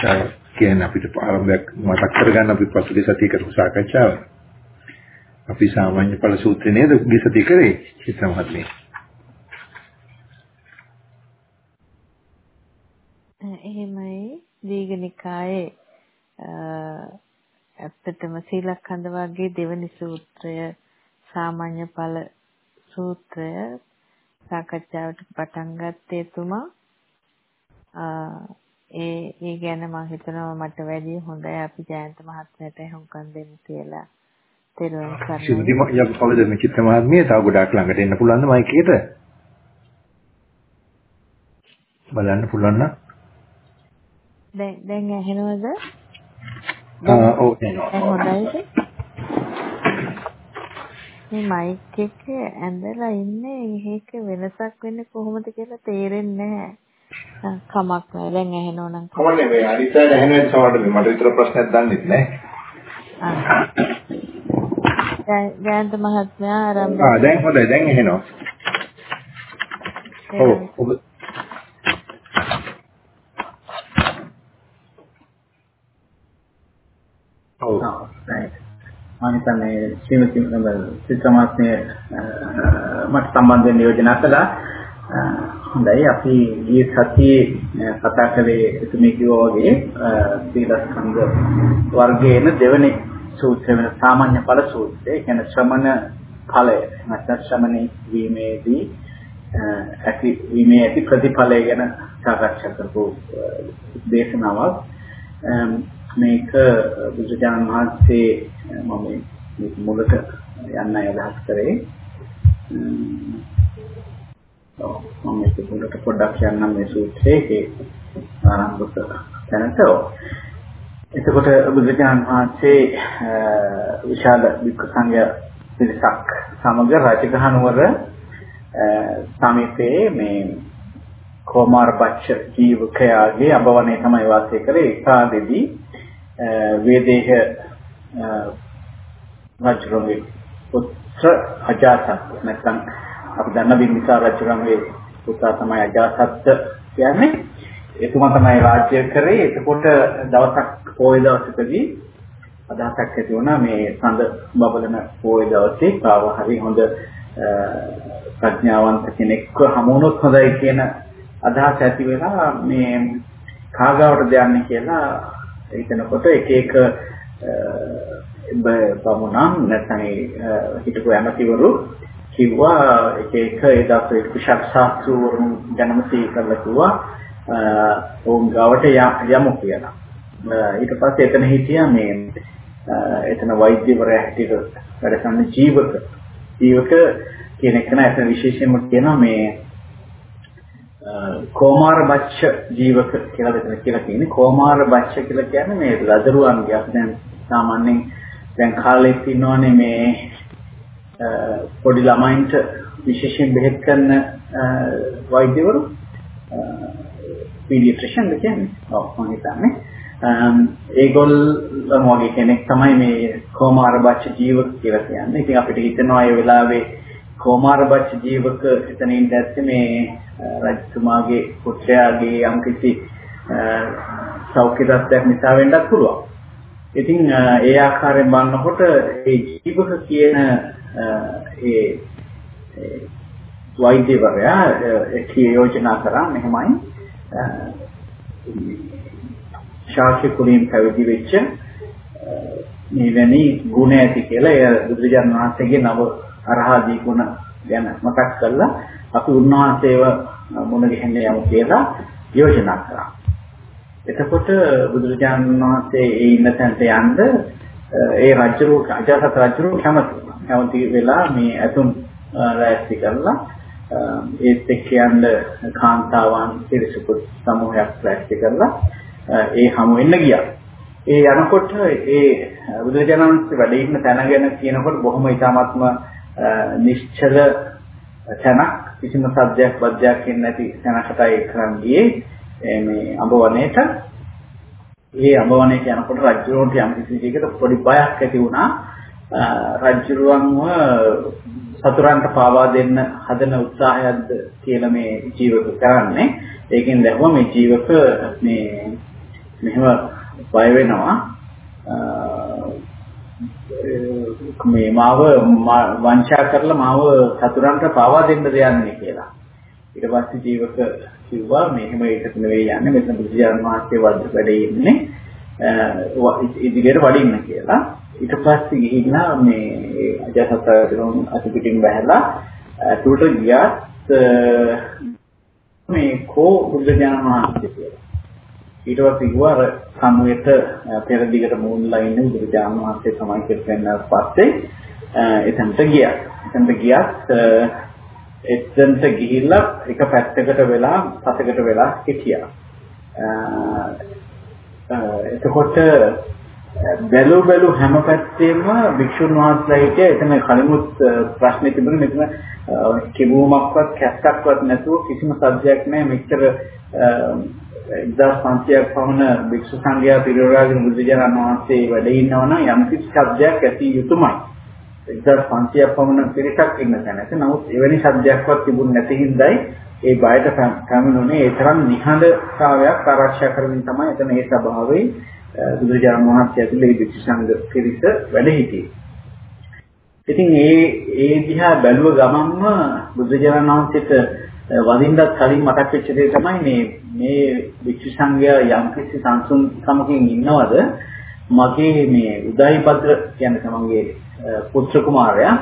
කියන්නේ අපිට ආරම්භයක් මතක් කරගන්න අපි පසුගිය සතියේ කරපු සාකච්ඡාව. අපි සාමාන්‍ය ඵල සූත්‍රය නේද ගිය සතියේ කරේ චිත්ත මහත්මිය. එහෙමයි දීඝනිකායේ ඇත්තටම සීලඛණ්ඩ වර්ගයේ දෙවනි සූත්‍රය සාමාන්‍ය ඵල සූත්‍රය සාකච්ඡාවට පටන් ගත්තේ තුමා ඒ ඒ ගැන මම හිතනවා මට වැඩි හොඳයි අපි ජයන්ත මහත්මයාට හුඟක් දෙන්න කියලා. තෙරුවන් සරණයි. සිද්ධි යම් කවද මේ චිත්ත මහත්මිය තව ගොඩාක් ළඟට එන්න පුළුවන්ද මයික් එකට? බලන්න පුළුවන් නම් දැන් දැන් ඇහෙනවද? ආ ඔව්. හොඳයිද? මේ මයික් එක ඇඳලා ඉන්නේ ඒක වෙනසක් වෙන්නේ කොහොමද කියලා තේරෙන්නේ නැහැ. කමක් නැහැ. දැන් ඇහෙනව නම් කමන්නේ මේ අනිත් අය ඇහෙන වෙලාවට සමහරවිට මට විතර ප්‍රශ්නයක් දන්නෙත් නැහැ. ජයන්ත මහත්මයා ආරම්භ ආ දැන් හොඳයි දැන් ඇහෙනවා. ඔව් ඔබ ඔව් මම හිතන්නේ ශ්‍රීමති සිතමාත්මේ මට සම්බන්ධ වෙන්න යෝජනා කළා. හොඳයි අපි ඊයේ සතියේ කතා කළේ එතුමේ කිව්වා වගේ සීලස්කන්ධ වර්ගයේන දෙවෙනි සූත්‍රය වෙන සාමාන්‍ය ඵල සූත්‍රය. ඒ කියන්නේ ශ්‍රමණ ඵලය නැත්නම් ශ්‍රමණී වීමේදී ඇති වීමේ ඇති ප්‍රතිඵලය ගැන සාකච්ඡා කරපු දේශනාවක්. මේක බුදුජානක මහත්සේ මම මේක මුලට යන්න අදහස් කරේ. ඔව් මම මේක මුලට පොඩ්ඩක් යන්නම් මේ සූත්‍රයේ ආරම්භක තැනට. එතකොට බුදුජානක මහත්සේ විශාල වික්ක සංඝ පිරිසක් සමග රජගහ නුවර සමීපයේ මේ කොමාර බච්ච ජීවකයාගේ අබවනේ තමයි වාසය කරේ ඒකාදෙදී වේදේහ රජුගේ පුත්‍ර අජාසත් නැත්නම් අපි දන්න බිම්බිසාර රජුගේ පුතා තමයි අජාසත් කියන්නේ. එතුමා තමයි රාජ්‍ය කරේ. එතකොට දවසක් පොය දවසකදී අදහසක් ඇති වුණා මේ සඳ බබලන පොය දවසේ කාව හරි හොඳ ප්‍රඥාවන්ත කෙනෙක්ව හමු වුණොත් හොඳයි කියන අදහස ඇති වෙලා මේ කාගාවටද යන්නේ කියලා හිතනකොට එක එක බමුණන් නැත්නම් හිටපු ඇමතිවරු කිව්වා එක එක ඒ දවසේ කුෂක් ශාස්ත්‍රවරුන් ගැනම සීකරලා කිව්වා ඕම් ගාවට යමු කියලා. ඊට පස්සේ එතන හිටියා මේ එතන වෛද්‍යවරයා හිටියට වැඩ කරන ජීවක ජීවක කියන එක නෑ එතන විශේෂයෙන්ම කියනවා මේ කෝමාර බච්ච ජීවක කියලා දෙතන කියලා කියන්නේ කෝමාර බච්ච කියලා කියන්නේ මේ ලදරුවන්ගේ අපි දැන් සාමාන්‍යයෙන් දැන් කාලෙත් ඉන්නවනේ මේ පොඩි ළමයින්ට විශේෂයෙන් බෙහෙත් කරන වෛද්‍යවරු පීඩියට්‍රිෂන් කියන්නේ ඔව් මම හිතන්නේ ඒගොල්ලෝ වගේ කෙනෙක් තමයි මේ කෝමාර බච්ච ජීවක කියලා කියන්නේ. ඉතින් අපිට හිතෙනවා ඒ වෙලාවේ කෝමාර බච්ච ජීවක එතනින් දැස්සේ මේ රජතුමාගේ පුත්‍රයාගේ යම්කිසි සෞඛ්‍ය තත්ත්වයක් නිසා වෙන්නත් පුළුවන්. ඉතින් ඒ ආකාරයෙන් බලනකොට ඒ ජීවක කියන ඒ වෛද්‍යවරයා ඒ යෝජනා කරා මෙහෙමයි ශාක්‍ය කුලයෙන් පැවිදි වෙච්ච මෙවැනි ගුණ ඇති කියලා එය බුදුරජාණන් වහන්සේගේ නව අරහාදී ගුණ ගැන මතක් කරලා අපි උන්වහන්සේව මුණ ගැහෙන්න යමු කියලා යෝජනා කරා. එතකොට බුදුරජාණන් වහන්සේ ඒ ඉන්න තැනට යන්න ඒ රජු අජාසත් රජු කැමති කැමති වෙලා මේ ඇතුම් රැස්ති කරලා ඒත් එක්ක යන්න කාන්තාවන් පිරිසුකුත් සමූහයක් රැස්ති කරලා ඒ හමු වෙන්න ගියා. ඒ යනකොට ඒ බුදුරජාණන් වහන්සේ වැඩ ඉන්න තැන ගැන කියනකොට බොහොම ඊටාත්ම නිශ්චල තැනක් කිසිම සද්දයක් වද්දයක් ඉන්නේ නැති තැනකටයි කරන් ගියේ මේ අඹවණේට. ඒ අඹවණේට යනකොට රජුරන්ට යම් කිසි දෙයකට පොඩි බයක් ඇති වුණා. රජුරුවන්ව සතුරන්ට පාවා දෙන්න හදන උත්සාහයක්ද කියලා මේ ජීවක කරන්නේ. ඒකෙන් දැක්වම මේ ජීවක මේ මෙහෙම බය වෙනවා මේ මාව වංචා කරලා මාව සතුරන්ට පාවා දෙන්න දෙන්නේ කියලා. ඊට පස්සේ ජීවක කිව්වා මෙහෙම ඒකට නෙවෙයි යන්නේ මෙතන බුදුජානක මහත්මිය වද්ද වැඩේ ඉන්නේ ඉදිරියට වඩින්න කියලා. ඊට පස්සේ ගිහිල්ලා මේ අජාසත් අතිපිටින් බහැලා තුරට ගියත් මේ කෝ බුදුජානක මහත්මිය කියලා. ඊට පස්සේ කිව්වා අර සමුවෙට පෙර දිගට මූණලා ඉන්න බුදුරජාණන් වහන්සේ තමයි කියලා පස්සේ එතනට ගියා. එතනට ගියත් එතනට ගිහිල්ලා එක පැත්තකට වෙලා පසකට වෙලා හිටියා. එතකොට බැලු බැලු හැම පැත්තෙම භික්ෂුන් වහන්සේලා හිටිය එතන කලිමුත් ප්‍රශ්නේ තිබුණේ මෙතන කිවුමක්වත් කැස්සක්වත් නැතුව කිසිම සබ්ජෙක්ට් නැහැ මෙච්චර 1500ක් පමණ භික්ෂු සංඝයා පිරිවරාගෙන බුදුජානක වහන්සේ වැඩ ඉන්නවනම් යම් කිසි ශබ්දයක් ඇති යුතුමයි. 1500ක් පමණ පිරිසක් ඉන්න තැනක. නමුත් එවැනි ශබ්දයක්වත් තිබුණ නැති හින්දායි ඒ බයට පැමිණුනේ ඒ තරම් නිහඬතාවයක් ආරක්ෂා කරමින් තමයි එතන ඒ ස්වභාවයේ බුදුජානක වහන්සේ ඇතුළේ භික්ෂු සංඝ පිරිස වැඩ සිටියේ. ඉතින් ඒ ඒ දිහා බැලුව ගමන්ම බුදුජානක වහන්සේට වදින්නත් කලින් මතක් වෙච්ච දේ තමයි මේ මේ වික්ෂු සංඝයා යම්කිසි සංසුන් සමකින් ඉන්නවද මගේ මේ උදයිපත්‍ර කියන තමන්ගේ පුත්‍ර කුමාරයා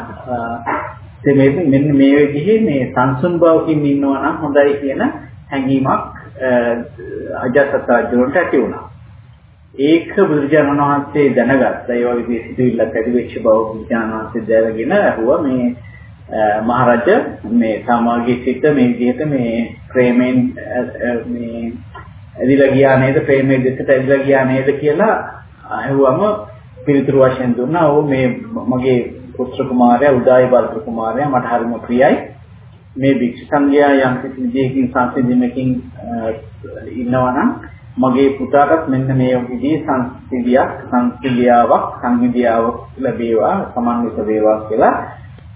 මේ මෙන්න මේ විදිහේ මේ සංසුන් බවකින් ඉන්නවා නම් හොඳයි කියන හැඟීමක් අජාසත් රජුන්ට ඇති වුණා. ඒක බුදුරජාණන් වහන්සේ දැනගත්තා. ඒ වගේ සිතුවිල්ලක් ඇති වෙච්ච බව බුදුරජාණන් වහන්සේ දැනගෙන අහුවා මේ මහරජ මේ සමාගයේ සිට මේ විදිහට මේ ප්‍රේමෙන් මේ ඇදිලා ගියා නේද ප්‍රේමයේ දෙසට ඇදිලා ගියා නේද කියලා අහුවම පිළිතුරු වශයෙන් දුන්නා. "ඔව් මේ මගේ පුත්‍ර කුමාරයා උදායි බල්ත්‍ර කුමාරයා මට හරිම ප්‍රියයි. මේ භික්ෂු සංඝයා යම් කිසි විදිහකින් සංසිඳීමකින් ඉන්නවා නම් මගේ පුතාටත් මෙන්න මේ විදිහේ සංසිඳියක් සංසිඳියාවක් සංවිදියාවක් ලැබේවා සමන්විත වේවා කියලා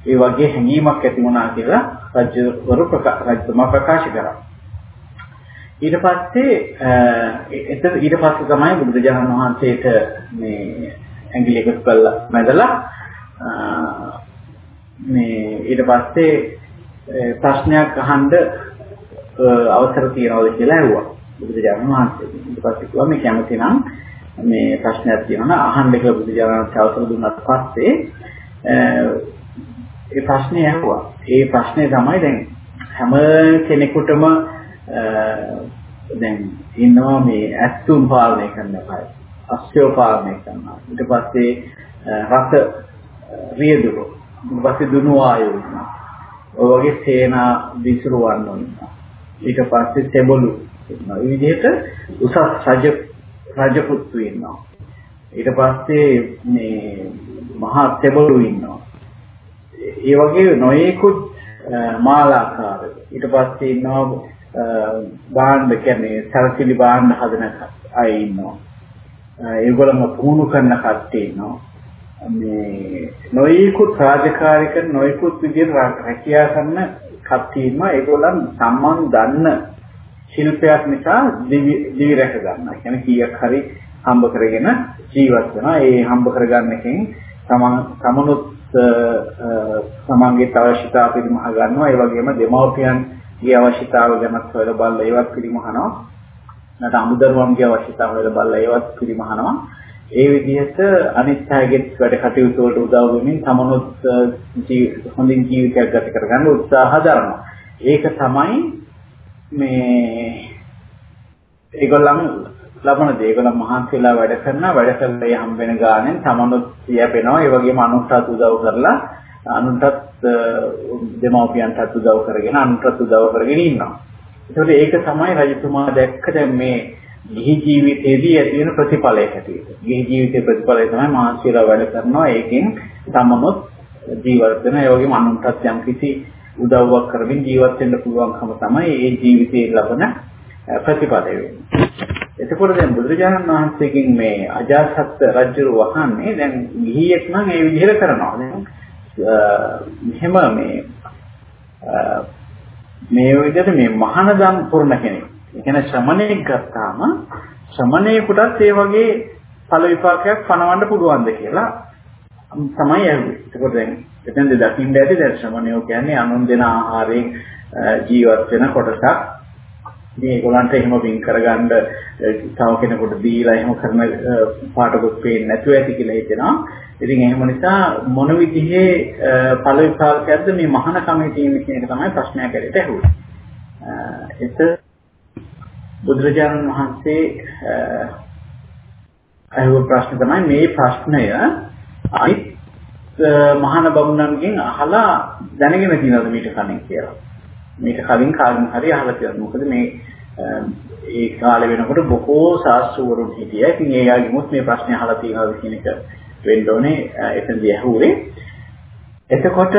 ඒ වගේ හැඟීමක් ඇති වුණා කියලා රජවරු රජතුමා ප්‍රකාශ කරා. ඊට පස්සේ එතන ඊට පස්සේ තමයි බුදුරජාණන් වහන්සේට මේ ඇඟිලි එකතු කරලා මැදලා මේ ඊට පස්සේ ප්‍රශ්නයක් අහන්න අවසර තියනවද කියලා ඇහුවා බුදුරජාණන් වහන්සේ. ඊට පස්සේ කිව්වා මේ කැමති නම් මේ ප්‍රශ්නයක් තියෙනවා අහන්න කියලා බුදුරජාණන් වහන්සේ අවසර දුන්නාට පස්සේ ඒ ප්‍රශ්නේ ඇහුවා. ඒ ප්‍රශ්නේ තමයි දැන් හැම කෙනෙකුටම දැන් ඉන්නවා මේ ඇස්තුම් පාලනය කරන්න බෑ. අස්්‍යෝ පාලනය කරනවා. ඊට පස්සේ රස රියදුරු. ඊට පස්සේ දුනු ආයු ඉන්නවා. ඔය වගේ සේනා විසිරුවන්න ඉන්නවා. ඊට පස්සේ සෙබළු ඉන්නවා. මේ විදිහට උසස් රජ රජපුත්තු ඉන්නවා. ඊට පස්සේ මේ මහා සෙබළු ඉන්නවා. ඒ වගේ නොයෙකුත් මාලාකාර ඊට පස්සේ ඉන්නවා බාණ්ඩ කියන්නේ සරසිලි බාණ්ඩ හදන අය ඉන්නවා. ඒගොල්ලම පුහුණු කරන කට්ටිය ඉන්නවා. මේ නොයෙකුත් රාජකාරී කරන නොයෙකුත් විදිහට රැකියා කරන කට්ටිය ඉන්නවා. ඒගොල්ලන් සම්මන් දන්න ශිල්පයක් නිසා දිවි රැක ගන්නවා. කියන්නේ කීයක් හරි හම්බ කරගෙන ජීවත් වෙනවා. ඒ හම්බ කරගන්න එකෙන් තමන් තමනුත් සමන්ගේ අවශ්‍යතාව පිළිමහ ගන්නවා ඒ වගේම දෙමව්පියන්ගේ අවශ්‍යතාව ගැනත් හොයලා බලලා ඒවත් පිළිමහනවා නැත්නම් අමුදරුවන්ගේ අවශ්‍යතාව හොයලා බලලා ඒවත් පිළිමහනවා ඒ විදිහට අනිත් අයගේ වැඩ කටයුතු වලට උදව් වෙමින් තමනුත් හොඳින් ජීවිතයක් ගත කරගන්න උත්සාහ දරනවා ඒක තමයි මේ ඒගොල්ලන් ලබන දේ. ඒගොල්ලන් මහන්සි වෙලා වැඩ කරනවා. වැඩ කරලා ඒ හම්බ වෙන ගානෙන් තමනුත් යැපෙනවා. ඒ වගේම අනුන්ටත් උදව් කරලා අනුන්ටත් දෙමව්පියන්ටත් උදව් කරගෙන අනුන්ටත් උදව් කරගෙන ඉන්නවා. ඒකෝට ඒක තමයි රජතුමා දැක්ක දැන් මේ ගිහි ජීවිතයේදී ඇති වෙන ප්‍රතිඵලය හැටියට. ගිහි ජීවිතයේ ප්‍රතිඵලය තමයි මහන්සියලා වැඩ කරනවා. ඒකෙන් තමනුත් ජීවත් වෙනවා. ඒ වගේම අනුන්ටත් යම්කිසි උදව්වක් කරමින් ජීවත් වෙන්න පුළුවන්කම තමයි ඒ ජීවිතයේ ලබන ප්‍රතිඵලය වෙන්නේ. එතකොට දැන් බුදුරජාණන් වහන්සේගෙන් මේ අජාසත් රජු වහන්නේ දැන් ගිහියෙක් නම් ඒ විදිහට කරනවා. දැන් මෙහෙම මේ මේ විදිහට මේ මහානදම් පුරණ කෙනෙක්. ඒ කියන්නේ ශ්‍රමණෙක් ගත්තාම ශ්‍රමණේකටත් ඒ වගේ ඵල විපාකයක් පනවන්න පුළුවන්ද කියලා තමයි ඇහුවේ. ඒකෝ දැන් එතෙන්ද දකින්න ඇති දැන් ශ්‍රමණයෝ කියන්නේ අනුන් දෙන ආහාරයෙන් ජීවත් වෙන කොටසක්. මේ ඒගොල්ලන්ට එහෙම වින් කරගන්න තව කෙනෙකුට දීලා එහෙම කරන පාටකුත් පේන්නේ නැතුව ඇති කියලා හිතෙනවා. ඉතින් එහෙම නිසා මොන විදිහේ ඵල විපාකයක්ද මේ මහාන කමේ තියෙන කියන එක තමයි ප්‍රශ්නයක් ඇරෙට ඇහුවේ. එත බුදුරජාණන් වහන්සේ අහුව ප්‍රශ්න තමයි මේ ප්‍රශ්නය අනිත් මහාන බමුණන්ගෙන් අහලා දැනගෙන තියෙනවද මීට කලින් කියලා. මීට කලින් කාගෙන් හරි අහලා තියෙනවා. මොකද මේ ඒ කාලේ වෙනකොට බොහෝ ශාස්ත්‍රවරුන් හිටියා. ඉතින් ඒ යාගෙමුත් මේ ප්‍රශ්නේ අහලා තියෙනවද කියන එක වෙන්න ඕනේ එතනදී ඇහුවේ. එතකොට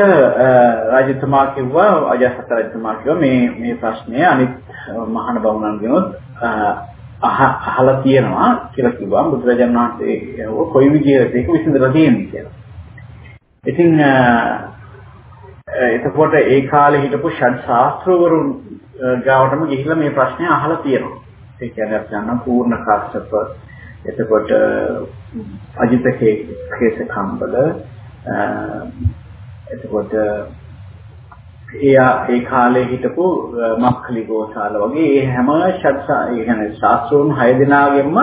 රාජතුමා කිව්වා අජාසත් රාජතුමා කිව්වා මේ මේ ප්‍රශ්නය අනිත් මහාන බමුණන්ගෙනුත් අහලා තියෙනවා කියලා කිව්වා. බුදුරජාණන් වහන්සේ කොයි විදිහට ඒක විසඳලා තියෙන්නේ කියලා. ඉතින් එතකොට ඒ කාලේ හිටපු ෂඩ් ශාස්ත්‍රවරුන් ගාවටම ගිහිල්ලා මේ ප්‍රශ්නේ අහලා තියෙනවා. ඒ කියන්නේ අපි ගන්න පූර්ණ කාශ්‍යප එතකොට අජිත කේස කම්බල එතකොට එයා ඒ කාලේ හිටපු මක්ඛලි ගෝසාල වගේ ඒ හැම ෂඩ් ඒ කියන්නේ ශාස්ත්‍රෝන් හය දෙනාගෙන්ම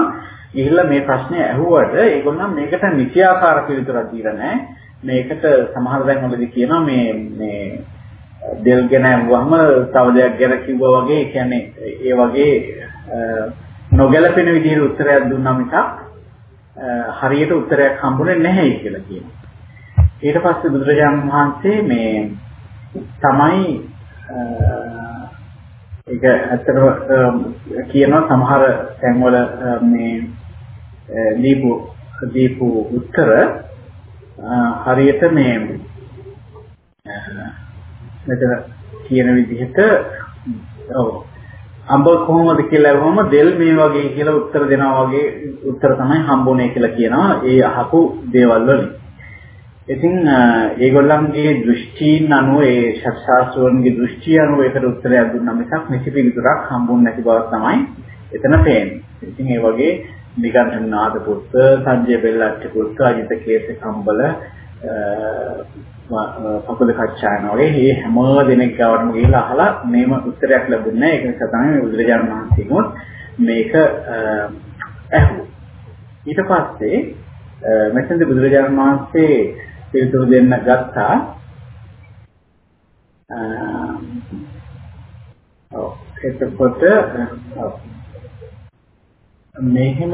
ගිහිල්ලා මේ ප්‍රශ්නේ ඇහුවට ඒගොල්ලන් මේකට නිත්‍යාකාර පිළිතුරක් දීලා නැහැ. මේකට සමහර දැන් වලදී කියනවා මේ මේ දෙල් ගැන අහුවම තව දෙයක් ගැන කිව්වා වගේ කියන්නේ ඒ වගේ නොගැලපෙන විදිහට උත්තරයක් දුන්නා මිසක් හරියට උත්තරයක් හම්බුනේ නැහැ කියලා කියනවා. ඊට පස්සේ බුදුරජාණන් වහන්සේ මේ තමයි ඒක ඇත්තටම කියනවා සමහර තැන්වල මේ දීපු දීපු උත්තර හරියට මේ මෙතන කියන විදිහට ඔව් අඹ කොහොමද කියලා වහම දෙල් මේ වගේ කියලා උත්තර දෙනවා වගේ උත්තර තමයි හම්බුනේ කියලා කියනවා ඒ අහපු දේවල් වලින්. ඉතින් ඒගොල්ලන්ගේ දෘෂ්ටීන් අනුව ඒ ශාස්ත්‍රවන්ගේ දෘෂ්ටි අනුව ඒකට උත්තරයක් දුන්නා මිසක් නිසි පිළිතුරක් හම්බුනේ නැති බව තමයි එතන පේන්නේ. ඉතින් ඒ වගේ නිගණ්ඨනාද පුත්ත, සංජය බෙල්ලට්ටි පුත්ත, අජිත කේස කම්බල පකුද කච්චායන වගේ මේ හැම දෙනෙක් ගාවටම ගිහිල්ලා අහලා මේම උත්තරයක් ලැබුණේ නැහැ. ඒක නිසා තමයි මේ බුදුරජාණන් වහන්සේගොත් මේක ඇහුවා. ඊට පස්සේ මෙතනදී බුදුරජාණන් වහන්සේ පිළිතුරු දෙන්න ගත්තා. ඔව් එතකොට මෙහෙම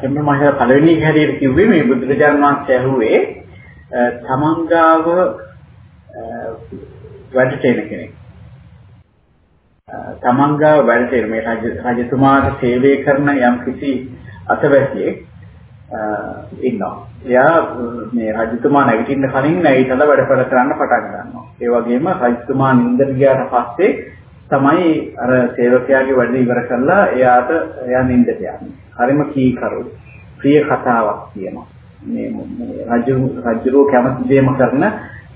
කියන්න මම හිතා පළවෙනි හැටියට කිව්වේ මේ බුදුරජාණන් වහන්සේ ඇහුවේ තමන්ගාව වැඩටෙන කෙනෙක්. තමන්ගාව වැඩටෙන මේ රජතුමාට සේවය කරන යම් කිසි අතවැසියෙක් ඉන්නවා. එයා මේ රජතුමා නැගිටින්න කලින් නැගිටලා වැඩ කරන්න පටන් ගන්නවා. ඒ වගේම රජතුමා නිින්දට ගියාට පස්සේ තමයි අර සේවකයාගේ වැඩ ඉවර කරලා එයාට එයා නිින්දට යන්නේ. හරිම කීකරු. ප්‍රිය කතාවක් කියනවා. මේ රජු රජුරෝ කැමති දේම කරන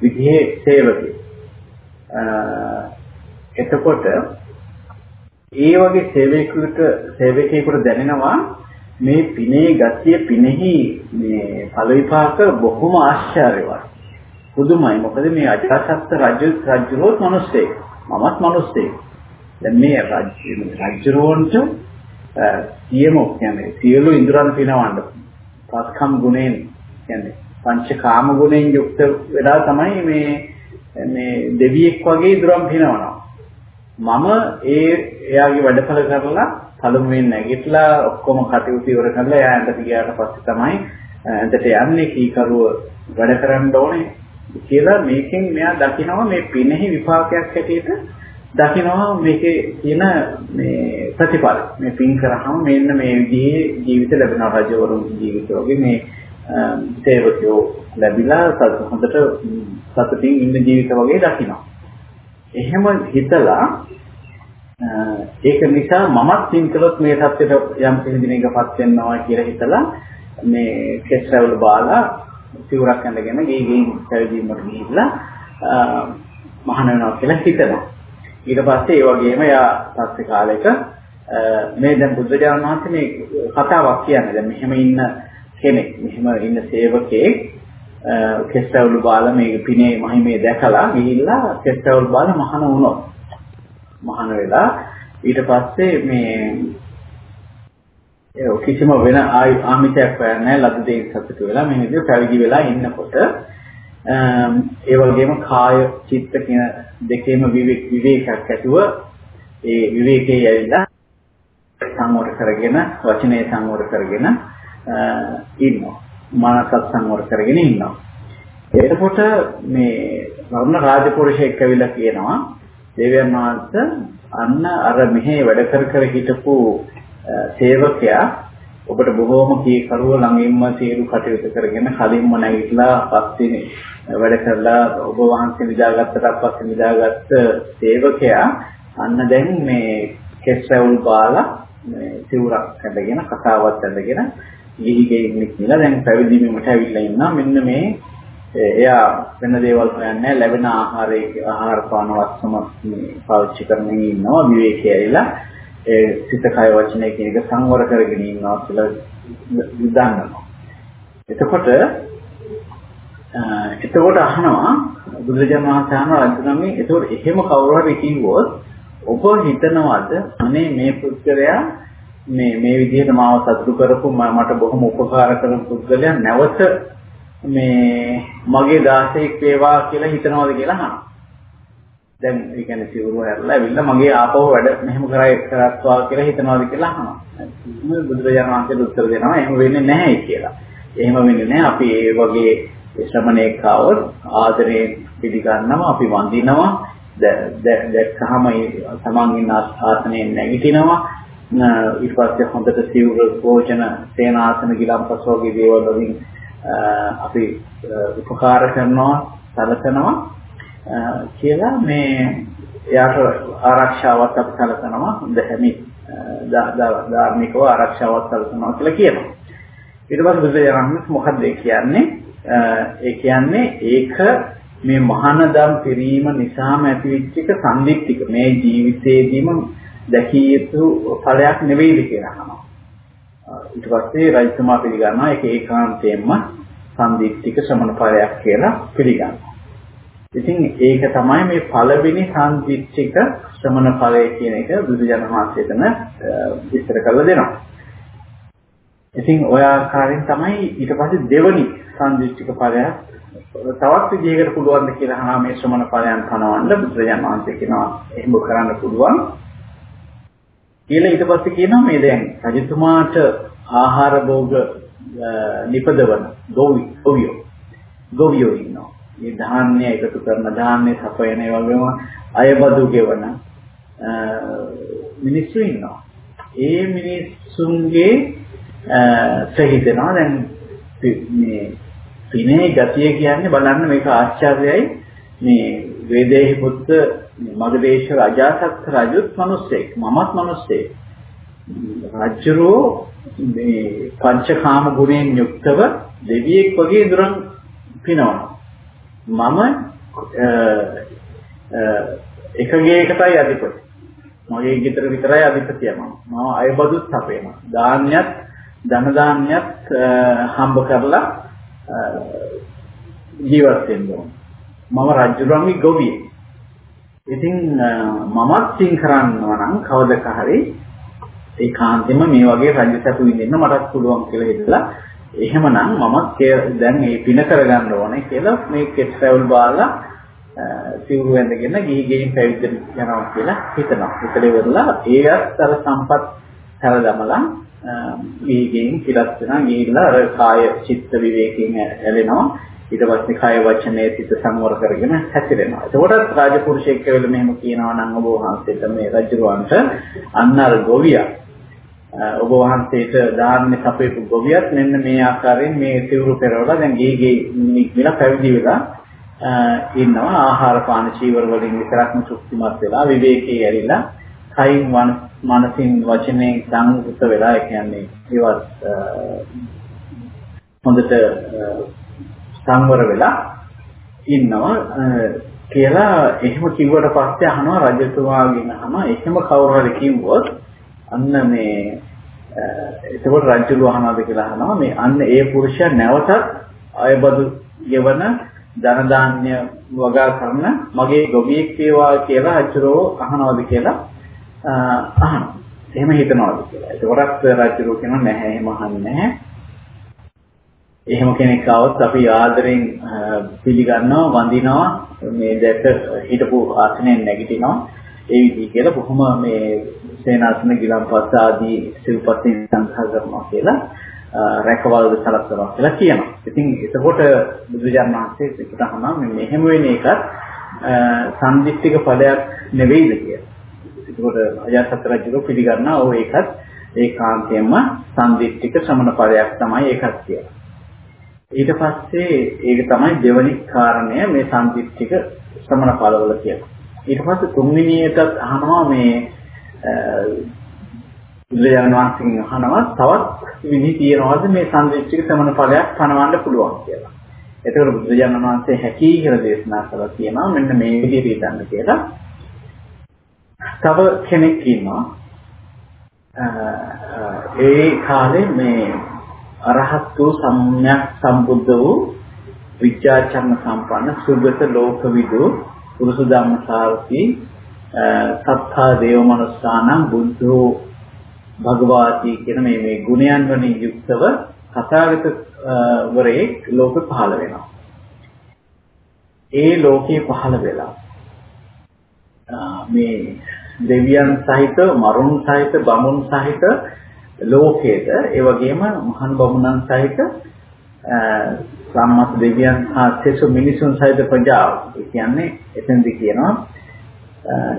විදිහේ සේවකයෙක්. එතකොට ඒ වගේ සේවකයෙකුට සේවකයෙකුට දැනෙනවා මේ පිනේ ගතිය පිනෙහි මේ ඵල විපාක බොහොම ආශ්චර්යවත්. පුදුමයි. මොකද මේ අජාසත් රජු රජුරෝත් මිනිස්සෙක්. මමත් මිනිස්සෙක්. දැන් මේ රජුරවන්ට සියම කියන්නේ සියලු ඉන්ද්‍රයන් පිනවන්න පස්කම් ගුණයෙන් කියන්නේ පංචකාම ගුණයෙන් යුක්ත වෙලා තමයි මේ මේ දෙවියෙක් වගේ ඉදරම් පිනවනවා. මම ඒ එයාගේ වැඩපල කරලා පළමුවෙන් නැගිටලා ඔක්කොම කටයුතු ඉවර කරලා එයා ඇඳට ගියාට පස්සේ තමයි ඇඳට යන්නේ කීකරුව වැඩ කරන්න ඕනේ කියලා මේකෙන් මෙයා දකිනවා මේ පිනෙහි විපාකයක් හැටියට දකිනවා මේකේ තියෙන මේ ප්‍රතිඵල. මේ පින් කරාම මෙන්න මේ විදිහේ ජීවිත ලැබෙනවා රජවරුන් ජීවිත වගේ මේ සේවකයෝ ලැබිලා හොඳට සතුටින් ඉන්න ජීවිත වගේ දකිනවා. එහෙම හිතලා ඒක නිසා මමත් පින් කළොත් මේ தත්ත්වයට යම් කිසි දිනකපත් වෙනවා කියලා හිතලා මේ කෙස්රවල බාලා සිවුරක් ඇඳගෙන ගේ ගේ පැවිදීමට ගිහිල්ලා මහාන වෙනවා කියලා හිතනවා. ඊට පස්සේ ඒ වගේම යා පස්සේ කාලෙක මේ දැන් බුදුරජාණන් වහන්සේ මේ කතාවක් කියන්නේ. දැන් මෙහෙම ඉන්න කෙනෙක් මෙහෙම ඉන්න සේවකයෙක් කෙස්ටවුල් බාල මේ පිනේ මහිමේ දැකලා ගිහිල්ලා කෙස්ටවුල් බාල මහාන වුණොත් මහාන වෙලා ඊට පස්සේ මේ ඒ කිසිම වෙන ආමිෂයක් හොයන්නේ ලද්ද දෙයින් සතුට වෙලා මේ විදිහට පැවිදි වෙලා ඉන්නකොට Um, ඒ වගේම කාය චිත්ත කියන දෙකේම විවේකයක් ඇතුව ඒ විවේකයේ ඇවිල්ලා සංවර කරගෙන වචනේ සංවර කරගෙන uh, ඉන්නවා. මානසත් සංවර කරගෙන ඉන්නවා. එතකොට මේ වරුණ රාජපුරුෂයෙක් ඇවිල්ලා කියනවා දේවයන් වහන්සේ අන්න අර මෙහි වැඩ කර කර හිටපු uh, සේවකයා ඔබට බොහෝම කීකරුව ළඟින්ම සියලු කටයුතු කරගෙන කලින්ම නැගිටලා පස්සේ වැඩ කරලා ඔබ වහන්සේ නිදාගත්තට පස්සේ නිදාගත්ත සේවකයා අන්න දැන් මේ කෙස්රවුල් බාලා මේ සිවුරක් ඇඳගෙන කතාවක් ඇඳගෙන ගිහි ගෙයින් කියලා දැන් පැවිදි වීමට ඇවිල්ලා ඉන්නවා මෙන්න මේ එයා වෙන දේවල් හොයන්නේ ලැබෙන ආහාරයේ ආහාර පාන වස්තුම පාවිච්චි කරමින් ඉන්නවා විවේකී ඇවිල්ලා ඒ සිත කය වචනය කියන එක සංවර කරගෙන ඉන්නවා කියලා දන්නවා. එතකොට එතකොට අහනවා බුදුරජාණන් වහන්සේ අහනවා අන්තිමේ එතකොට එහෙම කවුරු හරි කිව්වොත් ඔබ හිතනවාද අනේ මේ පුද්ගලයා මේ මේ විදිහට මාව සතුටු කරපු මට බොහොම උපකාර කරන පුද්ගලයා නැවත මේ මගේ දාසයෙක් වේවා කියලා හිතනවාද කියලා අහනවා. දැන් ඒ කියන්නේ සිවුරු හැරලා ඇවිල්ලා මගේ ආපහු වැඩ මෙහෙම කරයි කරත්වා කියලා හිතනවාද කියලා අහනවා. බුදුරජාණන් වහන්සේ උත්තර දෙනවා එහෙම වෙන්නේ නැහැ කියලා. එහෙම වෙන්නේ නැහැ. අපි ඒ වගේ ශ්‍රමණේක આવොත් ආදරයෙන් පිළිගන්නවා, අපි වඳිනවා. දැක්කහම තමන් ඉන්න ආසනයෙන් නැගිටිනවා. ඊට පස්සේ හොඳට සිවුරු භෝජන සේනාසන ගිලම්පස් වගේ දේවල් වලින් අපි උපකාර කරනවා සලසනවා කියලා මේ එයාට ආරක්ෂාවක් අපි සැලසනවා දැහැමි ධාර්මිකව ආරක්ෂාවක් සැලසනවා කියලා කියනවා. ඊට පස්සේ බුදුරජාණන් මොකක්ද කියන්නේ? ඒ කියන්නේ ඒක මේ මහානදම් පිරීම නිසාම ඇතිවෙච්ච එක සම්දික්තික මේ ජීවිතේදීම දැකිය යුතු ඵලයක් නෙවෙයිද කියලා අහනවා. ඊට පස්සේ රජතුමා පිළිගන්නවා ඒක ඒකාන්තයෙන්ම සම්දික්තික ශ්‍රමණ ඵලයක් කියලා පිළිගන්නවා. ඉතින් ඒක තමයි මේ පළවෙනි සම්දිච්චික ශ්‍රමණ ඵලය කියන එක බුදුජන මහත්යතන විස්තර කරලා දෙනවා. ඉතින් ඔය ආකාරයෙන් තමයි ඊට පස්සේ දෙවනි සම්දිච්චික ඵලය තවත් විදිහකට පුළුවන් ද කියලා අහනා මේ ශ්‍රමණ ඵලයන් පනවන්න බුදුරජාණන් වහන්සේ කියනවා එහෙම කරන්න පුළුවන්. කියලා ඊට පස්සේ කියනවා මේ දැන් රජතුමාට ආහාර භෝග නිපදවන ගොවි ගොවියෝ ගොවියෝ ඉන්නවා. මේ ධාන්‍ය එකතු කරන ධාන්‍ය සපයන ඒ වගේම අයබදු ගෙවන මිනිස්සු ඉන්නවා. ඒ මිනිස්සුන්ගේ සහිතනවා දැන් මේ පිනේ ගතිය කියන්නේ බලන්න මේක ආශ්චර්යයි මේ වේදේහි පුත්ත මගදේශ අජාසත් රජුත් මිනිස්සෙක් මමත් මිනිස්සෙක් රජුරෝ මේ පංචකාම ගුණයෙන් යුක්තව දෙවියෙක් වගේ දුරන් පිනවනවා මම එකගේ එකටයි අධිපති. මගේ ගෙදර විතරයි අධිපතිය මම. මම අයබදුත් අපේනවා. ධාන්‍යත් ධන ධාන්‍යත් හම්බ කරලා ජීවත් වෙන්න ඕන. මම රජුරන්ගේ ගොවියෙක්. ඉතින් මමත් තින් කරනවා නම් කවදක හරි ඒ කාන්තෙම මේ වගේ රජ සැප විඳින්න මටත් පුළුවන් කියලා හිතලා එහෙමනම් මමත් දැන් මේ පින කරගන්න ඕනේ කියලා මේ කෙට් ට්‍රැවල් බාලා සිවුරු ඇඳගෙන ගිහි ගෙයින් පැවිදි යනවා කියලා හිතනවා. හිතලා ඉවරලා ඒවත් අර සම්පත් හැරදමලා ගිහි ගෙයින් පිටත් වෙනවා. ගිහිල්ලා අර කාය චිත්ත විවේකයෙන් ඇලෙනවා. ඊට පස්සේ කාය වචනේ සිත සංවර කරගෙන හැසිරෙනවා. එතකොට රාජපුරුෂයෙක් කියලා මෙහෙම කියනවා නම් ඔබ වහන්සේට මේ රජුරවන්ට අන්න අර ගොවියා ඔබ වහන්සේට දාන්නේ සපේපු ගොවියත් මෙන්න මේ ආකාරයෙන් මේ සිවුරු පෙරවලා දැන් ගේ ගේ නික්මලා පැවිදි වෙලා ඉන්නවා ආහාර පාන චීවර වලින් විතරක්ම සුක්තිමත් වෙලා විවේකී ඇරිලා කයින් මනසින් වචනෙන් සංකෘත වෙලා ඒ කියන්නේ ඒවත් හොඳට සංවර වෙලා ඉන්නවා. කියලා එහෙම කිව්වට පස්සේ අහනවා රජතුමාගෙන් අහනවා. එහෙම කවුරු හරි කිව්වොත් අන්න මේ එතකොට රජුළු අහනවාද කියලා අහනවා. මේ අන්න ඒ පුරුෂයා නැවතත් අයබදු ගෙවන ධන ධාන්‍ය වගා කරන මගේ ගොවියෙක් වේවා කියලා අචරෝ අහනවාද කියලා අහනවා. එහෙම හිතනවාද කියලා. එතකොටත් රජුළු කියනවා නැහැ එහෙම අහන්නේ නැහැ. එහෙම කෙනෙක් ආවොත් අපි ආදරෙන් පිළිගන්නවා වඳිනවා මේ දැක හිටපු ආසනයෙන් නැගිටිනවා ඒ විදිහ කියලා බොහොම මේ සේනාසන ගිලම්පස් ආදී සිව්පස්යෙන් සංඝා කරනවා කියලා රැකවල් සලස්වනවා කියලා කියනවා. ඉතින් එතකොට බුදුජාණන් වහන්සේ ඒකට අහනවා මෙහෙම වෙන එකත් සම්දිත්තික ඵලයක් නෙවෙයිද කියලා. එතකොට අජාසත් රජු පිළිගන්නා ඕ ඒකත් ඒකාන්තයෙන්ම සම්දිත්තික ශ්‍රමණ ඵලයක් තමයි ඒකත් කියලා. ඊට පස්සේ ඒක තමයි දෙවනි කාරණය මේ සම්දිත්තික ශ්‍රමණ ඵලවල කියන්නේ. ඊට පස්සේ තුන්වෙනි එකත් අහනවා මේ බුදුරජාණන් වහන්සේගෙන් අහනවා තවත් විදි තියනවාද මේ සංදිච්චික සමන ඵලයක් පනවන්න පුළුවන් කියලා. එතකොට බුදුරජාණන් වහන්සේ හැකී කියලා දේශනා කළා කියනවා මෙන්න මේ විදිහට හිතන්න කියලා. තව කෙනෙක් ඉන්නවා ඒ කාලේ මේ අරහත් වූ සම්්‍යක් සම්බුද්ධ වූ විචාචරණ සම්පන්න සුගත ලෝකවිදු පුරුෂ ධම්මසාරති සත්තා දේව මනස්සානම් බුද්ධෝ භගවාති කියන මේ මේ ගුණයන් වලින් යුක්තව කථාගත වරේ ලෝක පහළ වෙනවා. ඒ ලෝකේ පහළ වෙලා මේ දෙවියන් සහිත මරුන් සහිත බමුණු සහිත ලෝකයේද ඒ වගේම මහන් බමුණන් සහිත සම්මත දෙවියන් හා සෙසු මිනිසුන් සහිත ප්‍රජාව කියන්නේ එතෙන්දි කියනවා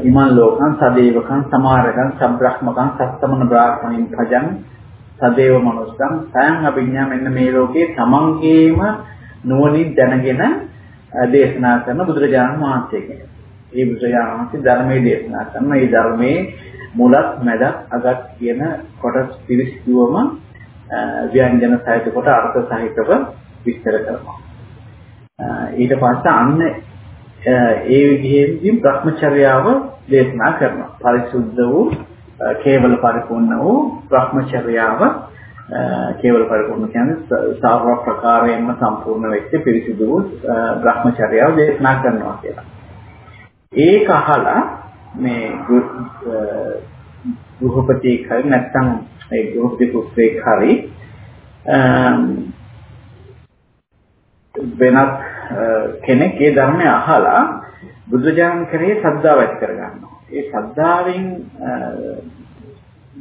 ඉමන් ලෝකං සදේවකං සමාරකං සබ්‍රහ්මකං සත්තමන බ්‍රාහ්මණින් භජං සදේව මනුස්සං සයන් අභිඥා මෙන්න මේ ලෝකේ තමන්ගේම නුවණින් දැනගෙන දේශනා කරන බුදුරජාණන් වහන්සේ කෙනෙක්. මේ බුදුරජාණන් වහන්සේ ධර්මයේ දේශනා කරන මේ ධර්මයේ මුලත් මැදත් අගත් කියන කොටස් පිරිසිදුවම ව්‍යංජන සහිත කොට අර්ථ සහිතව විස්තර කරනවා. ඊට පස්සේ අන්න ඒ විදිහෙන් භ්‍රමචර්යාව දේශනා කරනවා. පරිසුද්ධ වූ කේවල පරිපූර්ණ වූ භ්‍රමචර්යාව කේවල පරිපූර්ණ කියන්නේ සාර්ව ප්‍රකාරයෙන්ම සම්පූර්ණ වෙච්ච පිරිසිදු වූ භ්‍රමචර්යාව දේශනා කරනවා කියලා. ඒක අහලා මේ ගෘහපති කල් නැත්තම් ඒ ගෘහපති පුත්‍රයෙක් හරි වෙනත් කෙනෙක් ඒ ධර්මය අහලා බුදුජානක කරේ ශ්‍රද්ධාව ඇති කරගන්නවා. ඒ ශ්‍රද්ධාවෙන්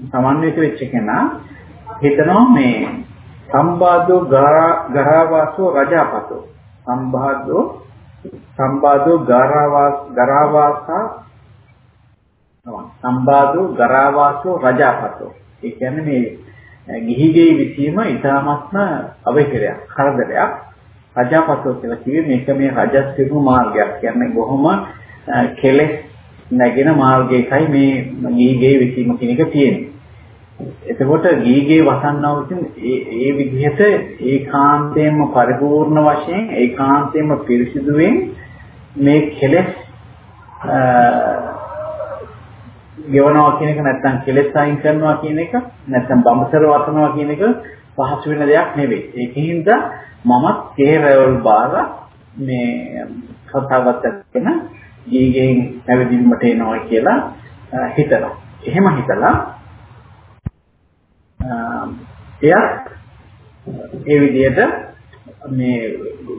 සමන්විත වෙච්ච කෙනා හිතනවා මේ සම්බාධෝ ගරාවාසෝ රජාපතෝ සම්බාධෝ සම්බාධෝ ගරාවාස ගරාවාසා සම්බාධෝ ගරාවාසෝ රජාපතෝ. ඒ කියන්නේ මේ ගිහිගේ විසීම ඊටාත්ම අවහිරයක් කරදරයක්. රජාපතෝ කියලා කිව්වේ මේක මේ රජස්තිරු මාර්ගයක්. කියන්නේ බොහොම කෙලෙස් නැගෙන මාර්ගයකයි මේ ගීගේ විසීම කියන එක තියෙන්නේ. එතකොට ගීගේ වසන්නා විසින් ඒ ඒ විදිහට ඒකාන්තයෙන්ම පරිපූර්ණ වශයෙන් ඒකාන්තයෙන්ම පිරිසිදුවෙන් මේ කෙලෙස් ගෙවනවා කියන එක නැත්නම් කෙලෙස් අයින් කරනවා කියන එක නැත්නම් බඹසර වතනවා කියන එක පහසු වෙන දෙයක් නෙවෙයි. ඒකින්ද මමත් කේරවල් බාර මේ කතාවත් එක්කන ගීගෙන් පැවිදිීමට එනවා කියලා හිතනවා. එහෙම හිතලා එයත් ඒ විදිහට මේ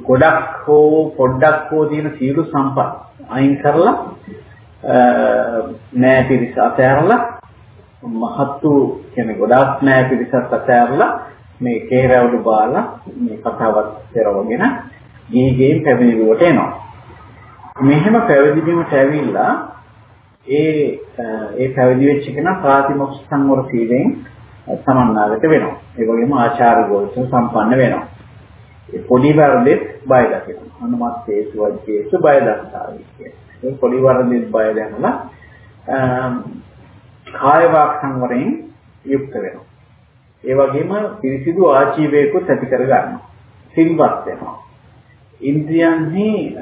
ගොඩක් හෝ පොඩ්ඩක් හෝ තියෙන සියලු සම්පත් අයින් කරලා නෑ පිරිස අතහැරලා මහත්තු කියන්නේ ගොඩාක් නෑ පිරිසත් අතහැරලා මේ කේරවලු බාලා මේ කතාවත් පෙරවගෙන ගිහිගෙන් පැවිදිවට එනවා. මෙහෙම පැවිදිවීමට ඇවිල්ලා ඒ ඒ පැවිදි වෙච්ච කෙනා ප්‍රාතිමොක්ෂ සංවර සීලෙන් සමන්නාගත වෙනවා. ඒ වගේම ආචාර ගෝචර සම්පන්න වෙනවා. ඒ පොඩි වර්ධෙත් බය දකිනවා. අනුමත්තේසු වජ්ජේසු බය දක්තාවි කියන්නේ. ඒ පොඩි වර්ධෙත් බය දැනලා කාය වාක් සංවරයෙන් යුක්ත වෙනවා. ඒ වගේම පිරිසිදු ආජීවයකුත් ඇති කර ගන්නවා. සිල්වත් වෙනවා. ඉන්ද්‍රියන්හි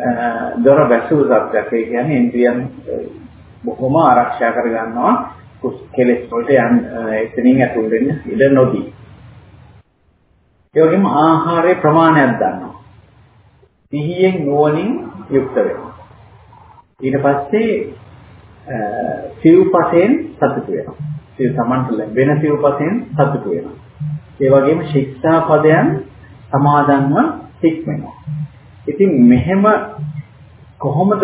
දොර බැසූ සත්‍යයක්. ඒ කියන්නේ ඉන්ද්‍රියන් බොහොම ආරක්ෂා කර ගන්නවා. කෙලෙස් වලට යන් එතනින් ඇතුල් වෙන්න ඉඩ නොදී. ඒ වගේම ආහාරයේ ප්‍රමාණයක් දන්නවා. සිහියෙන් නුවණින් යුක්ත වෙනවා. ඊට පස්සේ සිව්පසෙන් සතුට වෙනවා. සිව් සමන්ත ලැබෙන සිව්පසෙන් සතුට වෙනවා. ඒ වගේම ශික්ෂා පදයන් සමාදන්ව හික්මනවා. ඉතින් මෙහෙම කොහොමද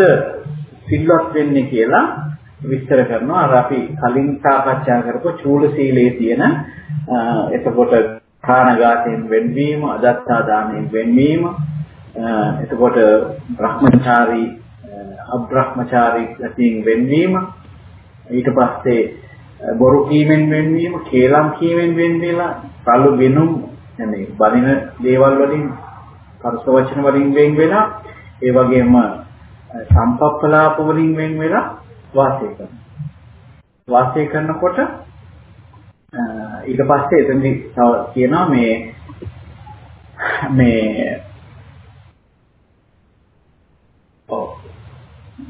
සිල්වත් වෙන්නේ කියලා විස්තර කරනවා අර අපි කලින් සාකච්ඡා කරපු චූල සීලයේ තියෙන එතකොට ප්‍රාණඝාතයෙන් වෙන්වීම අදත්තා දාණයෙන් වෙන්වීම එතකොට බ්‍රහ්මචාරී අබ්‍රහ්මචාරී ගතියෙන් වෙන්වීම ඊට පස්සේ බොරු කීමෙන් වෙන්වීම කේලම් කීමෙන් වෙන් වෙලා කළු වෙනුම් يعني බලින දේවල් වලින් පරස වචන වලින් වෙන් වෙලා ඒ වගේම සම්පප්පලාප වලින් වෙන් වෙලා වාසය කරනවා. වාසය කරනකොට ඊට පස්සේ එතනදි තව කියනවා මේ මේ ඔව්.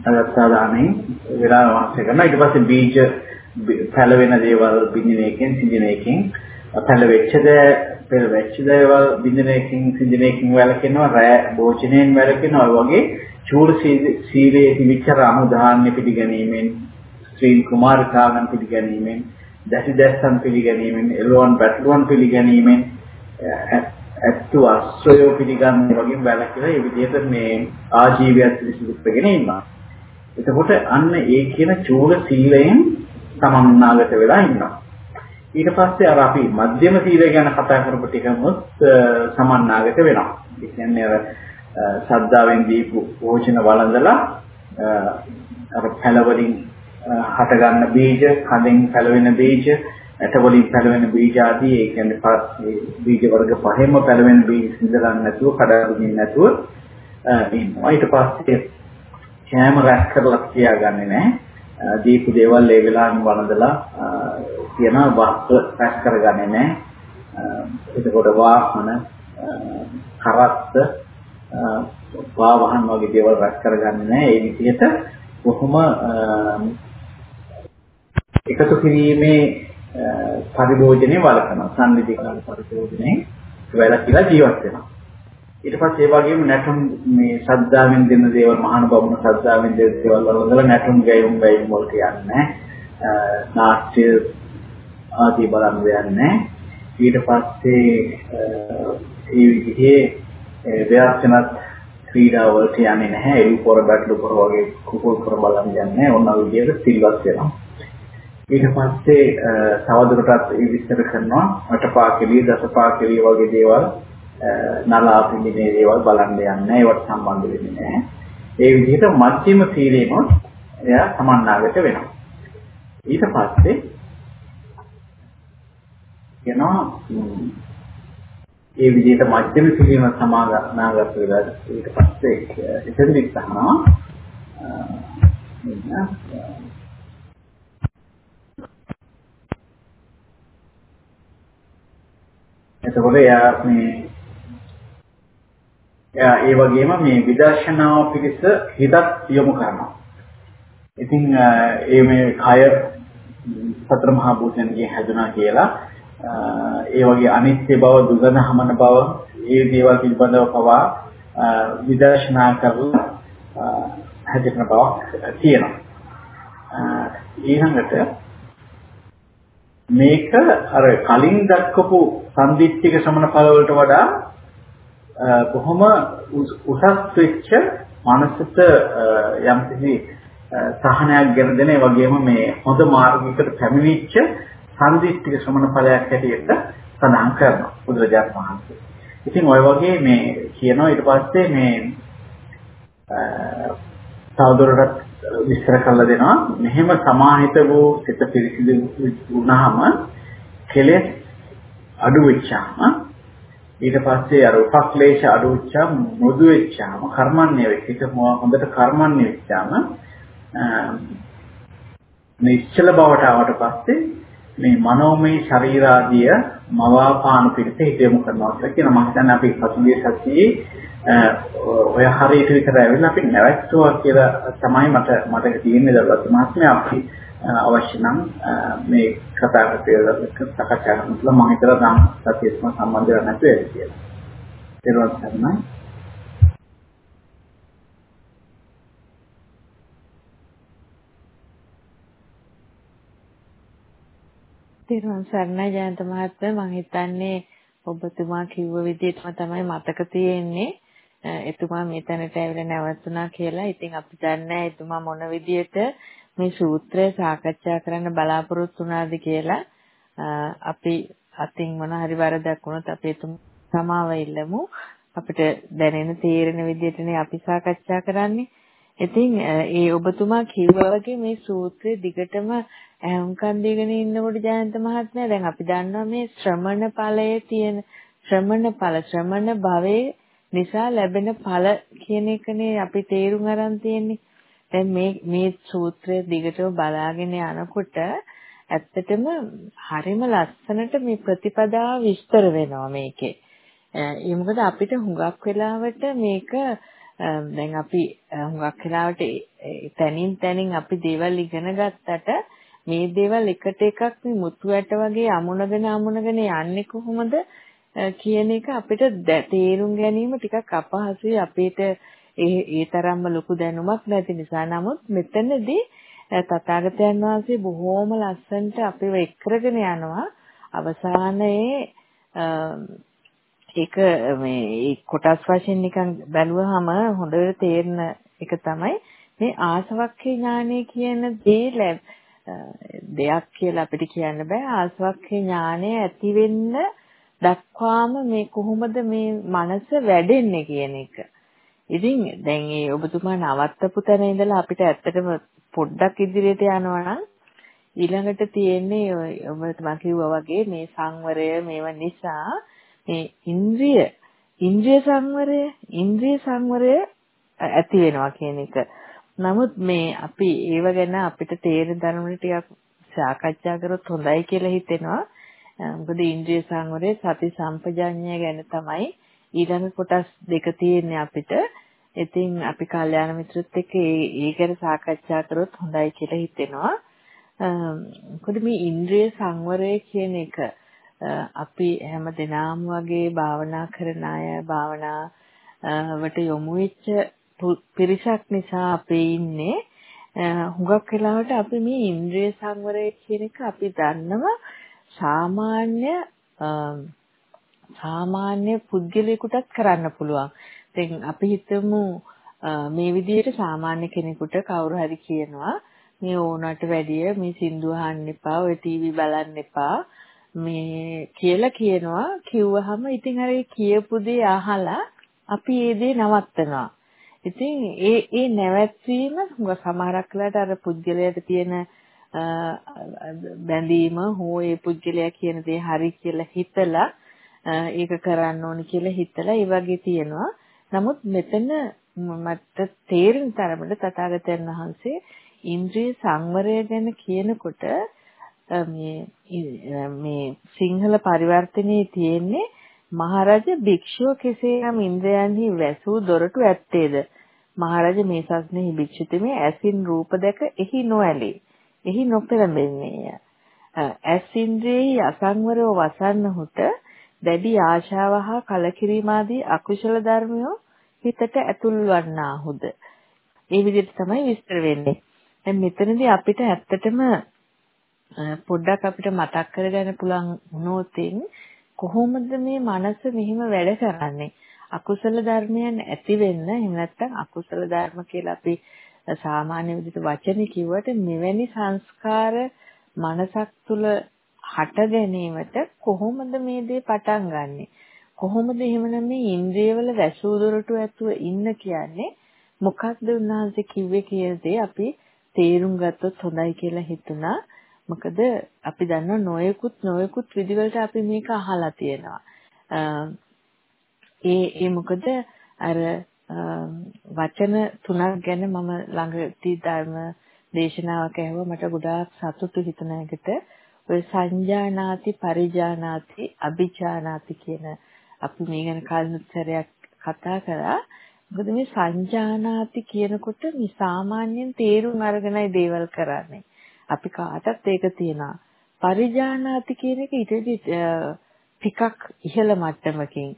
අදත්තාදානෙන් වෙලා වාසය කරනවා. ඊට පස්සේ බීජ පැලවෙන දේවල් බින්දින එකෙන් සිඳින එකෙන් පැලවෙච්ච දේ වෙච්ච දේවල් බින්දින එකෙන් සිඳින එකෙන් වැළකෙනවා රෑ භෝජනයෙන් වැළකෙනවා වගේ චූල සීලයේ තිබිච්ච අනුදාහාන්‍ය පිළිගැනීමෙන් ශ්‍රී කුමාරිකාවන් පිළිගැනීමෙන් දැසි දැස්සන් පිළිගැනීමෙන් එළවන් පැටලුවන් පිළිගැනීමෙන් ඇත්තු අශ්‍රය පිළිගන්න වගේ බැලකලා ඒ විදිහට මේ ආජීවයත් පිළිසිදු කරගෙන ඉන්නවා. එතකොට අන්න ඒ කියන චූල සීලයෙන් සමන්නාගත වෙලා ඉන්නවා. ඊට පස්සේ අර අපි මධ්‍යම සීලය ගැන කතා කරපු ටිකමුත් සමන්නාගත වෙනවා. ඒ කියන්නේ අර ශ්‍රද්ධාවෙන් දීපු භෝජන වළඳලා අර පැලවලින් හට ගන්න බීජ, කඳෙන් පැලවෙන බීජ, ඇට වලින් පැලවෙන බීජ ආදී ඒ කියන්නේ බීජ වර්ග පහෙම පැලවෙන බීජ සිඳලන්නේ නැතුව, කඩාගෙන නැතුව ඉන්නවා. ඊට පස්සේ කෑම රැස් කරලා තියාගන්නේ නැහැ. දීපු දේවල් ඒ වෙලාවෙම වළඳලා කියන වස්තු රැස් කරගන්නේ නැහැ. එතකොට වාහන කරත්ත වාහන වගේ දේවල් රැස් කරගන්නේ නැහැ. ඒ විදිහට කොහොම එකතු කිරීමේ පරිභෝජනේ වළකනවා. සම්නිධිකාල පරිභෝජනේ වැළකීලා ජීවත් වෙනවා. ඊට පස්සේ ඒ වගේම නැටුම් මේ ශ්‍රද්ධාවෙන් දෙන දේවල් මහාන බමුණු ශ්‍රද්ධාවෙන් දෙන දේවල් වල නැටුම් ගැයුම් බැයුම් වලට යන්නේ. නාට්‍ය ආදී බලන්න යන්නේ. ඊට පස්සේ ඒ විදිහේ ව්‍යාසනත් ක්‍රීඩා වලට යන්නේ නැහැ. එළු පොර බැටළු පොර වගේ කුකුල් පොර බලන්න යන්නේ. ඕන විදිහට සිල්වත් වෙනවා. ඊට පස්සේ තවදුරටත් විස්තර කරනවා. අටපාකෙලිය දසපාකෙලිය වගේ දේවල් නලා පිළිමේ දේවල් බලන්න යන්නේ ඒවට සම්බන්ධ වෙන්නේ නැහැ. ඒ විදිහට මධ්‍යම සීලෙම එයා සමන්නාගත වෙනවා. ඊට පස්සේ කියනවා ඒ විදිහට මධ්‍යම සීලෙම සමානාගත වෙලා ඊට පස්සේ එතෙන්දි තහනවා එතකොට එයා මේ ඒ වගේම මේ විදර්ශනාව පිළිස හිතත් යොමු කරනවා. ඉතින් ඒ මේ කය සතර මහා භූතයන්ගේ හැදුනා කියලා ඒ වගේ අනිත්‍ය බව දුගනහමන බව ඒ දේවල් පිළිබඳව පවා විදර්ශනා කරලා හැදෙන බව තියෙනවා. ඊළඟට මේක අර කලින් දක්වපු සම්දිත්තික සමන ඵල වලට වඩා කොහොම උසස් වෙච්ච මනසට යම්කිසි සහනයක් ගෙන දෙන ඒ වගේම මේ හොඳ මාර්ගයකට පැමිණිච්ච සම්දිස්තික ශ්‍රමණ ඵලයක් හැටියට සඳහන් කරනවා බුදුරජාණන් වහන්සේ. ඉතින් ওই වගේ මේ කියනවා ඊට පස්සේ මේ තවදුරටත් විස්තර කරලා දෙනවා මෙහෙම සමාහිත වූ සිත පිරිසිදු වුණාම කෙලෙස් අඩු වෙච්චාම ඊට පස්සේ අර උපක්ලේශ අඩු වෙච්චාම මෘදු වෙච්චාම කර්මන්නේ වෙච්ච හොඳට කර්මන්නේ වෙච්චාම මේ ඉච්ඡල බවට ආවට පස්සේ මේ මනෝමය ශරීරාදිය මවාපාන පිළිස හිතෙමු කරනවා කියලා කියන මම හිතන්නේ අපි පසුගිය සතියේ ඔය හරියට විතර ඇවිල්ලා අපි නැවැත්තුවා කියලා තමයි මට මතක තියෙන්නේ දවස් මාසෙම අපි අවශ්‍ය නම් මේ කතා කරලා සාකච්ඡා කරන්න මම හිතලා නම් සතියස්ම සම්බන්ධ කරන්න නැතුව ඇති කියලා. ඒවත් තමයි තෙරුවන් සරණයි ජයන්ත මහත්මයා මම හිතන්නේ ඔබතුමා කිව්ව විදිහටම තමයි මතක තියෙන්නේ. එතුමා මෙතනට ඇවිල්ලා නැවතුණා කියලා. ඉතින් අපි දන්නේ එතුමා මොන විදිහට මේ සූත්‍රය සාකච්ඡා කරන්න බලාපොරොත්තු වුණාද කියලා. අපි අතින් මොන හරි වරදක් වුණොත් අපි එතුමා සමාව ඉල්ලමු. අපිට දැනෙන තේරෙන විදිහටනේ අපි සාකච්ඡා කරන්නේ. ඉතින් ඒ ඔබතුමා කිව්වා වගේ මේ සූත්‍රය දිගටම අහුම්කන් දීගෙන ඉන්නකොට ජයන්ත මහත්මයා දැන් අපි දන්නවා මේ ශ්‍රමණ ඵලයේ තියෙන ශ්‍රමණ ඵල ශ්‍රමණ භවයේ නිසා ලැබෙන ඵල කියන එකනේ අපි තේරුම් අරන් තියෙන්නේ. දැන් මේ මේ සූත්‍රය දිගටම බලාගෙන යනකොට ඇත්තටම හරිම ලස්සනට මේ ප්‍රතිපදාව විස්තර වෙනවා මේකේ. ඒ මොකද අපිට හුඟක් වෙලාවට මේක දැන් අපි හුඟක් වෙලාවට තනින් තනින් අපි දේවල් ඉගෙන ගත්තට මේ දේවල් එකට එකක් මේ මුතු ඇට වගේ අමුණගෙන අමුණගෙන යන්නේ කොහොමද කියන එක අපිට තේරුම් ගැනීම ටිකක් අපහසුයි අපිට ඒ ඒ තරම්ම ලොකු දැනුමක් නැති නිසා. නමුත් මෙතනදී තථාගතයන් වහන්සේ බොහෝම ලස්සනට අපිව එක්කරගෙන යනවා අවසානයේ ඒක මේ කොටස් වශයෙන් නිකන් බැලුවාම හොඳට තේරෙන එක තමයි මේ ආසවක්ඛේ ඥානය කියන දේ දෙයක් කියලා අපිට කියන්න බෑ ආසවක්ඛේ ඥානය ඇති වෙන්න දක්වාම මේ කොහොමද මේ මනස වැඩෙන්නේ කියන එක. ඉතින් දැන් මේ ඔබතුමා නවත්තපු තැන ඉඳලා අපිට ඇත්තටම පොඩ්ඩක් ඉදිරියට යනවා නම් ඊළඟට තියෙන්නේ ඔබතුමා කිව්වා වගේ මේ සංවරය මේවා නිසා මේ ඉන්ද්‍රිය ඉන්ද්‍රිය සංවරය ඉන්ද්‍රිය සංවරය ඇති වෙනවා කියන එක. නමුත් මේ අපි ඒව ගැන අපිට තේරෙන ධර්මවල ටිකක් සාකච්ඡා කරොත් හොඳයි කියලා හිතෙනවා. මොකද ඉන්ද්‍රිය සංවරය සති සම්පජඤ්ඤය ගැන තමයි ඊළඟ කොටස් දෙක තියෙන්නේ අපිට. ඉතින් අපි කල්යාණ මිත්‍රත් එක්ක ඒ ගැන සාකච්ඡා කරොත් හොඳයි කියලා හිතෙනවා. මොකද මේ ඉන්ද්‍රිය සංවරය කියන එක අපි හැම දිනම වගේ භාවනා කරන අය භාවනාවට යොමු වෙච්ච පිරිසක් නිසා අපි ඉන්නේ හුඟක් වෙලාවට අපි මේ ඉන්ද්‍රිය සංවරය කියන එක අපි දන්නවා සාමාන්‍ය සාමාන්‍ය පුද්ගලයෙකුටත් කරන්න පුළුවන්. දැන් අපි හිතමු මේ විදිහට සාමාන්‍ය කෙනෙකුට කවුරු හරි කියනවා මේ ඕනට වැඩිය මේ සින්දු අහන්න එපා, ඔය ටීවී බලන්න එපා. මේ කියලා කියනවා කිව්වහම ඉතින් අර කියපු දේ අහලා අපි ඒ දේ නවත්තනවා. ඉතින් ඒ ඒ නැවැත්වීම සමහරක් වෙලාවට අර පුද්ගලයාට තියෙන බැඳීම හෝ ඒ පුද්ගලයා කියන දේ හරි කියලා හිතලා ඒක කරන්න ඕනි කියලා හිතලා ඒ වගේ තියෙනවා. නමුත් මෙතන මට තේරෙන තරමට තථාගතයන් වහන්සේ ඉන්ද්‍රිය සංවරය ගැන කියනකොට මේ මේ සිංහල පරිවර්තනයේ තියෙන්නේ මහරජ භික්ෂුව කෙසේනම් ඉන්ද්‍රයන්හි වැසූ දොරටු ඇත්තේද? මහරජ මේ සස්නෙහි භික්ෂුතුමේ ඇසින් රූප දැක එහි නොඇලී. එහි නොපෙළඹෙන්නේය. ඇස් ඉන්ද්‍රියෙහි අසංවරව වසන්නහුට දැඩි ආශාව හා කලකිරීම ආදී අකුශල ධර්මයෝ හිතට ඇතුල් වන්නාහුද ඒ විදිහට තමයි විස්තර වෙන්නේ. දැන් මෙතනදී අපිට ඇත්තටම පොඩ්ඩක් අපිට මතක් කරගන්න පුළුවන් වුණොත් කොහොමද මේ මනස මෙහිම වැඩ කරන්නේ? අකුසල ධර්මයන් ඇති වෙන්න එහෙම නැත්නම් අකුසල ධර්ම කියලා අපි සාමාන්‍ය විදිහට වචනේ කිව්වට මෙවැනි සංස්කාර මනසක් තුල හට ගැනීමට කොහොමද මේ දේ පටන් ගන්නෙ? කොහොමද එහෙමනම් මේ ඉන්ද්‍රියවල වැසූ දොරටු ඇතුව ඉන්න කියන්නේ? මොකක්ද උන්වහන්සේ කිව්වේ කියන දේ අපි තේරුම් ගත්තොත් හොඳයි කියලා හිතුණා. මොකද අපි දන්නවා නොයෙකුත් නොයෙකුත් විදිවලට අපි මේක අහලා තියෙනවා. ඒ ඒ මොකද? අර වචන තුනක් ගැන මම ළඟදී ධර්ම දේශනාවක් ඇහුවා. මට ගොඩාක් සතුටු හිතුණ එකට ඔය සංජානාති පරිජානාති අභිජානාති කියන අපි මේ ගැන කලින් සැරයක් කතා කරා. මොකද මේ සංජානාති කියනකොට මේ සාමාන්‍යයෙන් තේරුම් අරගෙනයි දේවල් කරන්නේ. අපි කාටත් ඒක තියෙනවා. පරිජානාති කියන එක ඊටදී ටිකක් ඉහළ මට්ටමකින්.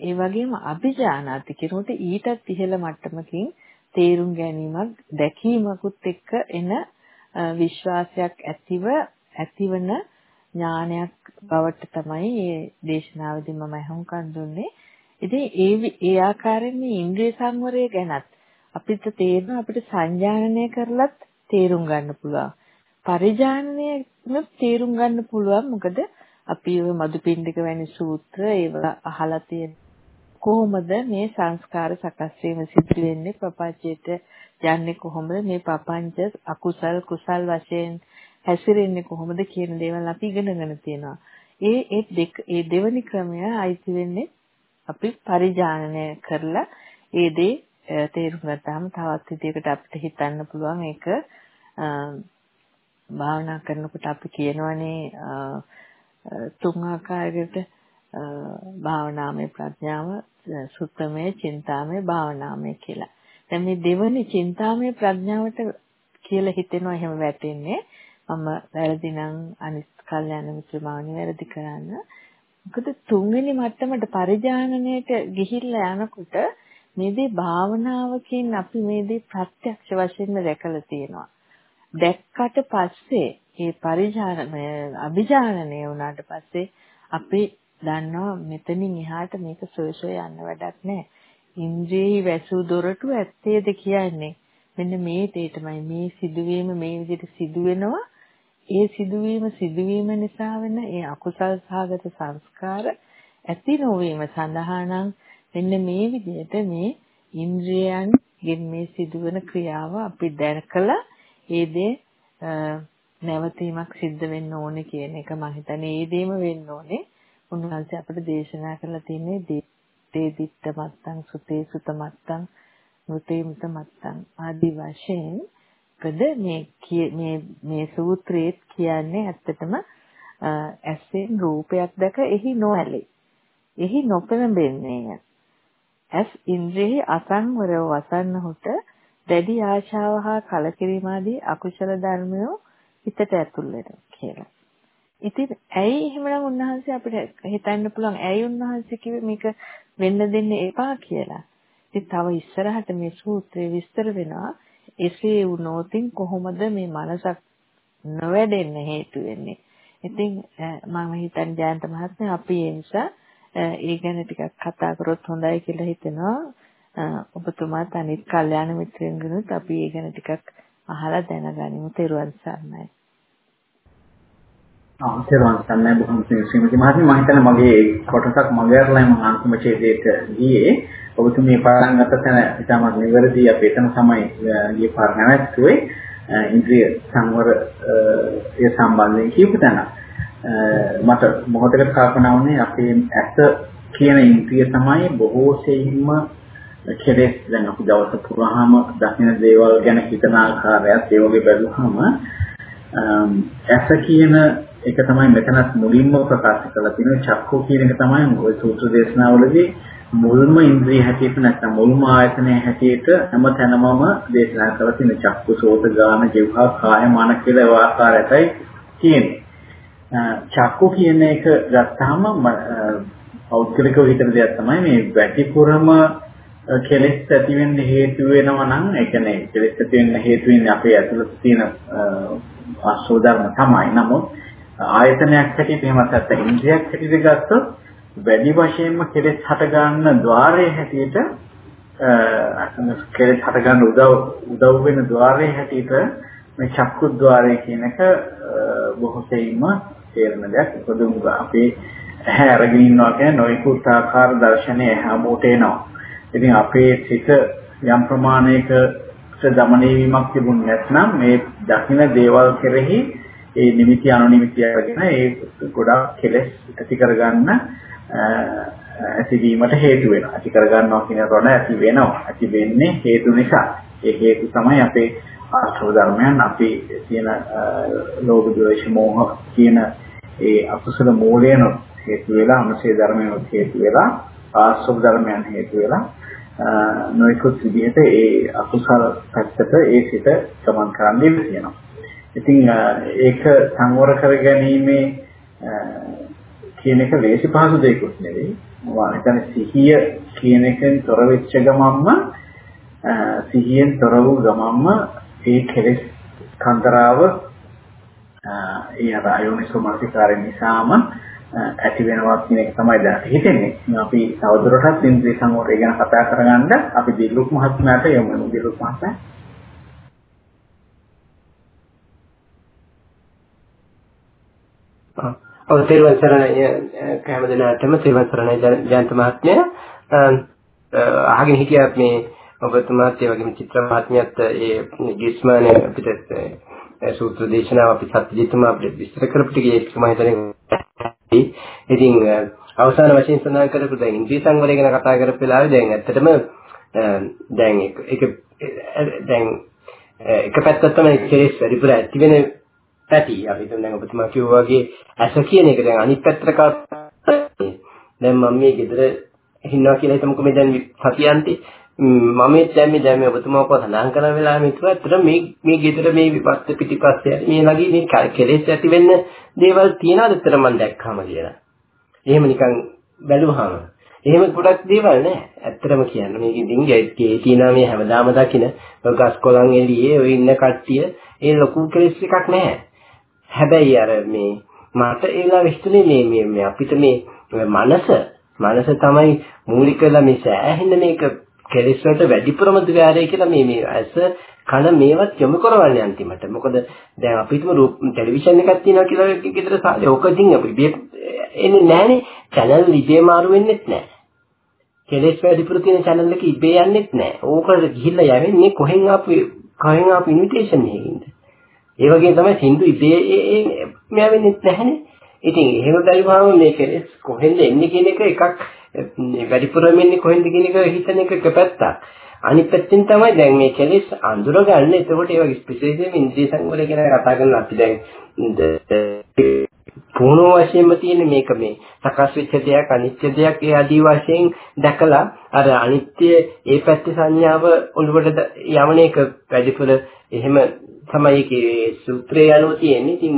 ඒ වගේම අභිජානාති කියනකොට ඊටත් ඉහළ මට්ටමකින් තේරුම් ගැනීමක් දැකීමකුත් එක්ක එන විශ්වාසයක් ඇතිව ඇතිවන ඥානයක් බවට තමයි මේ දේශනාවදී මම අහුම්කන් දුන්නේ. ඉතින් ඒ ඒ ආකාරයෙන් මේ ඉන්ද්‍රිය සංවරය ගැනත් අපිට තේරෙන අපිට සංජානනය කරලත් තේරුම් ගන්න පුළුවන්. පරිජානනය තේරුම් ගන්න පුළුවන් මොකද අපි ඔය මදුපිණ්ඩික වැනි සූත්‍ර ඒවා අහලා තියෙන කොහොමද මේ සංස්කාර සකස් වීම සිදු වෙන්නේ ප්‍රපංචයට යන්නේ කොහොමද මේ ප්‍රපංච අකුසල් කුසල් වශයෙන් හැසිරෙන්නේ කොහොමද කියන දේවල් අපි ඉගෙනගෙන තියෙනවා. ඒ ඒ දෙක ඒ දෙවනි ක්‍රමය අයිති වෙන්නේ අපි පරිජානනය කරලා ඒ දේ තේරුම් ගත්තාම තවත් විදිහකට අපිට හිතන්න පුළුවන් ඒක භාවනා කරනකොට අපි කියනවනේ තුන් ආකාරයකට භාවනාමය ප්‍රඥාව සුත්තමය චින්තාමය භාවනාමය කියලා. දැන් මේ දෙවනි චින්තාමය ප්‍රඥාවට කියලා හිතෙනවා එහෙම වැටෙන්නේ මම වැරදි නම් අනිත් කල්යනා මිත්‍ර මාව නිවැරදි කරන්න. මොකද තුන්වෙනි මට්ටමට පරිජානනයට ගිහිල්ලා යනකොට මේ දේ භාවනාවකින් අපි මේ දේ ප්‍රත්‍යක්ෂ වශයෙන්ම දැකලා තියෙනවා. දැක්කට පස්සේ ඒ පරිජානනය අභිජානනය වුණාට පස්සේ අපි දන්නවා මෙතනින් එහාට මේක සොයසොය යන්න වැඩක් නැහැ. ඉන්ද්‍රියෙහි වැසූ දොරටු ඇත්තේද කියන්නේ. මෙන්න මේ තේටමයි මේ සිදුවීම මේ විදිහට සිදු වෙනවා. ඒ සිදුවීම සිදුවීම නිසා වෙන ඒ අකුසල් සහගත සංස්කාර ඇති නොවීම සඳහා නම් මෙන්න මේ විදිහට මේ ඉන්ද්‍රියයන්ගෙන් මේ සිදුවන ක්‍රියාව අපි දැකලා ඒ දේ නැවතීමක් සිද්ධ වෙන්න ඕනේ කියන එක මම හිතන්නේ ඒ දෙයම වෙන්න ඕනේ. උන්වහන්සේ අපිට දේශනා කරලා තියෙන්නේ දේ දිත්ත මත්තං සුතේ සුත මත්තං මෘතේ මృత මත්තං ආදි වශයෙන් කද මේ මේ මේ සූත්‍රයේ කියන්නේ ඇත්තටම ඇසෙන් රූපයක් දැක එහි නොඇලේ. එහි නොපෙනෙන්නේ. ඇස් ඉන්ද්‍රියෙහි අසංවරව වසන්නහොට දැඩි ආශාව හා කලකිරීම ආදී අකුසල ධර්මයෝ හිතට ඇතුල් වෙනවා කියලා. ඉතින් ඇයි එහෙමනම් උන්වහන්සේ අපිට හිතන්න පුළුවන් ඇයි උන්වහන්සේ කිව්වේ මේක වෙන්න දෙන්න එපා කියලා. ඉතින් තව ඉස්සරහට මේ සූත්‍රය විස්තර වෙනවා. එසේ වුණොතින් කොහොමද මේ මනසක් නොවැඩෙන්න හේතු වෙන්නේ. ඉතින් මම හිතන්නේ ජයන්ත මහත්මයා අපි ඒ නිසා ඒ ගැන ටිකක් කතා කරොත් හොඳයි කියලා හිතෙනවා. ඔබතුමාත් අනිත් කල්යාණ මිත්‍රයන්ගෙනුත් අපි ඒ ගැන ටිකක් අහලා දැනගනිමු තෙරුවන් සරණයි. ආ තෙරුවන් සරණයි බොහොම ශ්‍රීමති මහත්මිය මම හිතන්නේ මගේ කොටසක් මගහැරලා මම අන්තිම ඡේදයට ගියේ. ඔබතුමී පටන් ගත්ත තැන ඉතාමත් නිවැරදි අපි එතන තමයි ගියේ පාර නැවැත්තුවේ. ඉන්ද්‍රිය සංවර ඒ සම්බන්ධයෙන් කියපු තැන. මට මොහොතකට කල්පනා වුණේ අපේ ඇස කියන ඉන්ද්‍රිය තමයි බොහෝ සෙයින්ම කෙලෙස් දැන් අපි දවස පුරාම දකින දේවල් ගැන හිතන ආකාරයත් ඒ වගේ බැලුවම ඇස කියන එක තමයි මෙතනත් මුලින්ම ප්‍රකාශ කරලා තියෙන්නේ චක්කු කියන එක තමයි ওই සූත්‍ර දේශනාවලදී මුල්ම ඉන්ද්‍රිය හැටියට නැත්නම් මුල්ම ආයතනය හැටියට හැම තැනමම දේශනා කරලා තියෙන චක්කු සෝත ගාන ජීවහා කාය මන කියලා ඒ ආකාරයටයි තියෙන්නේ. චක්කු කියන එක ගත්තාම පෞද්ගලිකව හිතන දෙයක් තමයි මේ වැඩිපුරම කෙලෙස් ඇති වෙන්න හේතු වෙනවා නම් ඒ කියන්නේ කෙලෙස් ඇති වෙන්න හේතු වෙන්නේ අපේ ඇතුළත තියෙන ආශෝධර්ම තමයි. නමුත් ආයතනයක් හැටියට එහෙමත් නැත්නම් ඉන්ද්‍රියක් හැටියට ගත්තොත් වැඩි වශයෙන්ම කෙලෙස් හට ගන්න ద్వාරයේ හැටියට කෙලෙස් හට ගන්න උදව් උදව් වෙන ద్వාරයේ හැටියට මේ චක්කු ద్వාරය කියන එක බොහෝ සෙයින්ම තේරෙන දෙයක්. මොකද අපේ ඇහැ අරගෙන ඉන්නවා කියන්නේ නොයෙකුත් ආකාර දර්ශනය හැමෝට එනවා. ඉතින් අපේ සිත යම් ප්‍රමාණයක දමණය වීමක් තිබුණ නැත්නම් මේ දකින දේවල් කෙරෙහි ඒ නිමිති අනුනිමිති අරගෙන ඒ ගොඩාක් කෙලෙස් ඇති කරගන්න ඇතිවීමට හේතු වෙනවා. ඇති කරගන්නවා කියන රොණ ඇති වෙනවා. ඇති වෙන්නේ හේතු නිසා. ඒ හේතු තමයි අපේ ආශ්‍රව ධර්මයන් අපි කියන ලෝභ ද්වේෂ මෝහ කියන ඒ අකුසල මූලයන් හේතු වෙලා අනුසේ ධර්මයන් හේතු වෙලා ආශ්‍රව ධර්මයන් හේතු වෙලා නොයෙකුත් විදිහට ඒ අකුසල පැත්තට ඒ සිත ගමන් කරන්න ඉඩ තියෙනවා. ඉතින් ඒක සංවර කරගැනීමේ කියන එක ලේසි පහසු දෙයක්වත් නෙවෙයි. මම හිතන්නේ සිහිය කියන එකෙන් තොර වෙච්ච ගමන්ම සිහියෙන් තොර වූ ගමන්ම ඒ කෙලෙස් කන්දරාව ඒ අර අයෝනිසෝ මානසිකාරය නිසාම ඇති වෙනවා කියන එක තමයි දැන් හිතෙන්නේ. අපි තවදුරටත් ඉන්ද්‍රිය සංවරය ගැන කතා කරගන්න අපි දිලුක් මහත්මයාට යමු. දිලුක් මහත්මයා ඔව් තෙරුවන් සරණයි හැම දිනකටම තෙරුවන් සරණයි ජයන්ත මහත්මයා. අහගෙන හිටියත් මේ ඔබතුමාත් ඒ වගේම චිත්‍ර මහත්මියත් ඒ ගිස්මානේ අපිට සූත්‍ර දේශනාව අපි සත්‍යජිතතුමා අපිට විස්තර කරපු ටික ඒක මම හිතන්නේ. ඉතින් අවසාන වශයෙන් සඳහන් කරපු දැන් ඉන්ද්‍රිය සංවරය ගැන කතා කරපු වෙලාවේ දැන් ඇත්තටම දැන් ඒක දැන් එක පැත්තක් තමයි කෙලෙස් වැඩිපුර ඇති වෙන පැති. අපි හිතමු දැන් ඔබතුමා කිව්වා වගේ ඇස කියන එක දැන් අනිත් පැත්තට කාත් දැන් මම මේ ගෙදර ඉන්නවා කියලා හිතමුකෝ මේ දැන් සතියන්ති මම දැන් මේ දැන් මේ ඔබතුමා කොහොමද සඳහන් කරන වෙලාවෙ හිතුවා අතට මේ මේ ගෙදර මේ විපස්ස පිටිපස්සේ මේ ළඟි මේ කෙලෙස් ඇති වෙන්න දේවල් තියනවාද අතට මම දැක්කම කියලා. එහෙම නිකන් බැලුවාම එහෙම ගොඩක් දේවල් නෑ. ඇත්තටම කියන්න මේක ඉතින් ගේ තියෙනවා මේ හැමදාම දකින ගස් කොළන් එළියේ ඔය ඉන්න කට්ටිය ඒ ලොකු කෙලෙස් එකක් නෑ. හැබැයි අර මේ මට ඒලා විශ්තුනේ මේ මේ අපිට මේ මනස මනස තමයි මූලිකලා මේ සෑහෙන මේක කෙලෙස් වලට වැඩිපුරම ද්වාරය කියලා මේ මේ ඇස කන මේවත් යොමු කරවන්නේ අන්තිමට. මොකද දැන් අපිටම රූප ටෙලිවිෂන් එකක් තියෙනවා කියලා ගෙදර සාලේ ඕක ඉතින් අපි එන්නේ නැහනේ. channel ඉබේ මාරු වෙන්නෙත් නැහැ. කෙලෙස් වැඩිපුර තියෙන channel එක ඉබේ යන්නෙත් නැහැ. ඕකට ගිහිල්ලා යවෙන්නේ කොහෙන් ආපු කොහෙන් ආපු ඉන්විටේෂන් එකකින්ද? ඒ වගේ තමයි සින්දු ඉබේ මෙයා වෙන්නේ නැහනේ. ඉතින් එහෙම බැලුවාම මේ කෙලෙස් කොහෙන්ද එන්නේ කියන එක එකක් වැඩිපුරම එන්නේ කොහෙන්ද කියන එක හිතන එක එක පැත්තක්. අනිත් පැත්තෙන් තමයි දැන් මේ කෙලෙස් අඳුරගන්න. එතකොට ඒ වගේ ස්පෙસિෆික් ඉන්ද්‍රිය සංවරය ගැන කතා කරනවා අපි දැන් පුණු වශයෙන්ම තියෙන මේක මේ සකස් වෙච්ච දෙයක් අනිත්‍ය දෙයක් ඒ ආදී වශයෙන් දැකලා අර අනිත්‍ය ඒ පැත්තේ සංඥාව ඔළුවට යවන එක වැඩිපුර එහෙම තමයි ඒකේ සූත්‍රය යනුව තියෙන්නේ. ඉතින්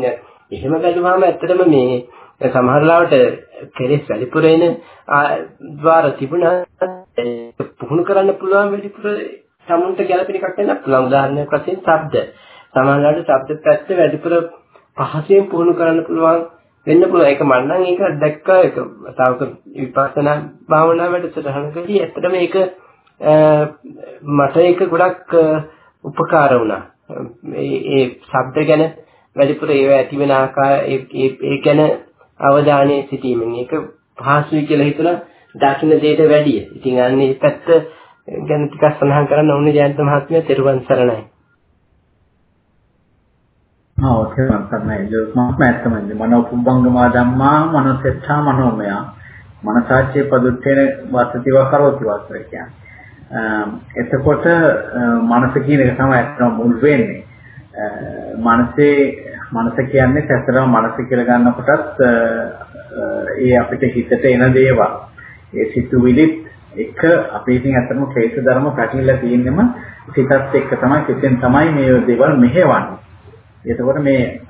එහෙම බැලුවාම ඇත්තටම මේ සමහර ලාවට කෙලෙස් වැඩිපුර එන ద్వාර තිබුණා පුහුණු කරන්න පුළුවන් වැඩිපුර සමුන්ට ගැලපෙන එකක් වෙන්න පුළුවන්. උදාහරණයක් වශයෙන් ශබ්ද. සමහර ලාවට ශබ්ද පැත්ත වැඩිපුර පහසෙන් පුහුණු කරන්න පුළුවන් වෙන්න පුළුවන්. ඒක මම නම් ඒක දැක්කා ඒක තාවක විපස්සනා භාවනා වැඩසටහනකදී ඇත්තටම ඒක මට ඒක ගොඩක් උපකාර වුණා. ඒ ඒ ශබ්ද ගැන වැඩිපුර ඒව ඇති වෙන ආකාරය ඒ ඒ ගැන අවධානය සිටීමෙන් ඒක පහසුයි කියලා හිතුණා දකින්න දෙයට වැඩිය. ඉතින් අන්නේ පැත්ත ගැන ටිකක් සඳහන් කරන්න ඕනේ ජයන්ත මහත්මයා තෙරුවන් සරණයි. ආ ඔකේ මම තමයි මම ඇත්තමයි මනෝ පුබ්බංගමා ධම්මා මනසෙච්ඡා මනෝමය මනසාච්චේ පදුත්තේන වසතිව කරෝති වාසය කියන්නේ. එතකොට මනස කියන එක තමයි අත්‍තරම මුල් වෙන්නේ. මනසේ මනස කියන්නේ සැතරම මනස කියලා ගන්නකොටත් ඒ අපිට හිතට එන දේවල්. ඒ සිතුවිලිත් එක අපි ඉතින් අත්‍තරම ක්ලේශ ධර්ම පැටලලා තියෙන්නම සිතත් එක්ක තමයි සිතෙන් තමයි මේ දේවල් මෙහෙවන්නේ. එතකොට මේ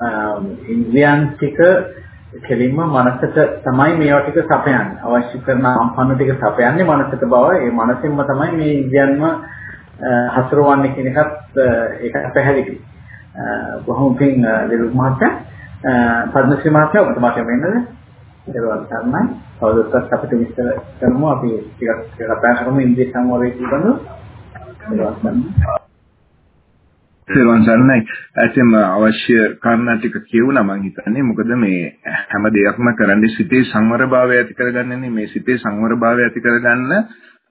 ඉන්ද්‍රියන් ටික කෙලින්ම මනසට තමයි මේවා ටික සපයන්නේ. අවශ්‍ය කරන සම්පන්න ටික සපයන්නේ මනසට බව. ඒ මනසින්ම තමයි මේ ඉන්ද්‍රියන්ම හසුරවන්නේ කියන එකත් ඒක පැහැදිලි. බොහොම පිං දිලුක් මහත්තයා පද්මශ්‍රී මහත්තයා ඔබතුමාට වෙන්නද? ඒවත් තමයි. කවුරුත් අපිට විස්තර කරමු අපි ටිකක් කතා කරමු ඉන්ද්‍රිය සංවරය පිළිබඳව. ඒවත් තමයි. සර්වන් සරණයි ඇතෙම අවශ්‍ය කාරණා ටික කියුණා මම හිතන්නේ. මොකද මේ හැම දෙයක්ම කරන්නේ සිතේ සංවරභාවය ඇති කරගන්නනේ මේ සිතේ සංවරභාවය ඇති කරගන්න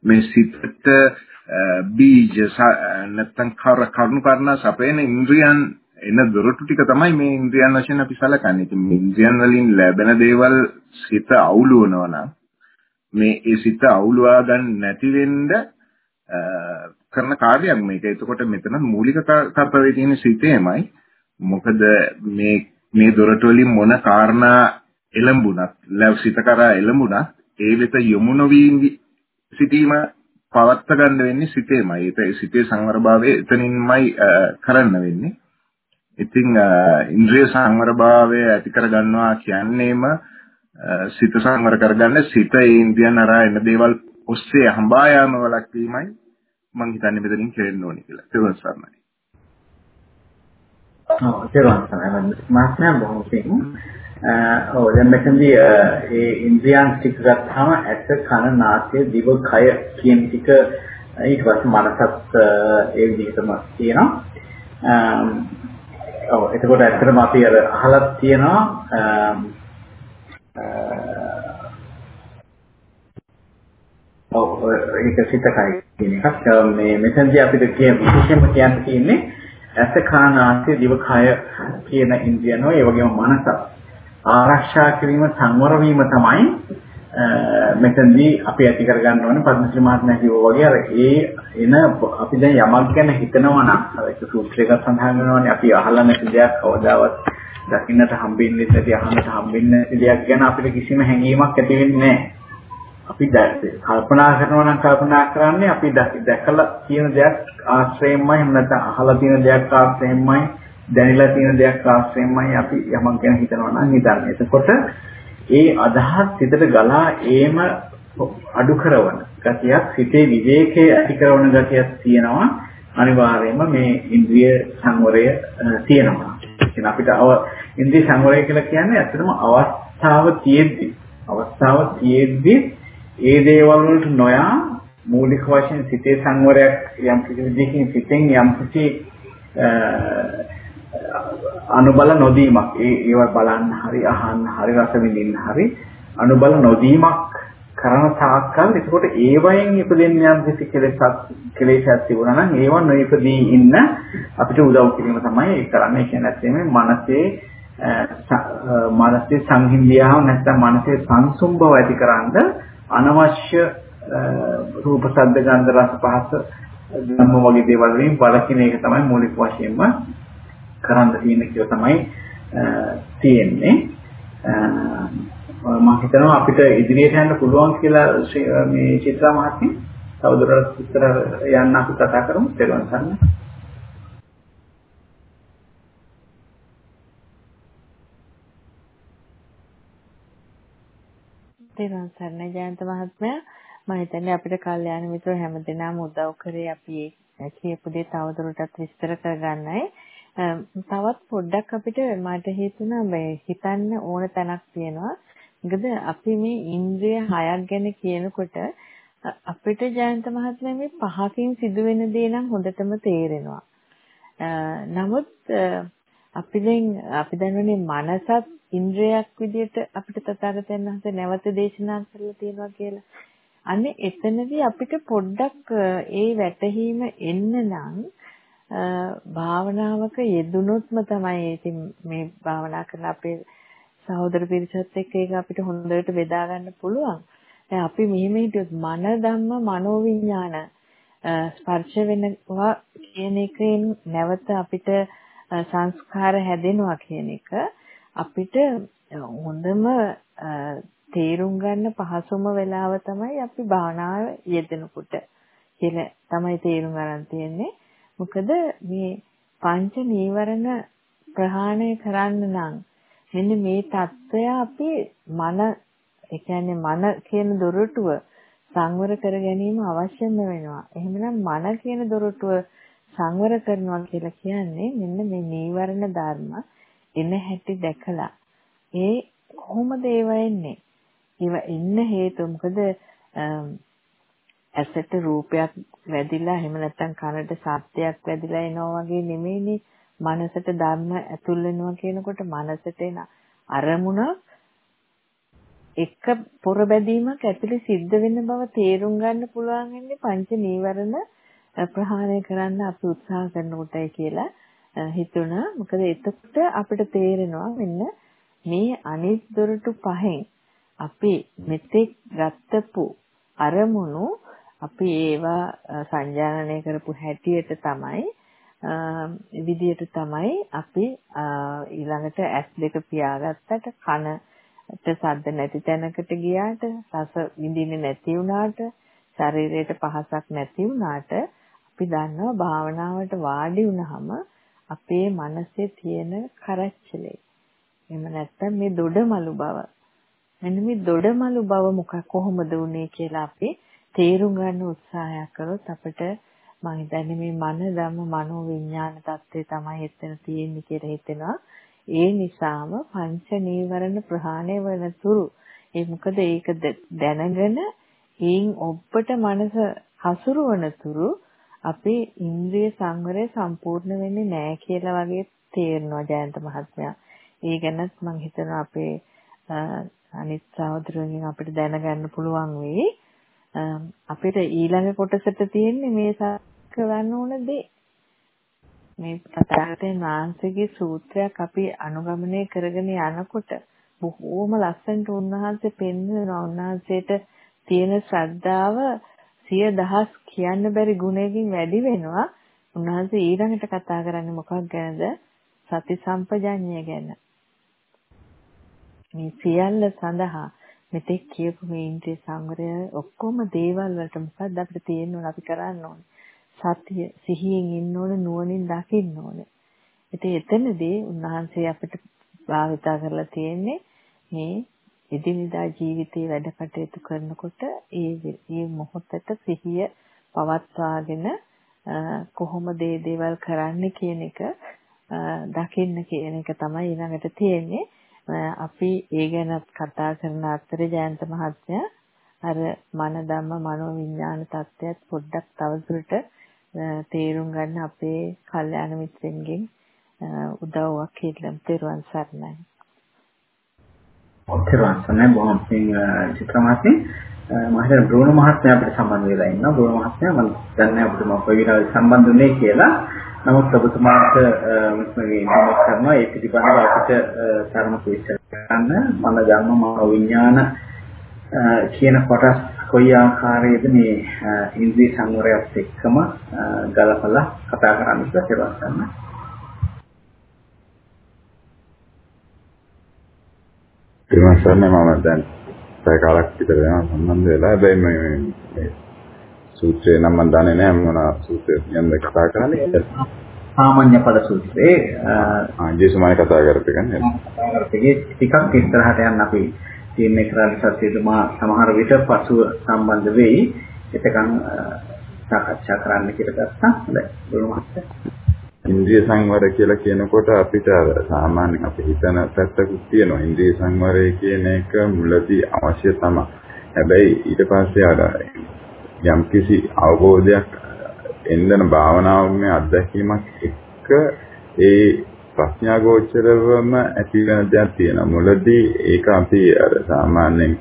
මේ සිතට බීජ නැත්තම් කර කරුණු කරනා සපේන ඉන්ද්‍රියන් එන දොරටු ටික තමයි මේ ඉන්ද්‍රියන් වශයෙන් අපි සලකන්නේ. ඉතින් මේ ඉන්ද්‍රියන් වලින් ලැබෙන දේවල් සිත අවුලවනවා නම් මේ ඒ සිත අවුලවා ගන්න නැති වෙන්න කරන කාර්යයක් මේක. එතකොට මෙතන මූලික කර්තව්‍යය තියෙන සිතේමයි. මොකද මේ මේ දොරටු වලින් මොන කාරණා එළඹුණත්, ලැබ සිත කරා එළඹුණත් ඒ වෙත යොමු නොවි සිටීම පවත්ත ගන්න වෙන්නේ සිතේමයි. ඒක සිතේ සංවරභාවය එතනින්මයි කරන්න වෙන්නේ. ඉතින් ඉන්ද්‍රිය සංවරභාවය ඇති කරගන්නවා කියන්නේම සිත සංවර කරගන්න සිත ඒ ඉන්ද්‍රියන් අරා එන දේවල් ඔස්සේ හඹා යාම වළක්වීමයි මම හිතන්නේ මෙතනින් කෙරෙන්න ඕනේ කියලා. ඒක සරණයි. ඔව් ඒක තමයි. මාස්නා බොහොම පිං. ඔව් දැන් මෙතනදී ඒ ඉන්ද්‍රියන් ටික ගත්තාම ඇස කන නාසය දිව කය කියන ටික ඊට පස්සේ මනසත් ඒ විදිහටම තියෙනවා. ඔව් එතකොට ඇත්තටම අපි අර අහලත් තියෙනවා ඔව් ඒක සිතකයි කියන එකක්. මේ මෙතනදී අපිට කිය විශේෂයෙන්ම කියන්න තියෙන්නේ ඇස කන නාසය දිව කය කියන ඉන්ද්‍රියනෝ ඒ වගේම මනස ආරක්ෂා කිරීම සංවර වීම තමයි මෙතනදී අපි ඇති කරගන්න ඕනේ. පද්මශ්‍රී මහත්මයා කිව්වා වගේ අර ඒ එන අපි දැන් යමක් ගැන හිතනවා නම් අර ඒක සූත්‍රයක සඳහන් වෙනවානේ අපි අහලා නැති දෙයක් කවදාවත් දකින්නට හම්බෙන්නේ නැති අහන්නට හම්බෙන්නේ නැති දෙයක් ගැන අපිට කිසිම හැඟීමක් ඇති වෙන්නේ නැහැ. අපි කල්පනා කරනවා නම් කල්පනා කරන්නේ අපි දැකලා තියෙන දෙයක් ආශ්‍රයෙන්මයි එහෙම නැත්නම් අහලා තියෙන දෙයක් ආශ්‍රයෙන්මයි දැනিলা තියෙන දෙයක් ආශ්‍රයෙන්මයි අපි යමක් ගැන හිතනවා නම් හිතන්නේ. එතකොට ඒ අදහස් සිතට ගලා ඒම අඩු කරන ගතියක් සිතේ විවේකයේ ඇති කරන ගතියක් තියෙනවා අනිවාර්යයෙන්ම මේ ඉන්ද්‍රිය සංවරය තියෙනවා. ඉතින් අපිට ඉන්ද්‍රිය සංවරය කියලා කියන්නේ ඇත්තටම අවස්ථාව තියෙද්දි අවස්ථාව තියෙද්දි ඒ දේවල් වලට නොයා මූලික වශයෙන් සිතේ සංවරයක් යම් කිසි විදිහකින් සිතෙන් යම් කිසි අනුබල නොදීමක්. ඒ ඒවා බලන්න හරි අහන්න හරි රස විඳින්න හරි අනුබල නොදීමක් කරන තාක්කල්. එතකොට ඒවයින් ඉපදෙන්න යම් කිසි කෙලෙසක් කෙලෙසක් තිබුණා නම් ඒව නොඉපදී ඉන්න අපිට උදව් කිරීම තමයි ඒ කරන්නේ. කියන්නේ නැත්නම් මනසේ මනසේ සංහිඳියාව නැත්නම් මනසේ සංසුම් බව ඇතිකරනද අනවශ්‍ය රූප ශබ්ද ගන්ධ රස පහස ධම්ම වගේ දේවල් වලින් බලකින එක තමයි මූලික වශයෙන්ම කරන්න තියෙන කියලා තමයි තියෙන්නේ. මම හිතනවා අපිට ඉදිරියට යන්න පුළුවන් කියලා මේ චිත්‍රා මහත්මිය තවදුරටත් විස්තර යන්න අපි කතා කරමු. තේරුම් ගන්න. තේරුම් ගන්න ජයන්ත මහත්මයා මම හිතන්නේ අපිට කල්යාණ මිත්‍ර හැමදෙනාම උදව් කරේ අපි කියපු දේ තවදුරටත් විස්තර කරගන්නයි. තවත් පොඩ්ඩක් අපිට මට හිතුණා මේ හිතන්න ඕන තැනක් තියෙනවා. මොකද අපි මේ ඉන්ද්‍රිය හයක් ගැන කියනකොට අපිට ජයන්ත මහත්මයා මේ පහකින් සිදුවෙන දේ නම් හොඳටම තේරෙනවා. නමුත් අපි දැන් අපි දන්නනේ මනසත් ඉන්ද්‍රියක් විදිහට අපිට තථාගතයන් වහන්සේ නැවත දේශනා කරලා තියෙනවා කියලා. අනේ එතනදී අපිට පොඩ්ඩක් ඒ වැටහීම එන්න නම් භාවනාවක යෙදුනොත්ම තමයි ඉතින් මේ භාවනා කරන අපේ සහෝදර පිරිසත් එක්ක ඒක අපිට හොඳට බෙදා ගන්න පුළුවන්. දැන් අපි මෙහෙම හිටියොත් මන ධම්ම මනෝවිඥාන ස්පර්ශ වෙනවා කියන එකෙන් නැවත අපිට සංස්කාර හැදෙනවා කියන එක අපිට හොඳම තේරුම් ගන්න පහසුම වෙලාව තමයි අපි භාවනාව යෙදෙනකොට කියලා තමයි තේරුම් ගන්න තියෙන්නේ. මොකද මේ පංච නීවරණ ප්‍රහාණය කරන්න නම් මෙන්න මේ தত্ত্বය අපි මන ඒ කියන්නේ මන කියන දොරටුව සංවර කර ගැනීම අවශ්‍යම වෙනවා. එහෙමනම් මන කියන දොරටුව සංවර කරනවා කියලා කියන්නේ මෙන්න මේ නීවරණ ධර්ම එන හැටි දැකලා. ඒ කොහොමද ඒව එන්නේ? ඒව එන්න හේතුව මොකද? ඇසට රූපයක් වැදිලා එහෙම නැත්නම් කනට ශබ්දයක් වැදිලා එනවා වගේ නෙමෙයිනේ. මනසට ධර්ම ඇතුල් වෙනවා කියනකොට මනසට එන අරමුණ එක පොර බැදීමක් ඇතුලේ සිද්ධ වෙන බව තේරුම් ගන්න පුළුවන් වෙන්නේ පංච නීවරණ ප්‍රහාණය කරන්න අපි උත්සාහ කරනකොටයි කියලා හිතුණා. මොකද එතකොට අපිට තේරෙනවා මෙන්න මේ අනිත් දොරටු පහෙන් අපි මෙතෙක් ගත්තපු අරමුණු අපි ඒවා සංජානනය කරපු හැටියට තමයි විදියට තමයි අපි ඊළඟට ඇස් දෙක පියාගත්තට කනට සද්ද නැති තැනකට ගියාට රස විඳින්නේ නැති වුණාට ශරීරයට පහසක් නැති වුණාට අපි දන්නවා භාවනාවට වාඩි වුණාම අපේ මනසේ තියෙන කරච්චලේ. එහෙම නැත්නම් මේ දොඩමලු බව. මෙන්න මේ දොඩමලු බව මොකක් කොහොමද උනේ කියලා අපි තේරුම් ගන්න උත්සාහයක් කරොත් අපිට මම හිතන්නේ මේ මන ධම්ම මනෝ විඥාන தත්ත්වය තමයි එතන තියෙන්නේ කියලා හිතෙනවා. ඒ නිසාම පංච නීවරණ ප්‍රහාණය වන තුරු ඒ මොකද ඒක දැනගෙන ඊන් ඔබට මනස හසුරුවන තුරු අපේ ඉන්ද්‍රිය සංවරය සම්පූර්ණ වෙන්නේ නැහැ කියලා වගේ තේරෙනවා ජයන්ත මහත්මයා. ඒ ගැනත් මම හිතනවා අපේ අනිත් සහෝදරයන් අපිට දැනගන්න පුළුවන් වෙයි. අපිට ඊළඟ කොටසට තියෙන්නේ මේ සාකරන්න ඕන දේ. මේ තථාගතයන් වහන්සේගේ සූත්‍රයක් අපි අනුගමනය කරගෙන යනකොට බොහෝම ලස්සනට උන්වහන්සේ පෙන්වනවා උන්වහන්සේට තියෙන ශ්‍රද්ධාව සිය දහස් කියන්න බැරි ගුණයකින් වැඩි වෙනවා. උන්වහන්සේ ඊළඟට කතා කරන්නේ මොකක් ගැනද? සති සම්පජඤ්ඤය ගැන. මේ සියල්ල සඳහා මෙතෙක් කියපු මේ ඉන්ද්‍රිය සංවරය ඔක්කොම දේවල් වලට මොකක්ද අපිට තියෙන්න ඕන අපි කරන්න ඕනේ. සතිය සිහියෙන් ඉන්න ඕන නුවණින් දකින්න ඕන. ඉතින් එතනදී උන්වහන්සේ අපිට භාවිතා කරලා තියෙන්නේ මේ එදිනෙදා ජීවිතේ වැඩ කටයුතු කරනකොට ඒ මේ මොහොතට සිහිය පවත්වාගෙන කොහොමද මේ දේවල් කරන්න කියන එක දකින්න කියන එක තමයි ඊළඟට තියෙන්නේ. අපි ඒ ගැනත් කතා කරන අතරේ ජයන්ත මහත්මයා අර මන ධම්ම මනෝ විඥාන தත්ත්වයක් පොඩ්ඩක් තවදුරට තේරුම් ගන්න අපේ කල්යාණ මිත්‍රෙන්ගෙන් උදව්වක් කියලා තෙරුවන් සරණයි. තෙරුවන් සරණයි බොහොම පිං චිත්‍රමාත්මේ මම හිතන බ්‍රෝණ මහත්මයා අපිට සම්බන්ධ වෙලා ඉන්නවා. බ්‍රෝණ මහත්මයා මම දන්නේ අපිට මම කොයිවිලා සම්බන්ධ වෙන්නේ කියලා. නමුත් ඔබතුමාට මගේ ඉන්ෆෝමේෂන් කරනවා. ඒ පිළිබඳව අපිට තරම විස්තර කරන්න. මන ධම්ම මනෝ විඥාන කියන කොටස් කොයි ආකාරයේද මේ ඉන්ද්‍රිය සංවරයත් එක්කම ගලපලා කතා කරන්න කියලා ගන්න. ඊමණසන්නේ මම දැන් පැය කාලක් විතර යනවා සම්බන්ධ වෙලා හැබැයි මේ සූත්‍රේ නම් මම දන්නේ නැහැ මොන සූත්‍රයක් ගැනද කතා කරන්නේ. සාමාන්‍ය පද සූත්‍රේ ආ ජේසුමායි කතා කරපේකන්නේ. ටිකක් ඉස්සරහට යන්න අපි තීරණය කරන්න සත්‍යතුමා සමහර විට පසුව සම්බන්ධ වෙයි. එතකන් සාකච්ඡා කරන්න කියලා ගත්තා. හොඳයි. දුරු මහත්තයා. ඉන්ද්‍රිය සංවර කියලා කියනකොට අපිට සාමාන්‍යයෙන් අපි හිතන පැත්තකුත් තියෙනවා. ඉන්ද්‍රිය සංවරය කියන එක මුලදී අවශ්‍ය තමයි. හැබැයි ඊට පස්සේ අර යම්කිසි අවබෝධයක් එන්නන භාවනාවේ අත්දැකීමක් එක්ක ඒ ප්‍රඥා ගෝචරවම ඇති වෙන දෙයක් තියෙනවා. මුලදී ඒක අපි අර සාමාන්‍යයෙන්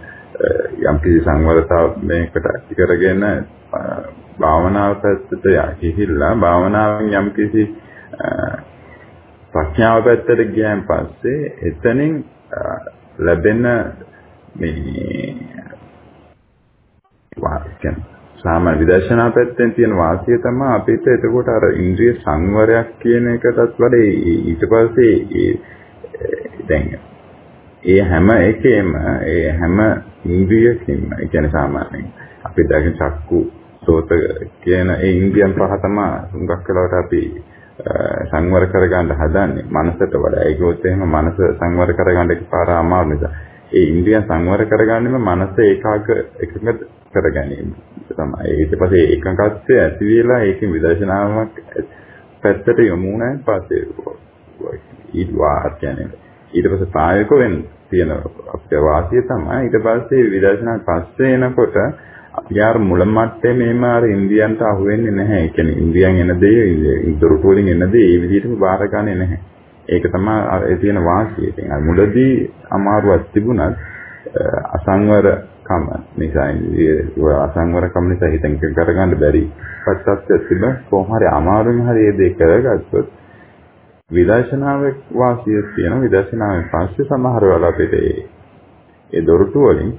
යම් කිසි සංවරතාවයකට ඇති කරගෙන භාවනාව පැත්තට යහිලා භාවනාවෙන් යම් කිසි ප්‍රඥාව පැත්තට ගියන් පස්සේ එතනින් ලැබෙන මේ වාක්‍යන සාමාන්‍ය විදර්ශනා පැත්තෙන් තියෙන වාසිය තමයි අපිට එතකොට අර ඉන්ද්‍රිය සංවරයක් කියන එකටත් වඩා ඊට පස්සේ දැන් ඒ හැම එකෙම ඒ හැම ඉන්ද්‍රියකින්ම ඒ කියන්නේ සාමාන්‍යයෙන් අපි දැන් චක්කු සෝත කියන ඒ ඉන්ද්‍රියන් පහ තමයි හුඟක් වෙලාවට අපි සංවර කරගන්න හදන්නේ මනසට වඩා. ඒකෝත් එහෙම මනස සංවර කරගන්න එකපාර අමාරු නිසා. ඒ ඉන්ද්‍රියන් සංවර කරගන්නෙම මනස ඒකාග එකඟ කර ගැනීම තමයි. ඊට පස්සේ ඒකකත්වය ඇති වෙලා ඒකෙන් විදර්ශනාවක් පැත්තට යොමු වුණාන් පස්සේ ඊට වාර කියන්නේ. ඊට පස්සේ ප්‍රායෝගික වෙන්න තියෙන අපේ වාසිය තමයි. ඊට පස්සේ විදර්ශනාවට පස්සේ එනකොට අපි ආර මුල මට්ටමේම ආර ඉන්දියන්ට අහු වෙන්නේ නැහැ. ඒ කියන්නේ ඉන්දියන් එන දේ දොරටු වලින් එන දේ ඒ විදිහටම බාරගන්නේ නැහැ. ඒක තමයි ඒ තියෙන වාසිය. ඉතින් මුලදී අමාරුවක් තිබුණත් අසංවර කම නිසා අසංවර කම නිසා හිතෙන් කරගන්න බැරි පස්සත්ය තිබ කොහොම හරි අමාරුම හරි ඒ දේ කරගත්තොත් විදර්ශනාවේ වාසිය තියෙන විදර්ශනාවෙන් පස්සේ සමහර වෙලාවට අපිට ඒ දොරටු වලින්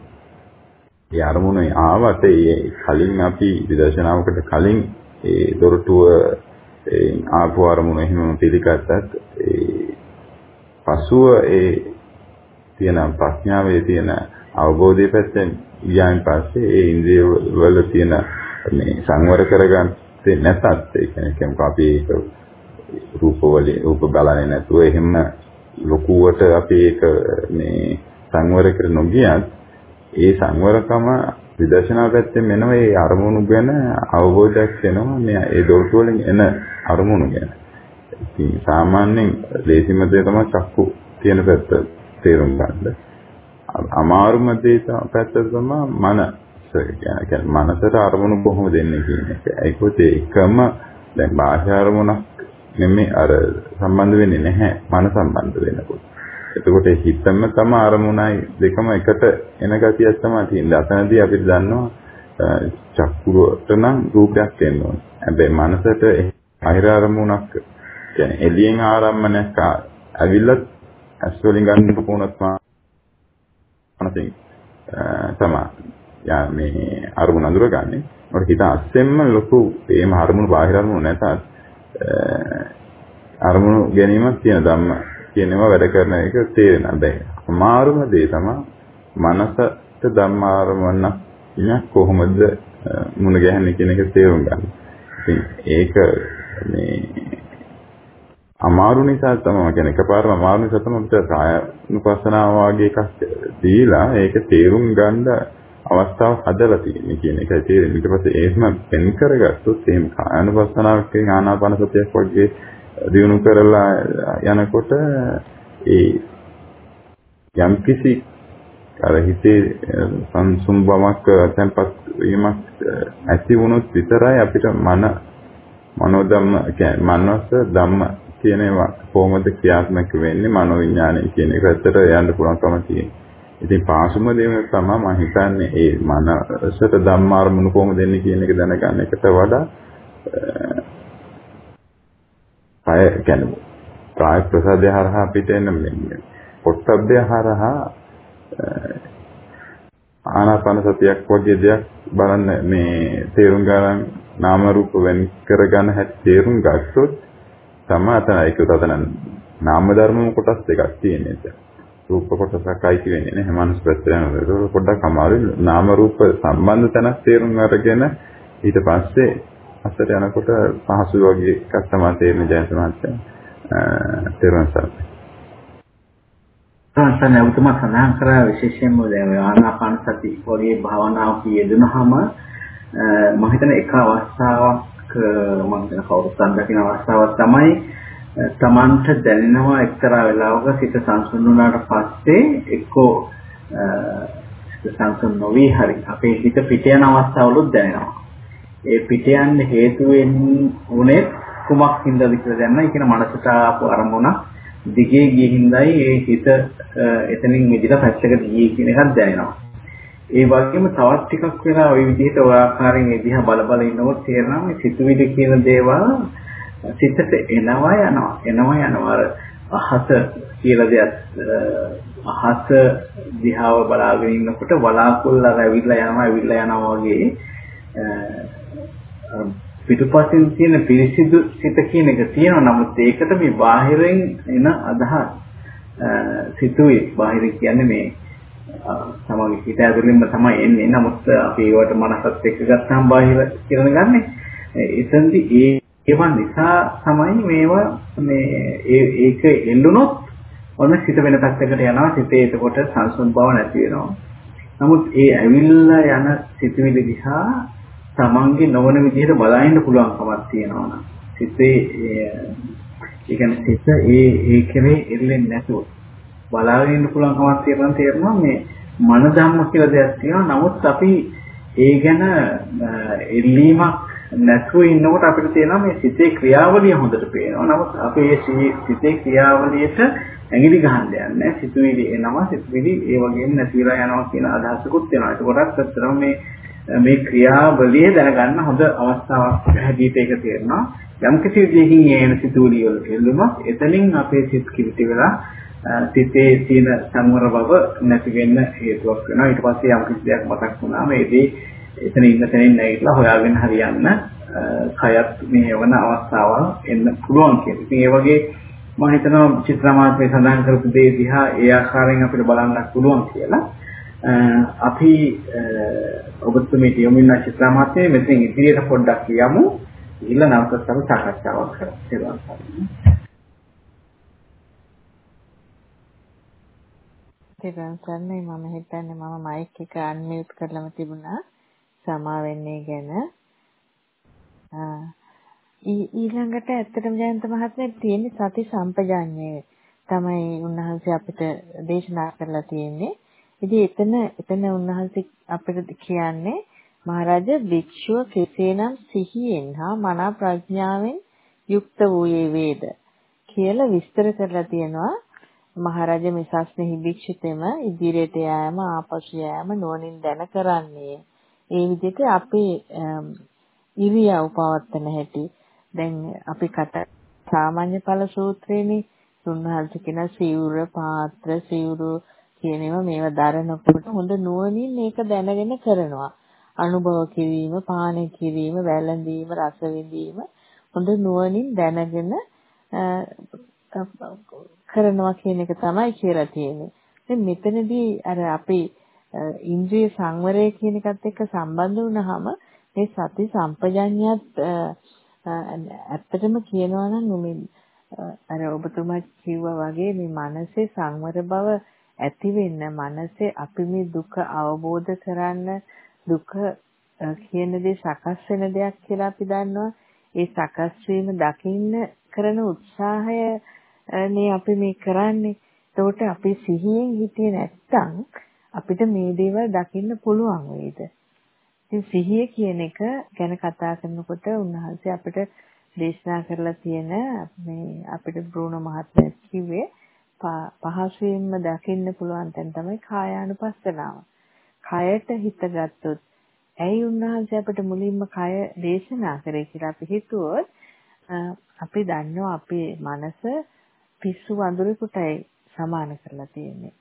ඒ අරමුණ ආවට ඒ කලින් අපි විදර්ශනාවකට කලින් ඒ දොරටුව ඒ ආපු අරමුණ එහෙම පිළිගත්තත් ඒ පසුව ඒ තියෙන ප්‍රඥාවේ තියෙන අවබෝධය පැත්තෙන් ගියාන් පස්සේ ඒ ඉන්ද්‍රිය වල තියෙන මේ සංවර කරගත්තේ නැතත් ඒ කියන්නේ කෙනෙක් අපි රූප වලින් රූප බලන්නේ නැතුව එහෙම ලොකුවට අපි ඒක මේ සංවර කර නොගියත් ඒ සංවරකම විදර්ශනා පැත්තෙන් මෙනවා ඒ අරමුණු ගැන අවබෝධයක් වෙනවා මේ ඒ දොරටු වලින් එන අරමුණු ගැන. ඉතින් සාමාන්‍යයෙන් ලේසිම දේ තමයි චක්කු කියන පැත්ත තේරුම් ගන්න. අමාරුම දේ පැත්ත තමයි මනස. කියන්නේ මනසට අරමුණු කොහොමද දෙන්නේ කියන එක. ඒකත් එකම දැන් බාහිර අරමුණක් නෙමෙයි අර සම්බන්ධ වෙන්නේ නැහැ මන සම්බන්ධ වෙනකොට. එතකොට හිතම තම අරමුණයි දෙකම එකට එන ගතියක් තමයි තියෙන්නේ. අතනදී අපිට දන්නවා චක්කුරට නම් රූපයක් එන්න ඕනේ. හැබැයි මනසට බාහිර අරමුණක් කියන්නේ එළියෙන් ආරම්මණයක් ඇවිල්ලත් ඇස් වලින් ගන්න කොනත් මානසින් තමයි යා මේ අරමුණ අඳුරගන්නේ. ඒකට හිත අස්සෙන්ම ලොකු ඒම අරමුණු බාහිර අරමුණු නැතත් අරමුණු ගැනීමක් තියෙන ධම්ම කියනවා වැඩ කරන එක තේරෙන. හැබැයි අමාරුම දේ තමයි මනසට ධම්ම අරමුණක් කොහොමද මුණ ගැහෙන්නේ කියන එක තේරුම් ගන්න. ඉතින් ඒක මේ අමාරු නිසා තමයි කියන්නේ එකපාරම අමාරු නිසා තමයි අපිට කායනුපස්සනාව වගේ එකක් දීලා ඒක තේරුම් ගන්න අවස්ථාව හදලා තියෙන්නේ කියන එකයි තේරෙන්නේ. ඊට පස්සේ එහෙම පෙන් කරගත්තොත් එහෙම කායනුපස්සනාවකින් ආනාපාන සතියක් වගේ දිනු කරලා යනකොට ඒ යම්කිසි අර හිතේ සංසුම් බවක් තැන්පත් වීමක් ඇති වුණොත් විතරයි අපිට මන මනෝධම්ම කියන්නේ මනස ධම්ම කියන ඒවා කොහොමද ක්‍රියාත්මක වෙන්නේ මනෝවිඥානය කියන එක ඇත්තට යන්න පුළුවන්කම තියෙනවා. ඉතින් පාසුම දේ තමයි මම හිතන්නේ ඒ මනසට ධම්මාරමුණු කොහොමද දෙන්නේ කියන එක දැනගන්න එකට වඩා අය කියන්නේ කාය ප්‍රසාදය හරහා පිට එන මේ පොට්ටබ්බය හරහා ආනාපාන සතියක් වගේ දෙයක් බලන්න මේ තේරුම් ගන්න නාම රූප වෙන් කරගන්න හැටි තේරුම් ගත්තොත් තමයි අතන ඒක උතන නාම ධර්මම කොටස් දෙකක් තියෙන්නේ. රූප කොටසක් අයිති වෙන්නේ නැහැ මනස් පැත්තට යනවා. ඒක පොඩ්ඩක් අමාරුයි. නාම රූප සම්බන්ධ තැනක් තේරුම් අරගෙන ඊට පස්සේ අස්සට යනකොට පහසු වගේ එකක් තමයි තේරෙන ජයන්ත මහත්තයා. තේරුම් ගන්න. සංසන ඔබතුමා සඳහන් කරා විශේෂයෙන්ම දැන් ආනාපාන සති වගේ භාවනාවක යෙදුනහම මම හිතන එක අවස්ථාවක් මම හිතන කවුරුත් අත්දකින අවස්ථාවක් තමයි තමන්ට දැනෙනවා එක්තරා වෙලාවක සිත සංසුන් වුණාට පස්සේ එක්කෝ සංසුන් නොවි හරි අපේ හිත පිට යන අවස්ථාවලුත් දැනෙනවා. ඒ පිට යන්න හේතු වෙන්නේ කුමක් හින්දාද කියලා දැනන. ඒ කියන මනසට ආපු අරමුණක් දිගේ ගිහින්දයි ඒ හිත එතනින් මිදලා පැත්තකට ගියේ කියන එකක් දැනෙනවා. ඒ වගේම තවත් ටිකක් වෙලා ওই විදිහට ඔය ආකාරයෙන් ඒ දිහා බල බල ඉන්නකොට තේරෙනවා මේ සිතුවිලි කියන දේවල් සිතට එනවා යනවා එනවා යනවා අර අහස කියලා දෙයක් අහස දිහාව බලාගෙන ඉන්නකොට වලාකුළු අර ඇවිල්ලා යනවා ඇවිල්ලා යනවා වගේ පිටුපසින් තියෙන පිරිසිදු සිත කියන එක තියෙනවා නමුත් ඒකට මේ බාහිරින් එන අදහස් සිතුවේ බාහිර කියන්නේ මේ තමගේ හිත ඇතුළින්ම තමයි එන්නේ. නමුත් අපි ඒවට මනසත් එක්ක ගත්තාම බාහිර කියලා ගන්නෙ. එතෙන්දි ඒ ඒවා නිසා තමයි මේවා මේ ඒක එල්ලුනොත් ඔන්න සිත වෙන පැත්තකට යනවා. සිතේ එතකොට සංසුන් බව නැති වෙනවා. නමුත් ඒ ඇවිල්ලා යන සිතුවිලි දිහා තමන්ගේ නොවන විදිහට බලන්න පුළුවන්කමක් තියෙනවා නම් සිතේ ඒ කියන්නේ සිත ඒ ඒ කෙරේ එල්ලෙන්නේ නැතුව බලාගෙන ඉන්න පුළුවන් කමක් තියෙනවා තේරෙනවා මේ මන ධම්ම කියලා දෙයක් තියෙනවා. නමුත් අපි ඒ ගැන එල්ලීමක් නැතුව ඉන්නකොට අපිට තේරෙනවා මේ සිතේ ක්‍රියාවලිය හොඳට පේනවා. නමුත් අපේ සිතේ ක්‍රියාවලියට ඇඟිලි ගහන්න යන්නේ සිතුවිලි එනවා සිතුවිලි ඒ වගේම නැති වෙලා යනවා කියන අදහසකුත් වෙනවා ඒකටත් ඇත්තටම මේ මේ ක්‍රියාවලිය දැනගන්න හොඳ අවස්ථාවක් හැටියට ඒක තේරෙනවා යම් කිසි විදිහකින් එන සිතුවිලි වලට එල්ලුමක් එතනින් අපේ සිත් කිවිති වෙලා සිතේ තියෙන සංවර බව නැති වෙන්න හේතුවක් වෙනවා. ඊට පස්සේ යම් කිසි දෙයක් මතක් වුණාම ඒදී එතන ඉන්න තැනින් නැගිටලා හොයාගෙන හරියන්න කයත් මෙහෙවන අවස්ථාවල් එන්න පුළුවන් කියලා. ඉතින් ඒ වගේ මම හිතනවා චිත්‍රමාත්මේ සඳහන් කරපු දේ දිහා ඒ ආකාරයෙන් අපිට බලන්නත් පුළුවන් කියලා. අපි ඔබතුමීට යොමු වෙන චිත්‍රමාත්මේ මෙතෙන් ඉදිරියට පොඩ්ඩක් යමු. ගිහිල්ලා නැවතත් අපි සාකච්ඡාවක් කරමු. තෙරුවන් සරණයි මම හිතන්නේ මම මයික් එක අන්මියුට් කරලම තිබුණා සමා වෙන්නේ ගැන ඊළඟට ඇත්තටම ජයන්ත මහත්මයා තියෙන සති සම්පජාඤ්ඤය තමයි උන්වහන්සේ අපිට දේශනා කරලා තියෙන්නේ. ඉතින් එතන එතන උන්වහන්සේ අපිට කියන්නේ මහරජා භික්ෂුව කෙසේනම් සිහියෙන් හා මනා ප්‍රඥාවෙන් යුක්ත වූයේ වේද කියලා විස්තර කරලා තියෙනවා. මහරජා මේ සස්නෙහි භික්ෂුතෙම ඉදිරියට යෑම ආපසු යෑම නුවණින් දැන කරන්නේ. ඒ විදිහට අපේ ඉරියව් පවත්තන හැටි. දැන් අපි කතා සාමාන්‍ය ඵල සූත්‍රේනේ උන්වහන්සේ කියන සිවුර පාත්‍ර සිවුරු කියන ඒවා මේවා දරනකොට හොඳ නුවණින් මේක දැනගෙන කරනවා අනුභව කිරීම, පානය කිරීම, වැළඳීම, රස විඳීම හොඳ නුවණින් දැනගෙන කරනවා කියන එක තමයි කියලා තියෙන්නේ. දැන් මෙතනදී අර අපි ඉන්ද්‍රිය සංවරය කියන එකත් එක්ක සම්බන්ධ වුණාම මේ සති සම්පජඤ්ඤයත් ඇත්තටම කියනවා නම් මේ අර ඔබතුමා කිව්වා වගේ මේ මනසේ සංවර බව ඇති වෙන්න මනසේ අපි මේ දුක අවබෝධ කරන්න දුක කියන දේ සකස් වෙන දෙයක් කියලා අපි දන්නවා. ඒ සකස් වීම දකින්න කරන උත්සාහය නේ අපි මේ කරන්නේ. එතකොට අපි සිහියෙන් හිටියේ නැත්තම් අපිට මේ දේවල් දකින්න පුළුවන් වේද? ඉතින් සිහිය කියන එක ගැන කතා කරනකොට උන්වහන්සේ අපිට දේශනා කරලා තියෙන මේ අපිට බ්‍රූනෝ මහත්මයා කිව්වේ පහසුවෙන්ම දකින්න පුළුවන් තැන තමයි කායානුපස්සනාව. කයට හිත ගත්තොත් ඇයි උන්වහන්සේ අපිට මුලින්ම කය දේශනා කරේ කියලා අපි හිතුවොත් අපි දන්නවා අපේ මනස පිස්සු වඳුරෙකුටයි සමාන කරලා තියෙන්නේ.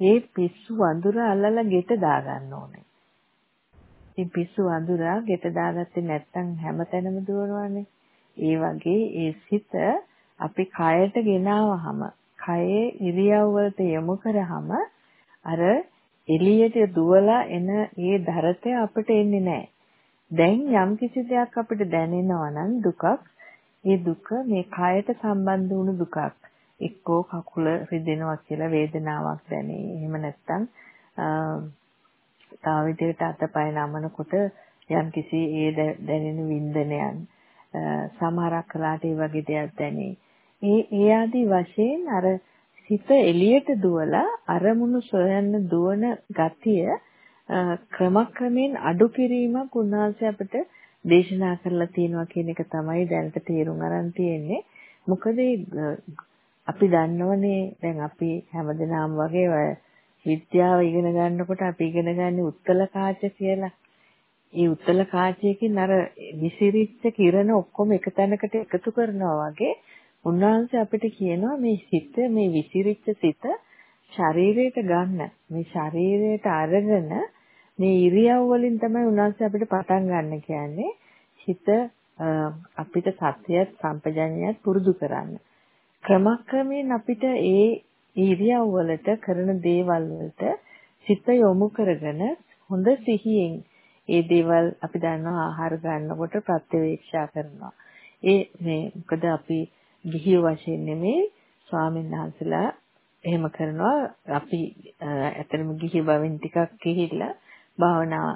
ඒ පිස්සු වඳුර අල්ලලා ගෙට දාගන්න ඕනේ. ඉතින් පිස්සු වඳුරා ගෙට දාගත්තේ නැත්නම් හැමතැනම දුවනවානේ. ඒ වගේ ඒ සිත අපි කයට ගෙනාවහම කයේ ඉරියව් වලට යොමු කරාම අර එළියට දුවලා එන ඒ දරතය අපිට එන්නේ නැහැ. දැන් යම් කිසි දෙයක් අපිට දැනෙනවා නම් දුකක් ඒ දුක මේ කයට සම්බන්ධ වුණු දුකක්. එක්කෝ කකුල රිදෙනවා කියලා වේදනාවක් දැනේ. එහෙම නැත්නම් තව විදිහට අතපය නමනකොට යම් කිසි ඒ දැනෙන වින්දනයන් සමහරක් කලාට ඒ වගේ දෙයක් දැනේ. ඒ ඒ ආදී වශයෙන් අර හිත එළියට දුවලා අරමුණු සොයන්න දුවන ගතිය ක්‍රමක්‍රමයෙන් අඩු කිරීමක් උන්වහන්සේ අපිට දේශනා කරලා තියෙනවා කියන එක තමයි දැනට තේරුම් අරන් තියෙන්නේ. මොකද අපි දන්නවනේ දැන් අපි හැමදෙනාම වගේ විද්‍යාව ඉගෙන ගන්නකොට අපි ඉගෙන ගන්නේ උත්තල කාච කියලා. ඒ උත්තල කාචයකින් අර විසිරිච්ච කිරණ ඔක්කොම එක තැනකට එකතු කරනවා වගේ උන්වහන්සේ අපිට කියනවා මේ සිත මේ විසිරිච්ච සිත ශරීරයට ගන්න. මේ ශරීරයට අරගෙන මේ ඉරියව් වලින් තමයි උන්වහන්සේ අපිට පටන් ගන්න කියන්නේ. හිත අපිට සත්‍යයත් සම්පජඤ්ඤයත් පුරුදු කරන්න. ක්‍රමක්‍රමයෙන් අපිට ඒ ඉරියව් වලට කරන දේවල් වලට සිත යොමු කරගෙන හොඳ සිහියෙන් ඒ දේවල් අපි දන්නවා ආහාර ගන්නකොට ප්‍රත්‍යවේක්ෂා කරනවා. ඒ මේ මොකද අපි ගිහිය වශයෙන් නෙමෙයි ස්වාමීන් වහන්සේලා එහෙම කරනවා අපි ඇත්තටම ගිහි බවෙන් ටිකක් ගිහිල්ලා භාවනා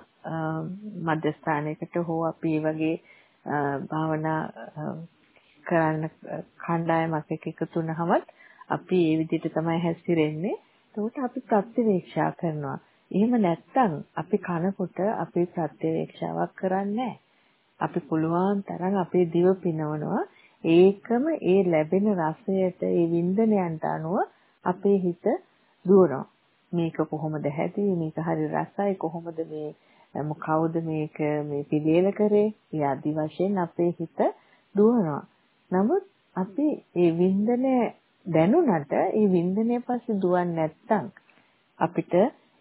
මධ්‍යස්ථානයකට හෝ අපි වගේ භාවනා කරන්න කණ්ඩායමක් එක්ක එකතු වුණාමත් අපි ඒ විදිහට තමයි හැසිරෙන්නේ. ඒකට අපි ප්‍රත්‍යවේක්ෂා කරනවා. එහෙම නැත්තම් අපි කනකොට අපි ප්‍රත්‍යවේක්ෂාවක් කරන්නේ අපි පුළුවන් තරම් අපේ දිව පිනවනවා. ඒකම ඒ ලැබෙන රසයට ඒ වින්දනයන්ට අනුව අපේ හිත දුවනවා. මේක කොහොමද හැදී මේක හරි රසයි කොහොමද මේ කවුද මේක මේ පිළියෙල කරේ යදි වශයෙන් අපේ හිත දුවනවා. නමුත් අපි ඒ වින්දනය දැනුණට ඒ වින්දනය පස්සේ දුවන්නේ නැත්තම් අපිට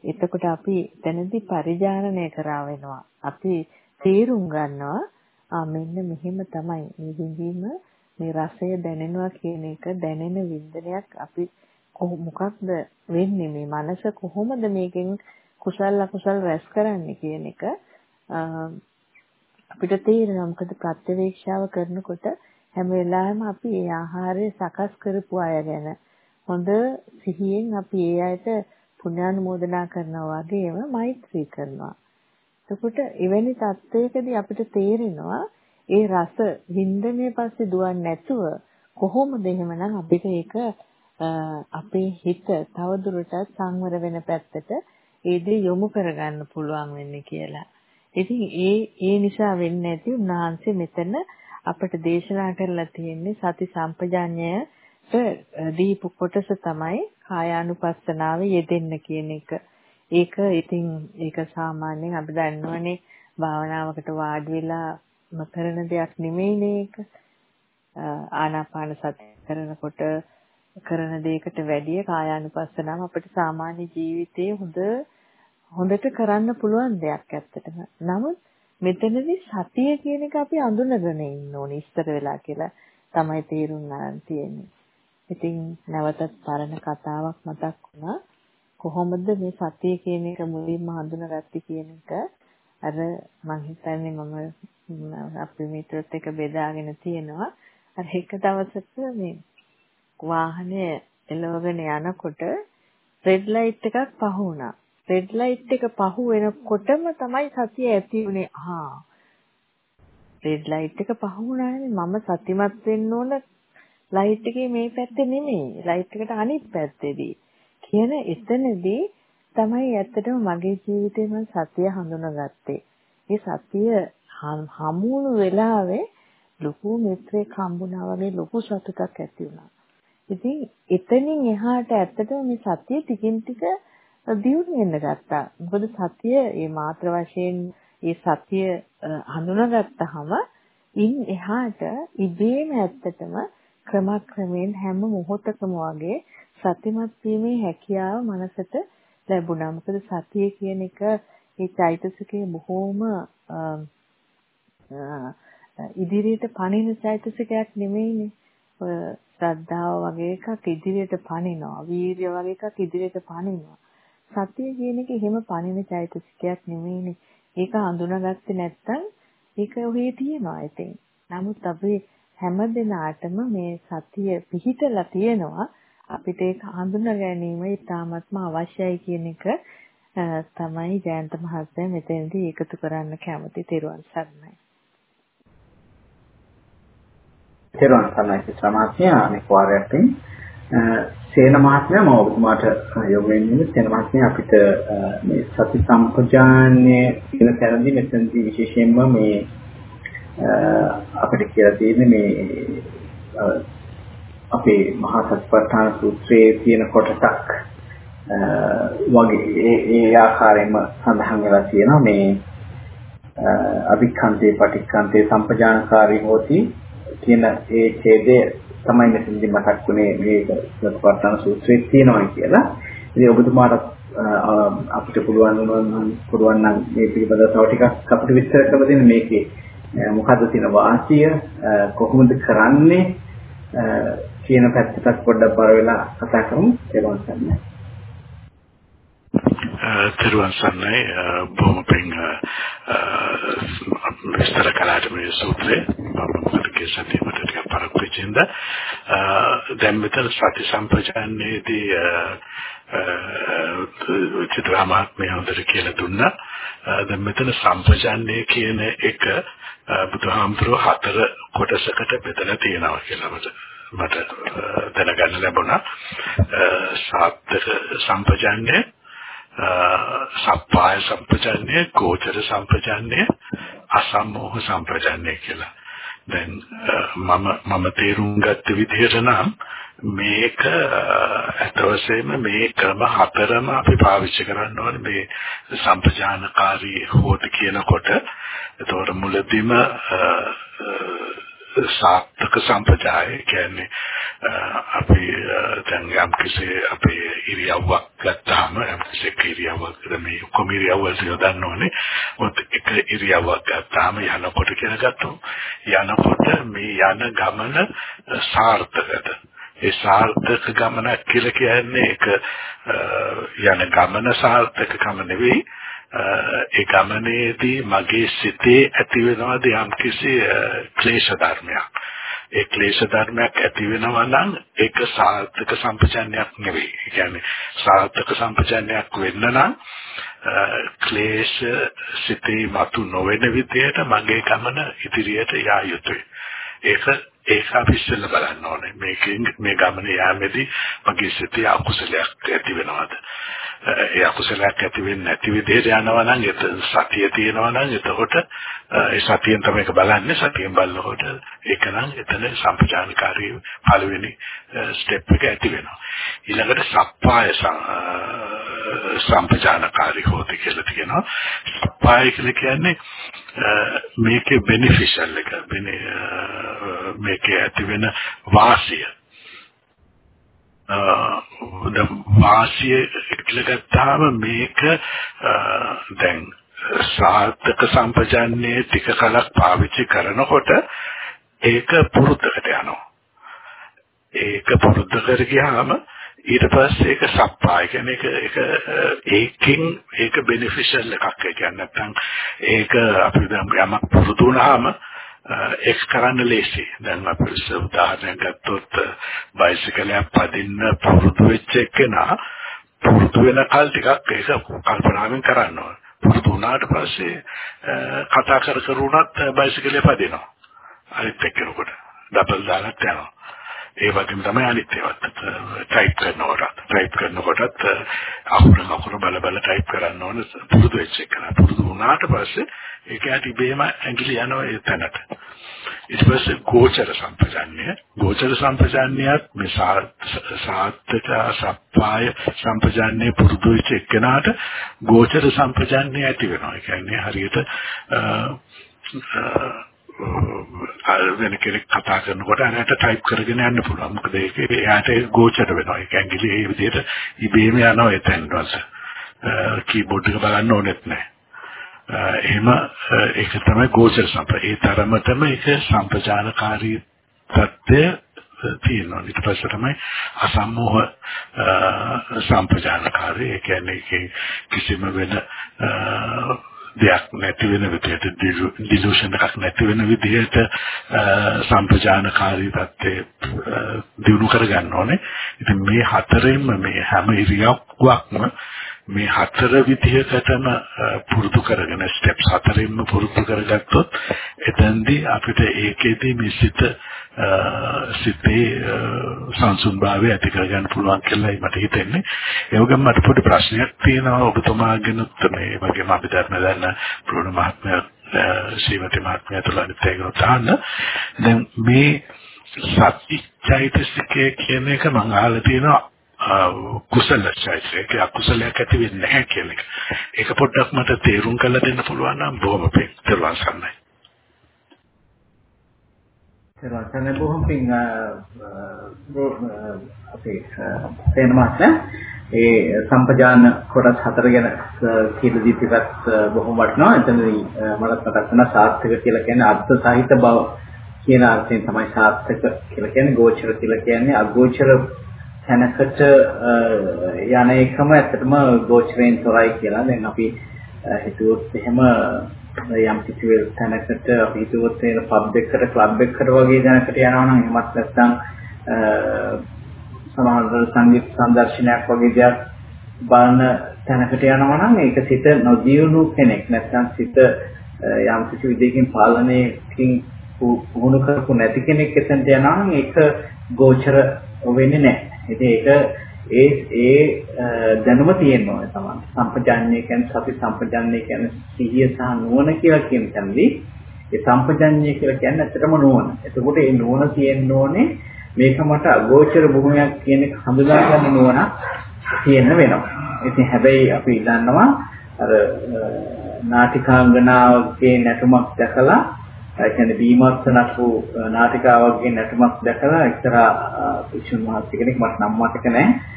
එතකොට අපි එතනදී පරිජානනය කරා වෙනවා. අපි තේරුම් ගන්නවා ආ මෙන්න මෙහෙම තමයි. මේ විඳීම මේ රසය දැනෙනවා කියන එක දැනෙන වින්දනයක් අපි මොකක්ද වෙන්නේ? මේ මනස කොහොමද මේකෙන් කුසල් අකුසල් රැස් කරන්නේ කියන එක අපිට තේරෙනවා. මොකද ප්‍රත්‍යවේක්ෂාව කරනකොට හැම වෙලාවෙම අපි ඒ ආහාරය සකස් කරපු අය ගැන හොඳ සිහියෙන් අපි ඒ අයට පුණ්‍යානුමෝදනා කරනවා වගේම මෛත්‍රී කරනවා. එතකොට එවැනි තත්ත්වයකදී අපිට තේරෙනවා ඒ රස වින්දනයේ පස්සේ දුවන්නේ නැතුව කොහොමද එහෙමනම් අපිට ඒක අපේ හිත තවදුරටත් සංවර වෙන පැත්තට ඒ දේ යොමු කරගන්න පුළුවන් වෙන්නේ කියලා. ඉතින් ඒ ඒ නිසා වෙන්නේ නැති උන්වහන්සේ මෙතන අපට දේශනා කරලා තියෙන්නේ සති සම්පජාඤ්ඤයට දීපු කොටස තමයි කායානුපස්සනාවේ යෙදෙන්න කියන එක. ඒක ඉතින් ඒක සාමාන්‍යයෙන් අපි දන්නවනේ භාවනාවකට වාඩි වෙලා කරන දෙයක් නෙමෙයිනේ ඒක. ආනාපාන සති කරනකොට කරන දෙයකට වැඩිය කායානුපස්සනාව අපිට සාමාන්‍ය ජීවිතයේ හොඳ හොඳට කරන්න පුළුවන් දෙයක් ඇත්තටම. නමුත් මෙතනදී සතිය කියන එක අපි අඳුනගෙන ඉන්න ඕනේ ඉස්සර වෙලා කියලා තමයි තේරුම් ගන්න තියෙන්නේ. ඉතින් නැවතත් පරණ කතාවක් මතක් වුණා. කොහොමද මේ සතිය කියන එක මුලින්ම හඳුනාගත්තේ කියන එක අර මම හිතන්නේ මම අපි මිත්‍රත් එක්ක බෙදාගෙන තියෙනවා. අර එක දවසක මේ වාහනේ එලවගෙන යනකොට රෙඩ් ලයිට් එකක් පහ වුණා. රෙඩ් ලයිට් එක පහ වෙනකොටම තමයි සතිය ඇති වුනේ. ආ රෙඩ් ලයිට් එක පහ වුණානේ මම සතිමත් වෙන්න ඕන ලයිට් එකේ මේ පැත්තේ නෙමෙයි ලයිට් එකට අනිත් පැත්තේදී කියන එතනදී තමයි ඇත්තටම මගේ ජීවිතේ මම සතිය හඳුනාගත්තේ. මේ සතිය හමුණු වෙලාවේ ලොකු මිත්‍රෙක් හම්බුණා වගේ ලොකු සතුටක් ඇති වුණා. ඉතින් එතනින් එහාට ඇත්තටම මේ සතිය ටිකින් ටික දියුණු වෙන්න ගත්තා. මොකද සතිය මේ මාත්‍ර වශයෙන් මේ සතිය හඳුනාගත්තාම ඉන් එහාට ඉබේම ඇත්තටම ක්‍රමක්‍රමයෙන් හැම මොහොතකම වගේ සතිමත් වීමේ හැකියාව මනසට ලැබුණා. මොකද සතිය කියන එක ඒ චෛතසිකයේ බොහෝම ඉදිරියට පණින චෛතසිකයක් නෙමෙයිනේ. ශ්‍රද්ධාව වගේ එකක් ඉදිරියට පනිනවා. වීර්ය වගේ එකක් ඉදිරියට පනිනවා. සතිය කියන එක එහෙම පනින චෛතසිකයක් නෙමෙයිනේ. ඒක හඳුනාගත්තේ නැත්නම් ඒක ඔහේ තියෙනවා ඉතින්. නමුත් අපි හැම දිනාටම මේ සතිය පිහිටලා තියෙනවා. අපිට ඒක හඳුනා ගැනීම ඉතාමත්ම අවශ්‍යයි කියන එක තමයි ජයන්ත මහත්තයා මෙතනදී එකතු කරන්න කැමති තෙරුවන් සරණයි. තෙරුවන් සරණයි සිස්ටර් මහත්මයා අනෙක් වාරයකින් සේන මහත්මයා මම ඔබතුමාට යොමු වෙන්නේ සේන මහත්මයා අපිට මේ සති සම්පජාන්නේ කියන තැනදී මෙතනදී විශේෂයෙන්ම මේ අපිට කියලා තියෙන්නේ මේ අපේ මහා සතිපට්ඨාන සූත්‍රයේ තියෙන කොටසක් වගේ ඒ ඒ ආකාරයෙන්ම සඳහන් වෙලා තියෙනවා මේ අභික්ඛන්තේ පටික්ඛන්තේ සම්පජානකාරී හෝති කියන ඒ ඡේදය තමයි මෙතනදී මතක් වුණේ මේක සත්පට්ඨාන සූත්‍රයේ තියෙනවා කියලා. ඉතින් ඔබතුමාට අපිට පුළුවන් නම් පුළුවන් නම් මේ පිළිබඳව තව ටිකක් අපිට විස්තර කරලා දෙන්න මේකේ Eh, මොකද්ද තියෙන වාසිය? Eh, කොහොමද කරන්නේ? Eh, කියන පැත්තට පොඩ්ඩක් බර වෙලා කතා කරමු. ඒක තමයි. තිරුවන් සරණයි. බොහොම පිං විස්තර කළාට මේ සූත්‍රය. මම මතකයේ සතියට ටිකක් පරක්කු වෙච්චින්ද දැන් මෙතන සති සම්පජාන්නේදී චිත්‍රාමාත්මය හොඳට කියලා දුන්නා. දැන් මෙතන සම්පජාන්නේ කියන එක බුදුහාමුදුරුවෝ හතර කොටසකට බෙදලා තියෙනවා කියලා මට මට දැනගන්න ලැබුණා සාත්තක සම්පජාන්නේ සප්පාය සම්පජාන්නේ ගෝචර සම්පජාන්නේ අසම්මෝහ සම්පජාන්නේ කියලා. දැන් මම මම තේරුම් ගත්ත විදිහට නම් මේක අත වශයෙන්ම මේ ක්‍රම හතරම අපි පාවිච්චි කරන්න ඕනේ. මේ සම්පජානකාරී හොත කියනකොට එතකොට මුලදීම සාර්ථක සම්ප්‍රදාය කියන්නේ අපි දැන් යම් කිසි අපේ ඉරියව්වක් ගත්තාම යම් කිසි ඉරියව්වක් මේ කොම ඉරියව්වල් යොදන්නෝනේ මොකද එක ඉරියව්වක් ගත්තාම යනකොට කියන ගත්තොත් යනකොට මේ යන ගමන සාර්ථකද? ඒ සාර්ථක ගමන කියලා කියන්නේ ඒක යන ගමන සාර්ථකකම නෙවෙයි ඒ ගමනේදී මගේ සිතේ ඇති වෙනවද යම්කිසි ක්ලේශ ධර්මයක්. ඒ ක්ලේශ ධර්මයක් ඇති වෙනවා නම් ඒක සාර්ථක සම්පජන්යක් නෙවෙයි. ඒ කියන්නේ සාර්ථක සම්පජන්යක් වෙන්න නම් ක්ලේශ සිතේ මතු නොවන විදිහට මගේ ගමන ඉදිරියට යා යුතුයි. ඒක ඒක අපි ඉස්සෙල්ලා බලන්න ඕනේ. මේකෙන් මේ ගමන යාමේදී මගේ සිතේ අකුසලයක් ඇති වෙනවද? ඒ අකුසලයක් ඇති වෙන්නේ නැති විදිහට යනවා නම් එත සතිය තියෙනවා නම් එතකොට ඒ සතියෙන් තමයි ඒක බලන්නේ. සතියෙන් බලනකොට ඒක නම් එතන සම්පජානකාරී පළවෙනි ස්ටෙප් එක ඇති වෙනවා. ඊළඟට සප්පාය සම්පජානකාරී හොති කියලා කියනවා සප්පාය කියලා කියන්නේ මේකේ බෙනිෆිෂල් එක මේකේ ඇති වෙන වාසිය. වාසිය කියලා ගත්තාම මේක දැන් සාර්ථක සම්පජන්ණයේ ටික කලක් පාවිච්චි කරනකොට ඒක පුරුද්දකට යනවා. ඒක පුරුද්ද කර ගියාම ඊට පස්සේ ඒක සප්පාය කියන්නේ ඒක ඒක ඒකෙන් ඒක බෙනිෆිෂල් එකක් ඒ කියන්නේ නැත්නම් ඒක අපි දැන් යමක් පුරුදු වුණාම එක් කරන්න ලේසි. දැන් අපි උදාහරණයක් ගත්තොත් බයිසිකලයක් පදින්න පුරුදු වෙච්ච එකනා පුරුදු වෙන කල් ටිකක් ඒක කල්පනාවෙන් කරන්න ඕන. පුරුදු වුණාට පස්සේ කතා කර කර උනත් බයිසිකලේ පදිනවා. අනිත් එක්කෙනෙකුට ඩබල් දාලා යනවා. ඒ වගේම තමයි අනිත් ඒවාත් ටයිප් කරනකොට ටයිප් කරනකොටත් අකුර අකුර බල බල ටයිප් කරන්න ඕන පුරුදු වෙච්ච එක නා පුරුදු වුණාට පස්සේ ඒක ඇටි බේම ඇඟිලි යනවා ඒ තැනට ඊට පස්සේ ගෝචර සම්පජාන්‍ය ගෝචර සම්පජාන්‍යත් මේ සාත්තක සප්පාය සම්පජාන්‍ය පුරුදු වෙච්ච එකනට ගෝචර සම්පජාන්‍ය ඇති වෙනවා ඒ කියන්නේ හරියට වෙන කෙනෙක් කතා කරනකොට අරයට ටයිප් කරගෙන යන්න පුළුවන්. මොකද ඒක එයාට ගෝචර වෙනවා. ඒක ඇඟිලි ඒ විදිහට ඉබේම යනවා එතෙන් වල. කීබෝඩ් එක බලන්න ඕනෙත් නැහැ. එහෙම ඒක තමයි ගෝචර සම්ප්‍රදාය. ඒ තරමටම ඒක සම්ප්‍රජානකාරී தත්ත්වය තියෙනවා. ඊට පස්සේ තමයි අසම්මෝහ සම්ප්‍රජානකාරී. ඒ කියන්නේ කිසිම වෙන දෙයක් නැති වෙන විදිහට ඩිලූෂන් එකක් නැති වෙන විදිහට සම්ප්‍රජානකාරී தත්ත්වය දිනු කරගන්න ඕනේ. ඉතින් මේ හතරෙන්ම මේ හැම ඉරියව්වක්ම මේ හතර විදිහකටම පුරුදු කරගෙන ස්ටෙප්ස් හතරෙන්ම පුරුදු කරගත්තොත් එතෙන්දී අපිට ඒකෙදී මේ සිත සිතේ සංසුන්භාවය ඇති කරගන්න පුළුවන් කියලායි මට හිතෙන්නේ. ඒ වගේම මට පොඩි ප්‍රශ්නයක් තියෙනවා ඔබතුමාගෙන මේ වගේම අපි දන්න දන්න ප්‍රෝණ මහත්මයා ශ්‍රීමති මහත්මයා තුලනිත් ඒක උදාහරණ. දැන් මේ සත්‍ය චෛතසිකය කියන එක මම අහලා තියෙනවා කුසල චෛතසික අකුසලයක් ඇති වෙන්නේ නැහැ කියන එක. ඒක පොඩ්ඩක් මට තේරුම් කරලා දෙන්න පුළුවන් නම් බොහොම පිං. දරුවන් සන්නයි. සරසන බොහොම පිං අපේ තේනමත් ඒ සම්පජාන කොටස් හතර ගැන කියලා දීපිකත් බොහොම වටිනවා. එතනදී මට මතක් වෙන සාර්ථක කියලා කියන්නේ අර්ථ සහිත බව කියන අර්ථයෙන් තමයි සාර්ථක කියලා කියන්නේ ගෝචර කියලා කියන්නේ අගෝචර තැනකට යන එකම ඇත්තටම ගෝචරයෙන් තොරයි කියලා. දැන් අපි හිතුවොත් එහෙම යම් කිසි වෙල් තැනකට අපි හිතුවොත් ඒ පබ් එකකට ක්ලබ් එකකට වගේ දැනකට යනවා නම් එහෙමත් නැත්නම් සමහර සංගීත සංදර්ශනයක් වගේ දෙයක් බලන තැනකට යනවා නම් ඒක සිත නොදියුණු කෙනෙක් නැත්නම් සිත යම් කිසි විදිහකින් පාලනයකින් පුහුණු කරපු නැති කෙනෙක් එතනට යනවා නම් ඒක ගෝචර වෙන්නේ නැහැ. ඉතින් ඒක ඒ ඒ දැනුම තියෙන්න ඕනේ තමයි. සම්පජාඤ්ඤය කියන්නේ සති සම්පජාඤ්ඤය කියන්නේ සිහිය සහ නුවණ කියලා කියන තැනදී ඒ සම්පජාඤ්ඤය කියලා කියන්නේ ඇත්තටම නුවණ. එතකොට ඒ නුවණ තියෙන්න ඕනේ මේක මට අගෝචර භූමියක් කියන එක හඳුනා ගන්න නුවණ තියෙන්න වෙනවා. ඉතින් හැබැයි අපි දන්නවා අර නාටිකාංගනාවගේ නැටුමක් දැකලා ඒ කියන්නේ බීමත් නටපු නාටිකාවක්ගේ නැටුමක් දැකලා එක්තරා වික්ෂුන් මහත්මිය කෙනෙක් මට නම් මතක නැහැ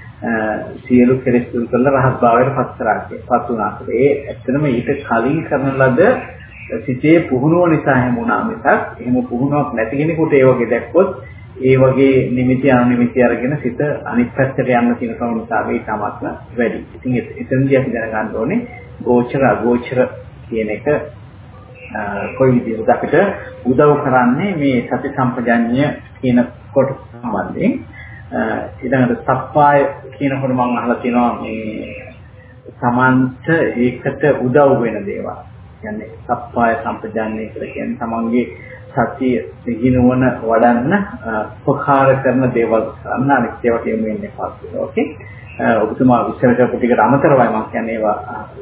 සියලු කෙලෙස් දුරු කරලා රහත් භාවයට පත් කරා පත් වුණා. ඒ ඇත්තටම ඊට කලින් කරන ලද සිතේ පුහුණුව නිසා හැම වුණා මිසක් එහෙම පුහුණුවක් නැති කෙනෙකුට ඒ වගේ දැක්කොත් ඒ වගේ නිමිති අනිමිති අරගෙන සිත අනිත් පැත්තට යන්න තියෙන ප්‍රවණතාවය තමයි වැඩි. ඉතින් එතනදී අපි දැනගන්න ඕනේ ගෝචර අගෝචර කියන එක කොයි විදිහට අපිට උදව් කරන්නේ මේ සති සම්පජඤ්ඤය කියන කොට සම්බන්ධයෙන් ඊළඟට සප්පාය කියනකොට මම අහලා තියෙනවා මේ සමන්ත ඒකට උදව් වෙන දේවල්. කියන්නේ සප්පාය සම්පජාන්නේ කියලා කියන්නේ තමන්ගේ සතිය දිනුවන වඩන්න උපකාර කරන දේවල් කරන්න අනිත් ඒවාට යොමු වෙන්නේ පස්සේ. ඕකේ. ඔබතුමා විස්තර කරපු ටිකට අමතරවයි මම කියන්නේ ඒවා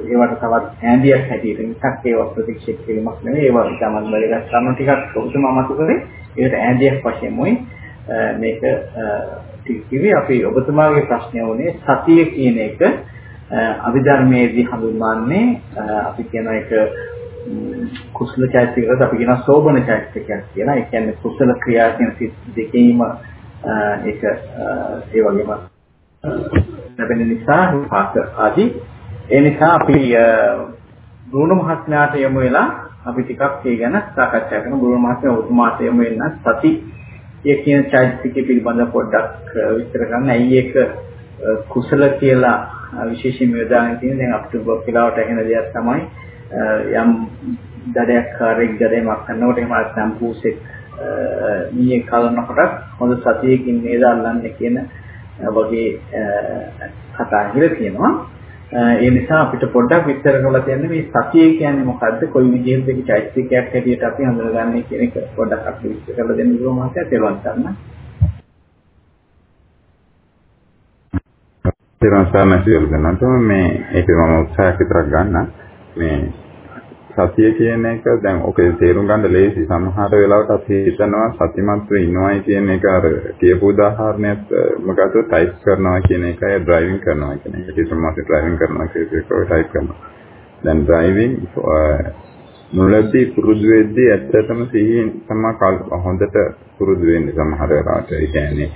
ඒවට තවත් ඈඳියක් හැටියට මිසක් ඒවා ප්‍රතික්ෂේප කිරීමක් නෙවෙයි. ඒවා තමන් වැදගත් කරන ටිකක් ඔබතුමා මතු කරේ. ඒකට ඈඳියක් වශයෙන්මයි මේක කිව්වේ අපි ඔබතුමාගේ ප්‍රශ්නය වුණේ සතිය කියන එක අභිධර්මයේදී හඳුන්වන්නේ අපි කියන එක කුසල චෛත්‍යයකට අපි කියන සෝබන චෛත්‍යයක් කියලා. ඒ කියන්නේ කුසල ක්‍රියා කියන දෙකේම ඒක ඒ වගේම ලැබෙන නිසා විපාක ආදී ඒ නිසා අපි බුරුණ මහත්මයාට යමු වෙලා අපි ටිකක් ඒ ගැන සාකච්ඡා කරමු. බුරුණ මහත්මයා උතුමාට යමු වෙන සති ඒ කියන චෛත්‍යකෙ පිළිබඳව පොඩ්ඩක් විස්තර කරන්න. ඇයි ඒක කුසල කියලා විශේෂයෙන්ම යොදාගෙන තියෙන දැන් අපිට ගොඩක් වෙලාවට ඇහෙන දෙයක් තමයි යම් දඩයක් කාර්යයක් ගදීමක් කරනකොට එහෙම නැත්නම් පූසෙක් මීයේ කලනකොට හොඳ සතියකින් නේද අල්ලන්නේ කියන වගේ කතා හිර තියෙනවා. ඒ නිසා අපිට පොඩ්ඩක් විස්තර කරලා තියන්න මේ සතිය කියන්නේ මොකද්ද? කොයි විදිහටද ඒක චෛත්‍යයක් හැටියට අපි හඳුනගන්නේ කියන එක පොඩ්ඩක් අපිට විස්තර කරලා දෙන්න පුළුවන් මාතෘකාවක් තේරුම් ගන්න. තේරුම් ගන්න සියලු දෙනාට මේ ඒක මම උත්සාහයක් විතරක් ගන්න මේ සතිය කියන එක දැන් ඔකේ තේරුම් ගන්න ලේසි. සමහර වෙලාවට අපි හිතනවා සතිමත්ව ඉන්නවයි කියන එක අර කියපු උදාහරණයක් මොකද ටයිප් කරනවා කියන එකයි ඩ්‍රයිවිං කරනවා කියන එක. කිසිමත් ඩ්‍රයිවිං කරනවා කියන එක ටයිප් කරනවා? දැන් ඩ්‍රයිවිං මුලදී පුරුදු වෙද්දී ඇත්තටම සිහියෙන් තමයි හොඳට පුරුදු වෙන්නේ සමහර වෙලාවට. ඒ කියන්නේ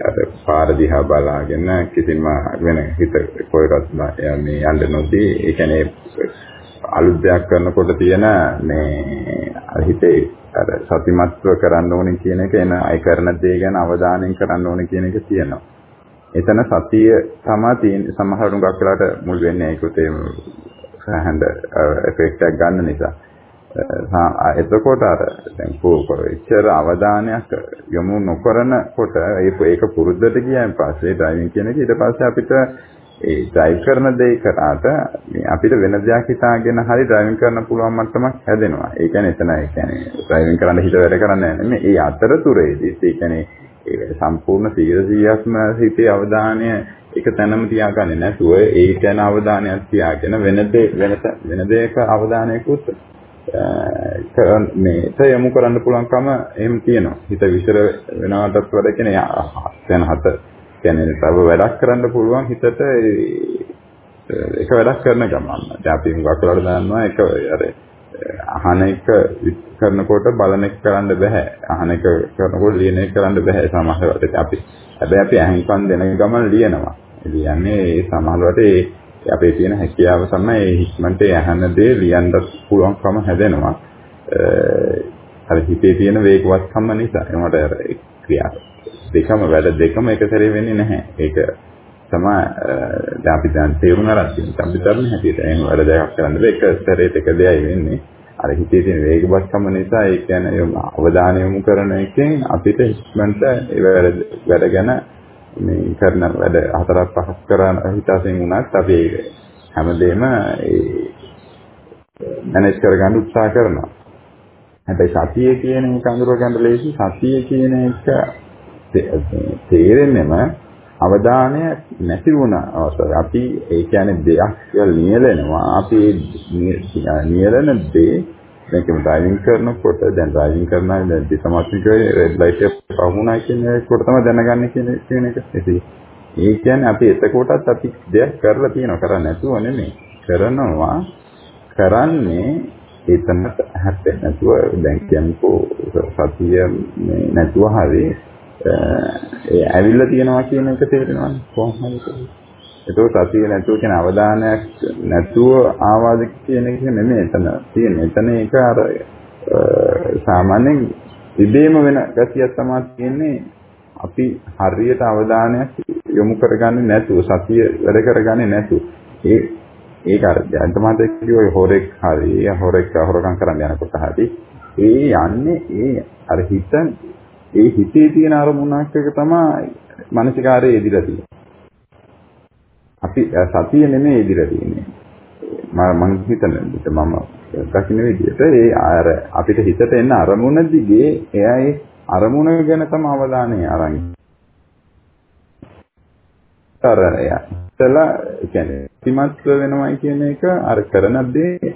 අර පාර දිහා බලාගෙන කිසිම වෙන හිත කොහෙවත් මේ යන්න නොදී. ඒ කියන්නේ අලුත් දෙයක් කරනකොට තියෙන මේ අර හිතේ අර සතිමත්ව කරන්න ඕනේ කියන එක එන අය කරන දේ ගැන අවධානයෙන් කරන්න ඕනේ කියන එක තියෙනවා. එතන සතිය තමයි තියෙන සමහර උඟක් වෙලාට මුල් වෙන්නේ ඒකත් ඒ සහඳ එෆෙක්ට් එකක් ගන්න නිසා. එතකොට අර දැන් කොච්චර අවධානයක් යොමු නොකරනකොට ඒක පුරුද්දට ගියන් පස්සේ ඩ්‍රයිවිං කියන එක ඊට පස්සේ අපිට ඒ ඩ්‍රයිව් කරන දේ කරාට මේ අපිට වෙන දෙයක් හිතාගෙන හරි ඩ්‍රයිවිං කරන්න පුළුවන් මට්ටමක් හැදෙනවා. ඒ කියන්නේ එතන ඒ කියන්නේ ඩ්‍රයිවිං කරන්න හිත වැඩ කරන්නේ නැහැ නෙමෙයි. ඒ අතරතුරේදී ඒ කියන්නේ ඒ සම්පූර්ණ 100%ක්ම හිතේ අවධානය එක තැනම තියාගන්නේ නැතුව ඒ ගැන අවධානයක් තියාගෙන වෙන දේ වෙන වෙන දෙයක අවධානයකුත් මේට යොමු කරන්න පුළුවන්කම එහෙම තියෙනවා. හිත විතර වෙනවටත් වඩා කියන්නේ දැන් හත කියන්නේ තව වැඩක් කරන්න පුළුවන් හිතට ඒක වැඩක් කරන ගමන්. දැන් අපි හුඟක් වෙලාවට දන්නවා ඒක අර අහන එක කරනකොට බලන එක කරන්න බෑ. අහන එක කරනකොට ලියන එක කරන්න බෑ සමහර වෙලාවට අපි. හැබැයි අපි අහිංසන් දෙන ගමන් ලියනවා. ලියන්නේ සමහර වෙලාවට අපේ තියෙන හැකියාව තමයි ඒ හික්මන්ට යහන දේ ලියන්න පුළුවන්කම හැදෙනවා. අර හිතේ තියෙන වේගවත්කම නිසා. ඒකට අර ක්‍රියා දෙකම වැඩ දෙකම එක සැරේ වෙන්නේ නැහැ. ඒක තමයි දැන් අපි දැන් තේරුම් අරන් තියෙන සම්පූර්ණ හැටියට එහෙම වැඩ දෙකක් කරන්න බෑ. එක සැරේට එක දෙයයි වෙන්නේ. අර හිතේ තියෙන වේගවත්කම නිසා ඒ කියන්නේ අවධානය යොමු කරන එකෙන් අපිට ඉක්මනට ඒ වැඩ ගැන මේ කරන වැඩ හතරක් පහක් කරන හිතාසෙන් වුණත් අපි හැමදේම ඒ මැනේජ් කරගන්න උත්සාහ කරනවා. හැබැයි සතිය කියන එක අඳුර ගන්න ලේසි සතිය කියන එක තේරෙන්නෙම අවධානය නැති වුණ අවස්ථාවේ අපි ඒ කියන්නේ දෙයක් නියැලෙනවා අපි නියැලෙන දේ මේකම ඩ්‍රයිවිං කරනකොට දැන් ඩ්‍රයිවිං කරනවා දැන් දිසමාත්මිකවේ රෙඩ් ලයිට් එක පහුණා කියන එකට තමයි දැනගන්නේ කියන කියන එක. ඒ කියන්නේ අපි එතකොටත් අපි දෙයක් කරලා තියෙනවා කරන්නේ නැතුව නෙමෙයි. කරනවා කරන්නේ එතනට හැප්පෙන්නේ නැතුව දැන් කියන්නකෝ සතිය මේ නැතුව හරි ඒ ඇවිල්ලා තියෙනවා කියන එක තේරෙනවනේ කොහොමද ඒක සතිය නැතුව කියන අවධානයක් නැතුව ආවාද කියන එක නෙමෙයි එතන තියෙන්නේ. එතන ඒක අර සාමාන්‍යයෙන් ඉබේම වෙන ගතියක් තමයි තියෙන්නේ. අපි හරියට අවධානයක් යොමු කරගන්නේ නැතුව සතිය වැඩ කරගන්නේ නැතුව ඒ ඒක අර ජයන්තමාත කිව්වේ හොරෙක් හරි හොරෙක් හොරකම් කරන්න යනකොට හරි ඒ යන්නේ ඒ අර හිත ඒ හිතේ තියෙන අරමුණක් එක තමයි මානසිකාරයේ ඉදිරිය තියෙන්නේ. අපි සතිය නෙමෙයි ඉදිරිය තියෙන්නේ. මම හිතන්නේ මම දකින්න විදිහට ඒ අර අපිට හිතට එන අරමුණ දිගේ එයා ඒ අරමුණ ගැන තම අවධානය අරන් තරණය. ඉතලා කියන්නේ ප්‍රතිමත්ව වෙනවයි කියන එක අර කරන දේ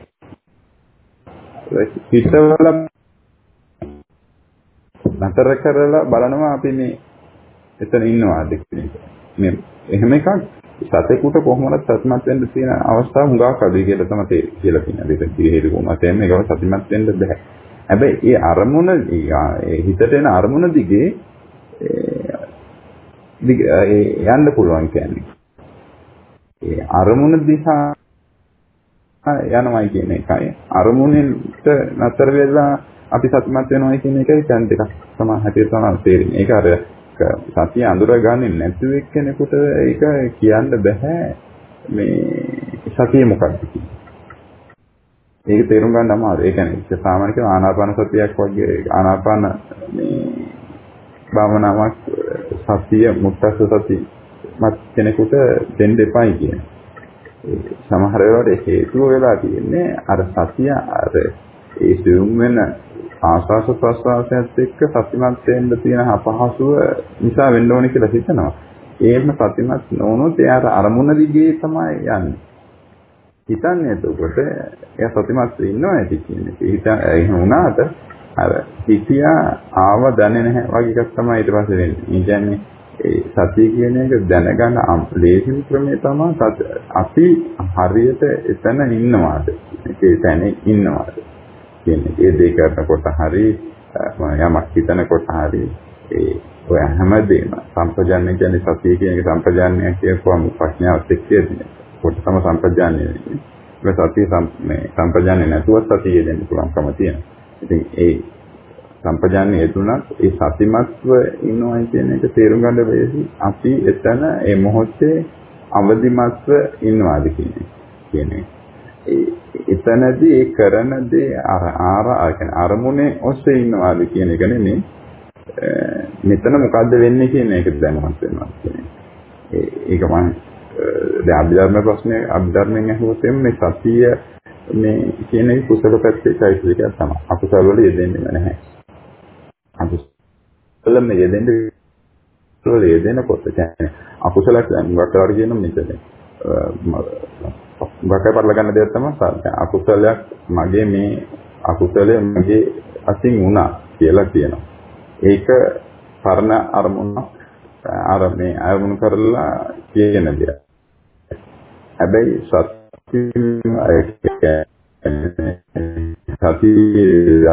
හිතවල නතර කරලා බලනවා අපි මේ එතන ඉන්නවාද කියන එක. මේ එහෙම එකක් සතෙකුට කොහොමද සත්‍යමත් වෙන්න තියෙන අවස්ථාව හුඟක් අඩුයි කියලා තමයි කියලා තියෙනවා. ඒක පිළිහෙල කොහොමද එන්නේ ඒකව සත්‍යමත් වෙන්න බෑ. හැබැයි ඒ අරමුණ ඒ හිතට එන අරමුණ දිගේ යන්න පුළුවන් කියන්නේ. ඒ අරමුණ දිහා යනවායි කියන එකයි අරමුණෙන්ට නතර වෙලා අපි සතුටුමත් වෙනවායි කියන එකයි දැන් දෙකක් තමයි හැටියට තමයි තේරෙන්නේ. ඒක අර සතිය අඳුරගන්නේ නැතුව එක්කෙනෙකුට ඒක කියන්න බෑ මේ සතිය මොකක්ද ඒක තේරුම් ගන්න අමාරුයි. ඒ කියන්නේ සාමාන්‍ය කියන ආනාපාන සතියක් වගේ ආනාපාන මේ භාවනාවක් සතිය මුත්තස්ස සති මත් කෙනෙකුට දෙන්න එපායි කියන. සමහර වෙලාවට හේතුව වෙලා තියෙන්නේ අර සතිය අර ඒ සියුම් වෙන ආස්වාස ප්‍රස්වාසයත් එක්ක සතිමත් වෙන්න තියෙන අපහසුව නිසා වෙන්න ඕනේ කියලා හිතනවා. ඒම සතිමත් නොවුනොත් එයාට අරමුණ දිගේ තමයි යන්නේ. හිතන්නේ එතකොට එයා සතිමත් ඉන්නවා ඇති කියන්නේ. හිත එහෙම වුණාට අර හිතියා ආව දන්නේ නැහැ වගේ එකක් තමයි ඊට පස්සේ වෙන්නේ. ඒ කියන්නේ ඒ සතිය කියන එක දැනගන්න ලේසිම ක්‍රමය තමයි අපි හරියට එතන ඉන්නවාද ඒ තැනේ ඉන්නවාද කියන්නේ. ඒ දේ කරනකොට හරි යමක් හිතනකොට හරි ඒ ඔය හැමදේම සම්පජාන්‍ය කියන්නේ සතිය කියන එක සම්පජාන්‍ය කියපුවම ප්‍රඥාවත් එක්ක තියෙන කොට තම සම්පජාන්‍ය වෙන්නේ. මේ සතිය මේ සම්පජාන්‍ය නැතුව සතිය දෙන්න පුළුවන්කම තියෙනවා. ඉතින් ඒ සම්පජාන්නේ යෙදුනත් ඒ සතිමත්ව ඉන්නවයි කියන එක තේරුම් ගන්න බැරි අපි එතන ඒ මොහොතේ අවදිමත්ව ඉන්නවාද කියන්නේ. එතනදී ඒ කරන දේ අර ආර අරමුණේ ඔස්සේ ඉන්නවාද කියන එක නෙමෙයි. මෙතන මොකද්ද වෙන්නේ කියන එක දැනවත් වෙනවා කියන්නේ. ඒක මම දැන් අභිධර්ම ප්‍රශ්නේ අභිධර්මයෙන් අහුවොත් මේ සතිය මේ කියන කුසල පැත්තේ চৈতසිකයක් තමයි. අකුසල වල යෙදෙන්නේ නැහැ. අකුසලම යෙදෙන්න වල යෙදෙනකොට කියන්නේ අකුසල වක්කාර කියන මෙතන වක්කාර පරල ගන්න දෙයක් තමයි අකුසලයක් මගේ මේ අකුසලය මගේ අතින් වුණා කියලා කියනවා. ඒක පරණ අරමුණ අර මේ අරමුණු කරලා කියන දෙයක්. හැබැයි සත්‍ය සතිය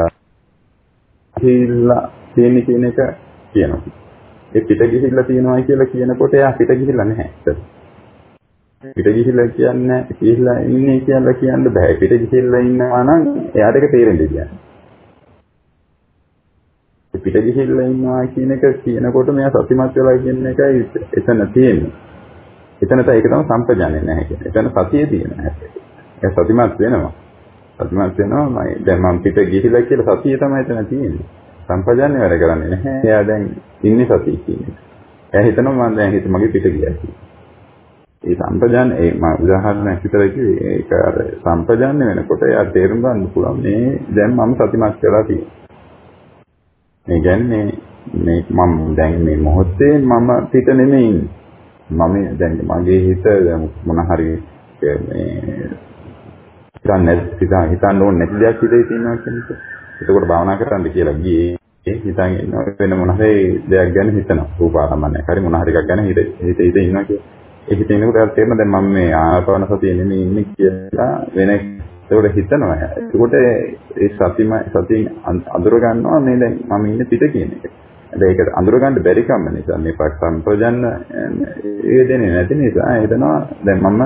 ගිහිල්ලා තියෙන කියන එක කියනවා. ඒ පිට ගිහිල්ලා තියෙනවා කියලා කියනකොට එයා පිට ගිහිල්ලා නැහැ. පිට ගිහිල්ලා කියන්නේ ගිහිල්ලා ඉන්නේ කියලා කියන්න බෑ. පිට ගිහිල්ලා ඉන්නවා නම් එයාට ඒක තේරෙන්නේ කියන්නේ. පිට ගිහිල්ලා ඉන්නවා කියන එක කියනකොට මෙයා සතිමත් වෙලා කියන එකයි එතන තියෙන්නේ. එතන තමයි ඒක තමයි සම්පජාන්නේ නැහැ කියන්නේ. එතන සතියේ තියෙන හැටි. ඒ සතිමත් වෙනවා. සතිමත් වෙනවා මම දැන් මම පිට ගිහිලා කියලා සතිය තමයි එතන තියෙන්නේ. සම්පජාන්නේ වැඩ කරන්නේ නැහැ. එයා දැන් ඉන්නේ සතිය කියන්නේ. එයා හිතනවා මම දැන් හිත මගේ පිට ගියා කියලා. ඒ සම්පජාන ඒ මම උදාහරණයක් විතර කිව්වේ ඒක අර සම්පජාන්නේ වෙනකොට එයා තේරුම් ගන්න පුළුවන් මේ දැන් මම සතිමත් වෙලා තියෙනවා. මේ කියන්නේ මේ මම දැන් මේ මොහොතේ මම පිට නෙමෙයි ඉන්නේ. මම දැන් මගේ හිත මොන හරි මේ හිතන්නේ හිතා හිතන්න ඕනේ නැති දෙයක් හිතේ තියෙනවා කියන්නේ. එතකොට භාවනා කරන්න කියලා ගියේ හිතන් ඉන්නවා වෙන මොන හරි දෙයක් ගැන හිතනවා. රූපාරම්මණයක් හරි මොන හරි එකක් ගැන හිත හිත හිත ඉන්නවා කියලා. ඒ හිතේනකොට තේරෙන දැන් මම මේ ආනාපාන සතිය නෙමෙයි ඉන්නේ කියලා වෙන ඒකට හිතනවා. ඒකට ඒ සතිම සතියෙන් අඳුර ගන්නවා මේ දැන් මම ඉන්නේ පිට කියන එක. හැබැයි ඒක අඳුර ගන්න බැරි කම නිසා මේ සම්ප්‍රජන්න ඒ දෙන්නේ නැති නිසා හිතනවා දැන් මම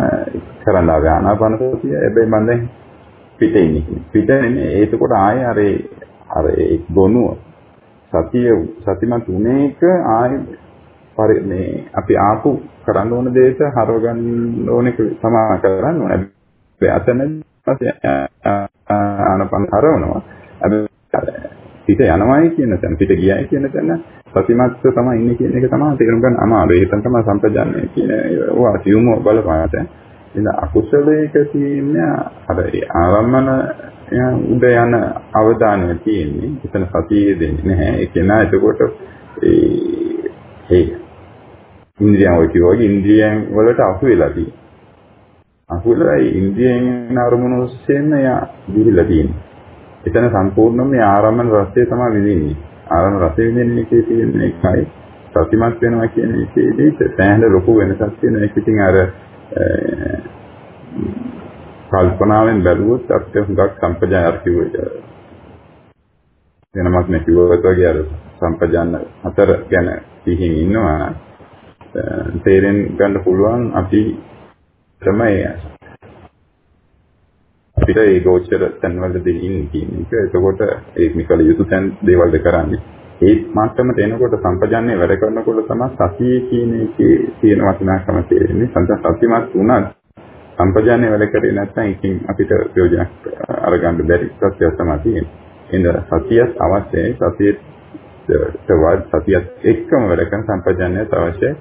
කරන්න ආවේ ආනාපාන සතිය. හැබැයි මම දැන් පිට ඉන්නේ. පිට නෙමෙයි ඒකකොට ආයේ අර අර ඒ ගොනුව සතිය සතිමත් උනේ එක ආයේ මේ අපි ආපු කරන්න ඕන දෙයට හරව ගන්න ඕන එක තමයි කරන්න ඕනේ. අතන ආනපන හරවනවා. හැබැයි පිට යනවායි කියන තැන පිට ගියයි කියන තැන සතිමත්ව තමයි ඉන්නේ කියන එක තමයි තේරුම් ගන්න අමාරුයි. ඒකෙන් තමයි සම්පජාන්නේ කියන ඒවා සියුම බලපාත. ඉතින් අකුසලයක තියෙන අර ආරම්මන උඩ යන අවධානය තියෙන්නේ. එතන සතියේ දෙන්නේ නැහැ. ඒ කෙනා එතකොට ඒ ඒ ඉන්ද්‍රියන් වල කිව්වා ඉන්ද්‍රියන් වලට අහු වෙලා තියෙනවා. අහු වෙලා ඉන්ද්‍රියන් අරමුණු ඔස්සේම යා දිවිලා තියෙනවා. එතන සම්පූර්ණයෙන්ම මේ ආරම්භන රසය තමයි විඳින්නේ. ආරම්භ රසය විඳින්න එකේ තියෙන එකයි සතිමත් වෙනවා කියන එකේදී සෑහෙන ලොකු වෙනසක් තියෙන එක ඉතින් අර කල්පනාවෙන් බැලුවොත් අපිට හුඟක් සම්පජාන කිව්වේ වෙනමක් නැතිවොත් වගේ අර සම්පජාන හතර ගැන පිහින් ඉන්නවා තේරෙන් ගන්න පුළුවන් අපි තමයි අපිට ඒ ගෝචර තැන්වලදී ඉන්නේ කියන එක. එතකොට ඒ මිකල යුතු තැන් දේවල්ද කරන්නේ. ඒ මට්ටමට එනකොට සම්පජන්ණය වැඩ කරනකොට තමයි සතියේ කියන එකේ තියෙන වටිනාකම තේරෙන්නේ. සංස සතිමත් වුණත් සම්පජන්ණය වැඩ කරේ නැත්නම් ඉතින් අපිට ප්‍රයෝජනක් අරගන්න බැරි සත්‍යය තමයි තියෙන්නේ. එහෙනම් සතියත් අවශ්‍යයි. සතියේ සතියත් එක්කම වැඩ කරන සම්පජන්ණයත් අවශ්‍යයි.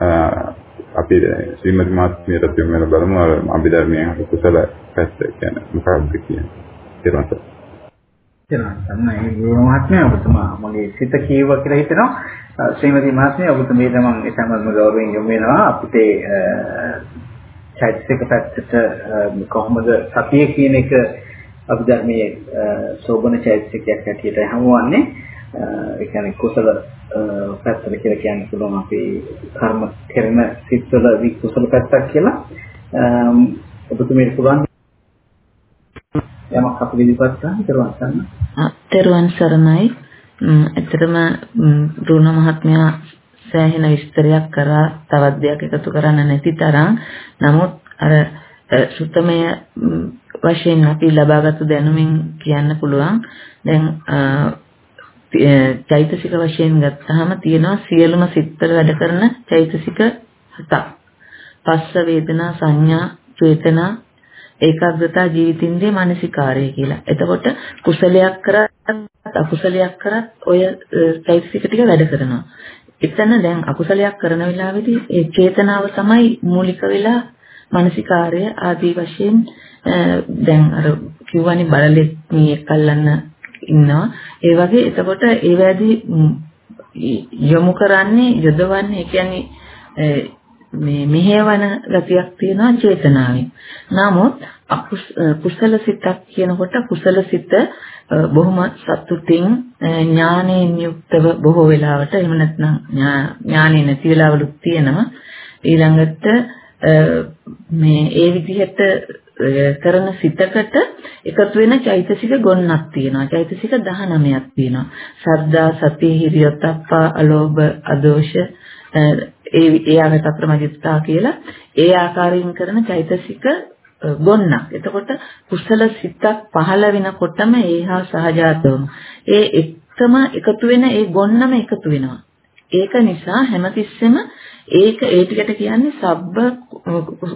අපි ශ්‍රීමති මාත්මියට දෙමළ බලමු අභිධර්මයේ කුසල පැත්ත කියන්නේ මොකක්ද කියන්නේ. ඊට එනවා තමයි ගුරු මහත්මයා ඔබතුමා මගේ සිත කීවා කියලා හිතනවා. ශ්‍රීමති මහත්මිය ඔබතුමී තමන් ඒ සම්බන්ධව ගෞරවයෙන් යොමු වෙනවා. අපිට චෛතසික පැත්තට කොහොමද සතිය කියන එක අභිධර්මයේ සෝබන චෛතසිකයක් හැටියට හමුවන්නේ. ඒ කියන්නේ කුසල පැත්තට කියලා කියන්න පුළුවන් අපි කර්ම කරන සිත්වල විකුසල පැත්තක් කියලා ඔබතුමීට පුළුවන් යමක් අපි ඉදිරිපත් කරන්න කරුවන් ගන්න. තෙරුවන් සරණයි. ඇත්තටම රුණ මහත්මයා සෑහෙන විස්තරයක් කරා තවත් දෙයක් එකතු කරන්න නැති තරම් නමුත් අර සුත්තමය වශයෙන් අපි ලබාගත් දැනුමින් කියන්න පුළුවන් දැන් චෛතසික වශයෙන් ගත්තාම තියෙනවා සියලුම සිත්වල වැඩ කරන චෛතසික හතක්. පස්ස වේදනා සංඥා චේතනා ඒකාග්‍රතා ජීවිතින්ගේ මානසිකාරය කියලා. එතකොට කුසලයක් කරත් අකුසලයක් කරත් ඔය චෛතසික ටික වැඩ කරනවා. එතන දැන් අකුසලයක් කරන වෙලාවේදී ඒ චේතනාව තමයි මූලික වෙලා මානසිකාරය ආදී වශයෙන් දැන් අර කිව්වනේ බලලෙක් මීයක් අල්ලන්න ඉන්නවා. ඒ වගේ එතකොට ඒ වැඩි යොමු කරන්නේ යොදවන්නේ කියන්නේ මේ මෙහෙවන ගතියක් තියෙනවා චේතනාවෙන්. නමුත් කුසල සිතක් කියනකොට කුසල සිත බොහොම සතුටින් ඥානයෙන් යුක්තව බොහෝ වෙලාවට එහෙම නැත්නම් ඥානෙ නැති වෙලාවලුත් තියෙනවා. ඊළඟට මේ ඒ විදිහට කරන සිතකට එකතු වෙන චෛතසික ගොන්නක් තියෙනවා. චෛතසික 19ක් තියෙනවා. සද්දා, සති, හිරියොත්ප්පා, අලෝභ, අදෝෂ ඒ ඒ ආගත අප්‍රමදිතා කියලා ඒ ආකාරයෙන් කරන චෛතසික ගොන්නක්. එතකොට කුසල සිතක් පහළ වෙනකොටම ඒහා සහජාතවම ඒ එක්කම එකතු වෙන ඒ ගොන්නම එකතු වෙනවා. ඒක නිසා හැමතිස්සෙම ඒක ඒ ටිකට කියන්නේ සබ්බ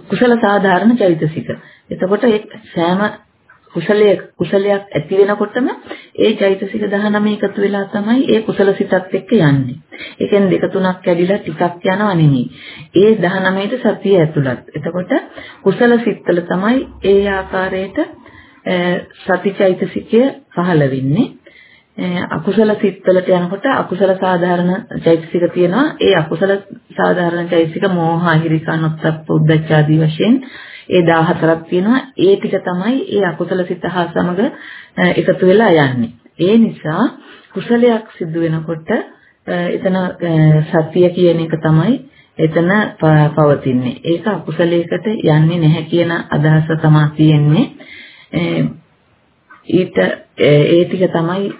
කුසල සාධාරණ චෛතසික. එතකොට ඒ සෑම කුසලයේ කුසලයක් ඇති වෙනකොටම ඒ චෛතසික 19 එකතු වෙලා තමයි ඒ කුසල සිතත් එක්ක යන්නේ. ඒකෙන් දෙක තුනක් කැඩිලා ටිකක් යනව නෙමෙයි. ඒ 19ට සතිය ඇතුළත්. එතකොට කුසල සිත්වල තමයි ඒ ආකාරයට සති චෛතසිකය පහළ වෙන්නේ. අකුසල සිත්වලට යනකොට අකුසල සාධාරණ චෛතසික තියෙනවා. ඒ අකුසල සාධාරණ චෛතසික මෝහ, හිරිකා, නොත්තප්ප, උද්ධච්ච ආදී වශයෙන් ඒ 14ක් තියෙනවා. ඒ ටික තමයි ඒ අකුසල සිත හා සමග එකතු වෙලා යන්නේ. ඒ නිසා කුසලයක් සිදු වෙනකොට එතන සතිය කියන එක තමයි එතන පවතින්නේ. ඒක අකුසලයකට යන්නේ නැහැ කියන අදහස තමයි තියෙන්නේ. ඊට ඒ ටික තමයි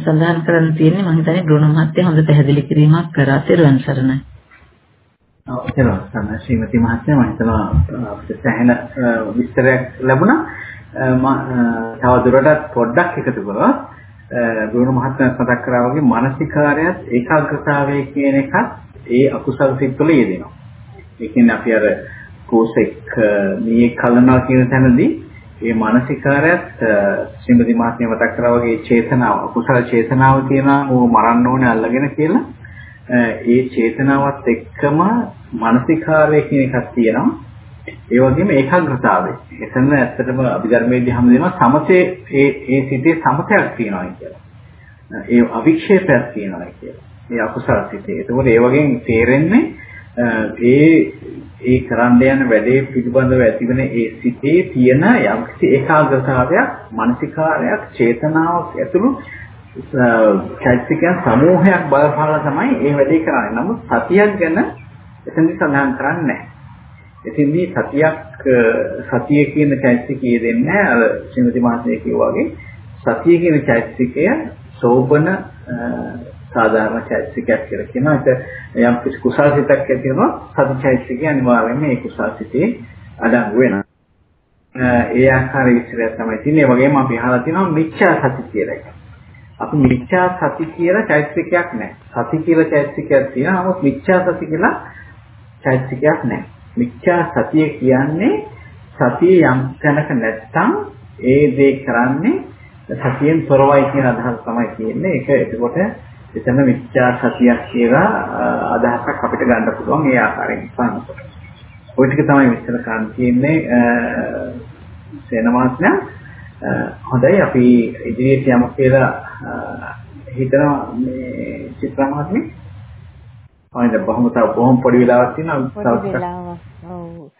සඳහන් කරන්න තියෙන්නේ මම හිතන්නේ බ්‍රුණ මහත්තයා හොඳ පැහැදිලි කිරීමක් කරා. ත්වන් සරණයි. ඔව් එනවා තමයි ශ්‍රීමති මහත්මයා මම හිතනවා අපිට සැහැණ විස්තරයක් ලැබුණා. මම තව දුරටත් පොඩ්ඩක් එකතු කරලා බ්‍රුණ මහත්මයා මතක් කරා වගේ මානසිකාරයත් ඒකාග්‍රතාවය කියන එකත් ඒ අකුසල සිත් වල යෙදෙනවා. ඒ කියන්නේ අපි අර කෝසෙක් මේ කලනවා කියන තැනදී මේ මානසිකාරයත් ශ්‍රීමති මහත්මිය මතක් කරා වගේ චේතනාව කුසල චේතනාව කියනවා ඕ මරන්න ඕනේ අල්ලගෙන කියලා ඒ චේතනාවත් එක්කම මානසිකාරය කියන එකක් තියෙනවා ඒ වගේම ඒකාග්‍රතාවය. එතන ඇත්තටම අභිධර්මයේදී හැම දෙනවා සමතේ ඒ ඒ සිතේ සමතයක් තියෙනවා කියලා. ඒ අවික්ෂේපයක් තියෙනවා කියලා. ඒ අකුසල සිතේ. ඒකෝට ඒ වගේ තේරෙන්නේ ඒ ඒ කරන්න යන වැඩේ පිළිබඳව ඇතිවෙන ඒ සිතේ තියෙන යම්කිසි ඒකාග්‍රතාවයක්, මානසිකාරයක්, චේතනාවක් ඇතුළු චෛත්‍යකයන් සමූහයක් බලපාලා තමයි මේ වැඩේ කරන්නේ. නමුත් සතියක් ගැන එතනදි සඳහන් කරන්නේ නැහැ. එතින්දී සතියක් සතිය කියන චෛතසිකය දෙන්නේ අර ශ්‍රීමති මහත්මිය කිව්වා වගේ සතිය කියන චෛතසිකය සෝබන සාධාරණ චෛතසිකයක් කියලා කියනවා. ඒක යම් කිසි කුසල සිතක් ඇති වෙනවා සති චෛතසිකය අනිවාර්යයෙන්ම ඒ කුසල සිතේ අඩංගු වෙනවා. ඒ ආකාරයේ විස්තරයක් තමයි තියෙන්නේ. ඒ වගේම අපි අහලා තියෙනවා මිච්ඡා සති කියලා එකක්. අපි මිච්ඡා සති කියලා චෛතසිකයක් නැහැ. සති කියලා චෛතසිකයක් තියෙනවා. නමුත් මිච්ඡා සති කියලා චෛතසිකයක් නැහැ. මිච්ඡා සතිය කියන්නේ සතිය යම් තැනක නැත්තම් ඒ දේ කරන්නේ සතියෙන් තොරවයි කියන අදහස තමයි තියෙන්නේ. ඒක එතකොට එතන මිච්ඡා සතියක් කියලා අදහසක් අපිට ගන්න පුළුවන් ඒ ආකාරයෙන් බලනකොට. ওই ටික තමයි විස්තර කරන්න තියෙන්නේ සේනමාත්මය. හොඳයි අපි ඉදිරියට යමු කියලා හිතනවා මේ චිත්‍රමාත්මේ හොඳයි බොහොම තව බොහොම පොඩි වෙලාවක් තියෙනවා පොඩි වෙලාවක්. ඔව්.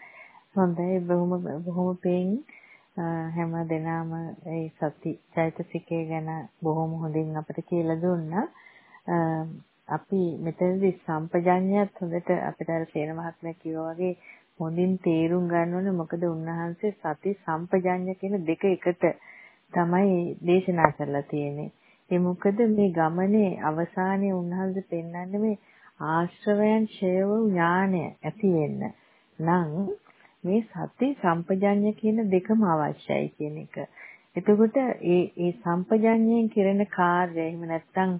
හොඳයි. බොහොම බොහොම පිං. හැම දිනම ඒ සති චෛතසිකය ගැන බොහොම හොඳින් අපිට කියලා දුන්නා. අපි මෙතනදී සම්පජඤ්ඤයත් හොඳට අපිට අර සේන මහත්මයා කිව්වා වගේ හොඳින් තේරුම් ගන්න ඕනේ මොකද උන්වහන්සේ සති සම්පජඤ්ඤ කියන දෙක එකට තමයි දේශනා කරලා තියෙන්නේ. ඒ මොකද මේ ගමනේ අවසානයේ උන්වහන්සේ පෙන්වන්නේ මේ ආශ්‍රවයන් ඡය වූ ඥානය ඇති වෙන්න නම් මේ සති සම්පජඤ්ඤ කියන දෙකම අවශ්‍යයි කියන එක. එතකොට ඒ ඒ සම්පජඤ්ඤයෙන් කෙරෙන කාර්යය එහෙම නැත්නම්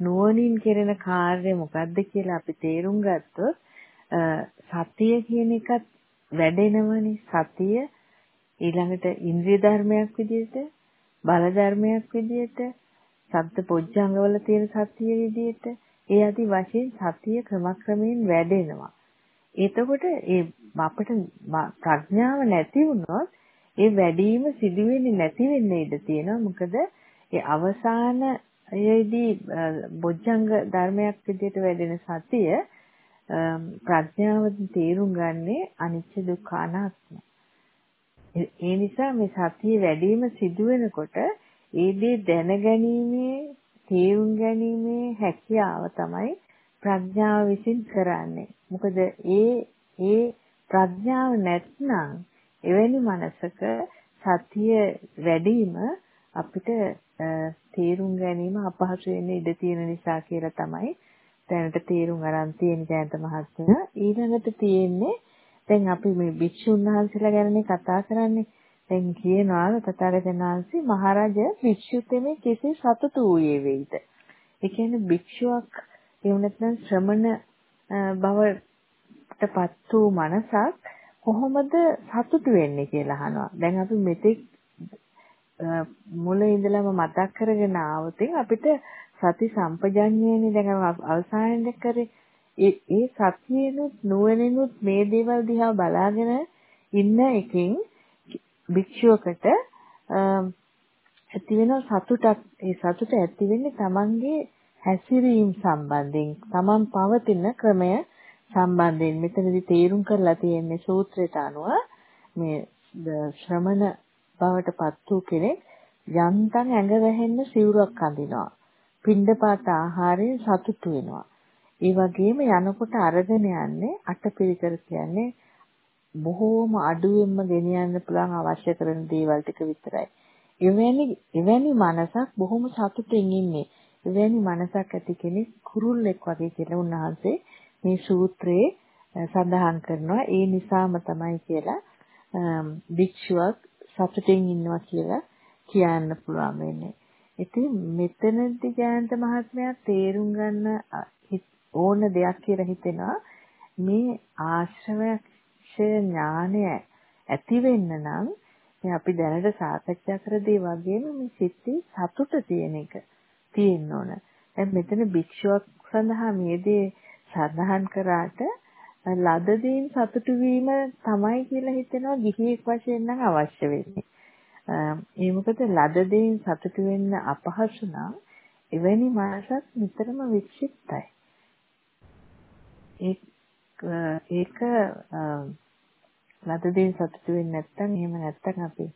නුවණින් කෙරෙන කාර්යය මොකද්ද කියලා අපි තේරුම් ගත්තොත් සතිය කියන එකත් වැඩෙනවනේ සතිය ඊළඟට ඉන්ද්‍රිය ධර්මයක් විදිහට බල ධර්මයක් විදිහට සබ්ද පොඥංගවල තියෙන සතිය විදිහට ඒ আদি වශයෙන් සතිය ක්‍රමක්‍රමයෙන් වැඩෙනවා. එතකොට ඒ අපිට ප්‍රඥාව නැති වුණොත් ඒ වැඩිම සිදු වෙන්නේ නැති වෙන්න ඉඩ තියෙනවා. මොකද ඒ අවසානයේදී බොජ්ජංග ධර්මයක් විදිහට වැඩෙන සතිය ප්‍රඥාවෙන් තේරුම් ගන්නේ අනිච්ච දුක්ඛ අනාත්ම. ඒ නිසා මේ සතිය වැඩිම සිදු වෙනකොට ඒ දේ දැනගැනීමේ තේරුම් ගැනීමේ හැකියාව තමයි ප්‍රඥාව විසින් කරන්නේ. මොකද ඒ ඒ ප්‍රඥාව නැත්නම් එවැනි මනසක සතිය වැඩිම අපිට තේරුම් ගැනීම අපහසු වෙන්න ඉඩ තියෙන නිසා කියලා තමයි දැනට තේරුම් අරන් තියෙන ජයන්ත මහත්මයා ඊළඟට තියෙන්නේ දැන් අපි මේ භික්ෂුන් වහන්සේලා ගැනනේ කතා කරන්නේ දැන් කියනවා තථාගතයන් වහන්සේ මහරජා භික්ෂුතෙමේ කෙසේ සතුටු වූයේ වෙයිද? ඒ කියන්නේ භික්ෂුවක් එහෙම නැත්නම් ශ්‍රමණ බවටපත් වූ මනසක් කොහොමද සතුටු වෙන්නේ කියලා අහනවා. දැන් අපි මෙතෙක් මුල ඉඳලම මතක් කරගෙන ආවතින් අපිට සති සම්පජඤ්ඤයනේ දැන් අවසානයේ කරේ ඒ ඒ සතියෙනුත් නුවණෙනුත් මේ දේවල් දිහා බලාගෙන ඉන්න එකෙන් භික්ෂුවකට ඇති වෙන සතුටක් ඒ සතුට ඇති වෙන්නේ තමන්ගේ හැසිරීම සම්බන්ධයෙන් තමන් පවතින ක්‍රමය සම්බන්ධයෙන්. මෙතනදී තේරුම් කරලා තියෙන්නේ සූත්‍රයට අනුව මේ ශ්‍රමණ බවට පත් වූ කෙනෙක් යන්තම් ඇඟ වැහෙන්න සිවුරක් අඳිනවා. පින්ඩපාත ආහාරයෙන් සතුටු වෙනවා. ඒ වගේම යනකොට අරගෙන යන්නේ අටපිරිකර කියන්නේ බොහෝම අඩුවෙන්ම ගෙනියන්න පුළුවන් අවශ්‍ය කරන දේවල් ටික විතරයි. එවැනි එවැනි මනසක් බොහොම සතුටින් ඉන්නේ. එවැනි මනසක් ඇති කෙනෙක් කුරුල්ලෙක් වගේ කියලා උන්වහන්සේ මේ සූත්‍රයේ සඳහන් කරනවා. ඒ නිසාම තමයි කියලා භික්ෂුවක් සතුටින් ඉන්නවා කියලා කියන්න පුළුවන් වෙන්නේ. ඉතින් මෙතනදී ජයන්ත මහත්මයා තේරුම් ගන්න ඕන දෙයක් කියලා හිතෙනවා මේ ආශ්‍රවයක් අවශ්‍ය ඥානය ඇති වෙන්න නම් මේ අපි දැනට සාකච්ඡා කර දේ වගේම මේ සිත්තේ සතුට තියෙන එක තියෙන්න ඕන. දැන් මෙතන භික්ෂුවක් සඳහා මේ දේ සඳහන් කරාට ලද දේන් සතුටු වීම තමයි කියලා හිතෙනවා ගිහියෙක් වශයෙන් නම් අවශ්‍ය වෙන්නේ. ඒ මොකද ලද දේන් සතුටු වෙන්න අපහසු නම් එවැනි මනසක් නිතරම වික්ෂිප්තයි. ඒක ලද දේන් සතුටු වෙන්නේ නැත්නම් එහෙම නැත්නම් අපි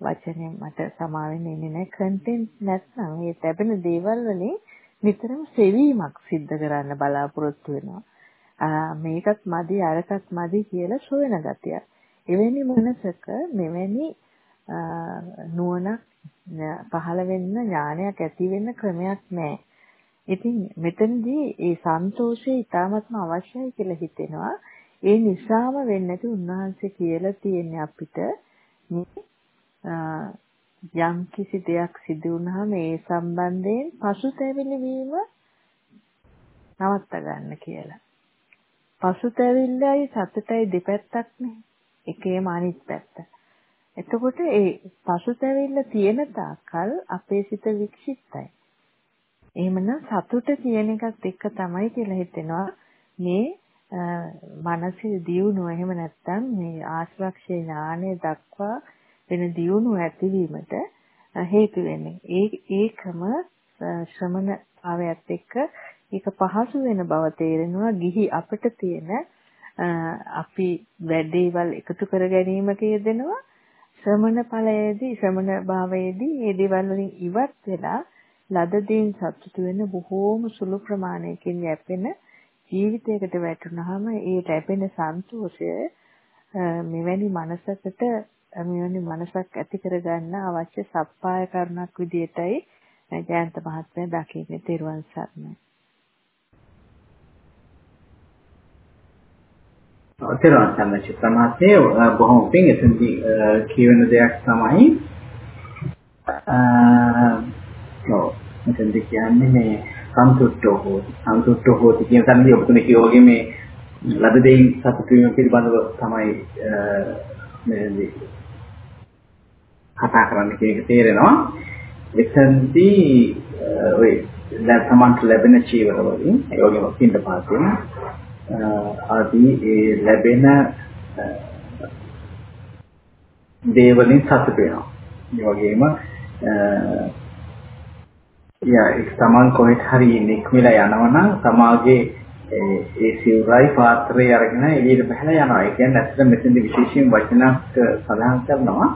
වචනේ මට සමාවෙන්න ඉන්නේ නැහැ කන්ටෙන්ට් නැත්නම් මේ ලැබෙන දේවල් වලින් නිතරම සෙවීමක් සිද්ධ කරන්න බලාපොරොත්තු වෙනවා. මේකත් මදි අරකත් මදි කියලා සොයන ගතිය. එවැනි මනසක මෙවැනි නුවණක් පහළ වෙන්න ඥානයක් ඇති වෙන්න ක්‍රමයක් නැහැ. ඉතින් මෙතනදී ඒ සන්තෝෂය ඉතාමත්ම අවශ්‍යයි කියලා හිතෙනවා. ඒ නිසාම වෙන්නේ නැති උන්වහන්සේ කියලා තියෙන්නේ අපිට මේ යම් කිසි දෙයක් සිදු වුණාම ඒ සම්බන්ධයෙන් පසුතැවිලි වීම නවත්ත ගන්න කියලා. පසුතැවිල්ලයි සතුටයි දෙපැත්තක් නේ. එකේම අනිත් පැත්ත. එතකොට ඒ පසුතැවිල්ල තියෙන තාක්කල් අපේ සිත වික්ෂිප්තයි. එහෙමනම් සතුට කියන එකත් එක්ක තමයි කියලා හිතෙනවා. මේ මනසේ දියුණුව එහෙම නැත්නම් මේ ආශ්‍රක්ෂේ ඥානය දක්වා වෙන දියුණුව ඇතිවීමට හේතු වෙන්නේ. ඒ ඒකම ශ්‍රමණ භාවයත් එක්ක ඒක පහසු වෙන බව තේරෙනවා. ගිහි අපිට තියෙන අපි වැඩේවල් එකතු කර ගැනීමක යෙදෙනවා. ශ්‍රමණ ඵලයේදී ශ්‍රමණ භාවයේදී මේ දේවල් වලින් ඉවත් වෙලා ලද දේන් සතුටු වෙන බොහෝම සුළු ප්‍රමාණයකින් යැපෙන ජීවිතයකට වැටුනහම ඒ ලැබෙන සන්තෝෂය මෙවැනි මනසකට මෙවැනි මනසක් ඇති කරගන්න අවශ්‍ය සප්පාය කරුණක් විදියටයි ජයන්ත මහත්මයා දකින්නේ තෙරුවන් සරණයි. තේරුම් ගන්න චිත්තමාත්මය බොහොම පිං එතනදී කියවෙන දෙයක් තමයි ඔව් එතනදී කියන්නේ මේ සන්තුෂ්ටෝ හෝති සන්තුෂ්ටෝ හෝති කියන තැනදී ඔබතුමී කියෝගේ මේ ලද දෙයින් සතුටු වීම පිළිබඳව තමයි මේ කතා කරන්න කියන එක තේරෙනවා එතනදී ඔය දැන් සමන්ට ලැබෙන චීවර වලින් ඒ වගේම පින්ද පාතෙන් ආදී ඒ ලැබෙන දේවලින් සතුට වෙනවා. ඒ වගේම යා එක් තමන් කොහෙට හරි නික්මිලා යනවනම් තමාගේ ඒ සිවුරයි පාත්‍රය අරගෙන එළියට බහලා යනවා. ඒ කියන්නේ ඇත්තට මෙතෙන්දි විශේෂයෙන් වචනක් සඳහන් කරනවා.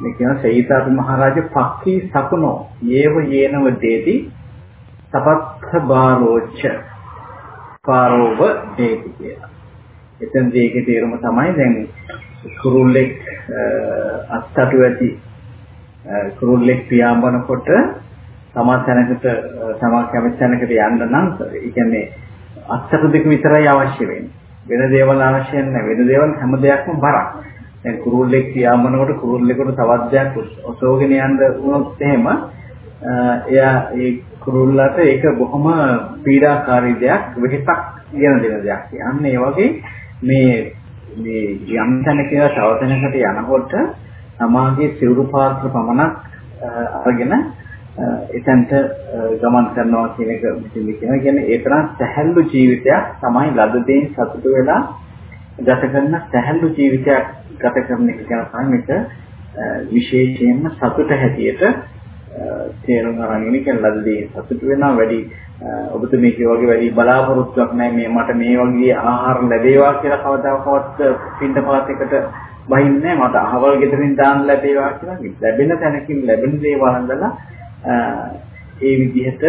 මේ කියන සීතාපි මහරජා පක්ඛී සකුණෝ යේව යේනව දේති සපත්ථ බාරෝච්ච පාරෝව දේති කියලා. එතෙන්දී ඒකේ තේරුම තමයි දැන් කුරුල්ලෙක් අත්තටු ඇති කුරුල්ලෙක් පියාඹනකොට තමා තැනකට තමා කැමති තැනකට යන්න නම් ඒ කියන්නේ අත්තටු දෙක විතරයි අවශ්‍ය වෙන්නේ. වෙන දේවල් අවශ්‍ය නැහැ. වෙන දේවල් හැම දෙයක්ම බරක්. දැන් කුරුල්ලෙක් පියාඹනකොට කුරුල්ලෙකුට තවත් දෙයක් ඔසවගෙන යන්න වුණොත් එහෙම එයා ඒ කුරුල්ලට ඒක බොහොම පීඩාකාරී දෙයක් වෙහෙසක් ගෙන දෙන දෙයක්. අන්න ඒ වගේ මේ මේ යම් තැනක තව තැනකට යනකොට සමාගයේ සිවුරු පාත්‍ර පමණක් අරගෙන එතනට ගමන් කරනවා කියන එක මෙතන කියනවා. කියන්නේ ඒ තරම් සැහැල්ලු ජීවිතයක් තමයි ලද දෙයින් සතුටු වෙලා ගත කරන සැහැල්ලු ජීවිතයක් ගත කරන එක ගැන තමයි මේක විශේෂයෙන්ම සතුට හැටියට තේරුම් අරගෙන ඉන්න ලද දේ සතුට වෙනවා වැඩි ඔබතුමී කිය වගේ වැඩි බලාපොරොත්තුවක් නැහැ මේ මට මේ වගේ ආහාර ලැබේවා කියලා කවදාකවත් පින්ඩ පාතයකට බහින්නේ මට අහවල් ගෙදරින් දාන්න ලැබේවා කියලා ලැබෙන තැනකින් ලැබෙන දේවල් අඳලා ඒ විදිහට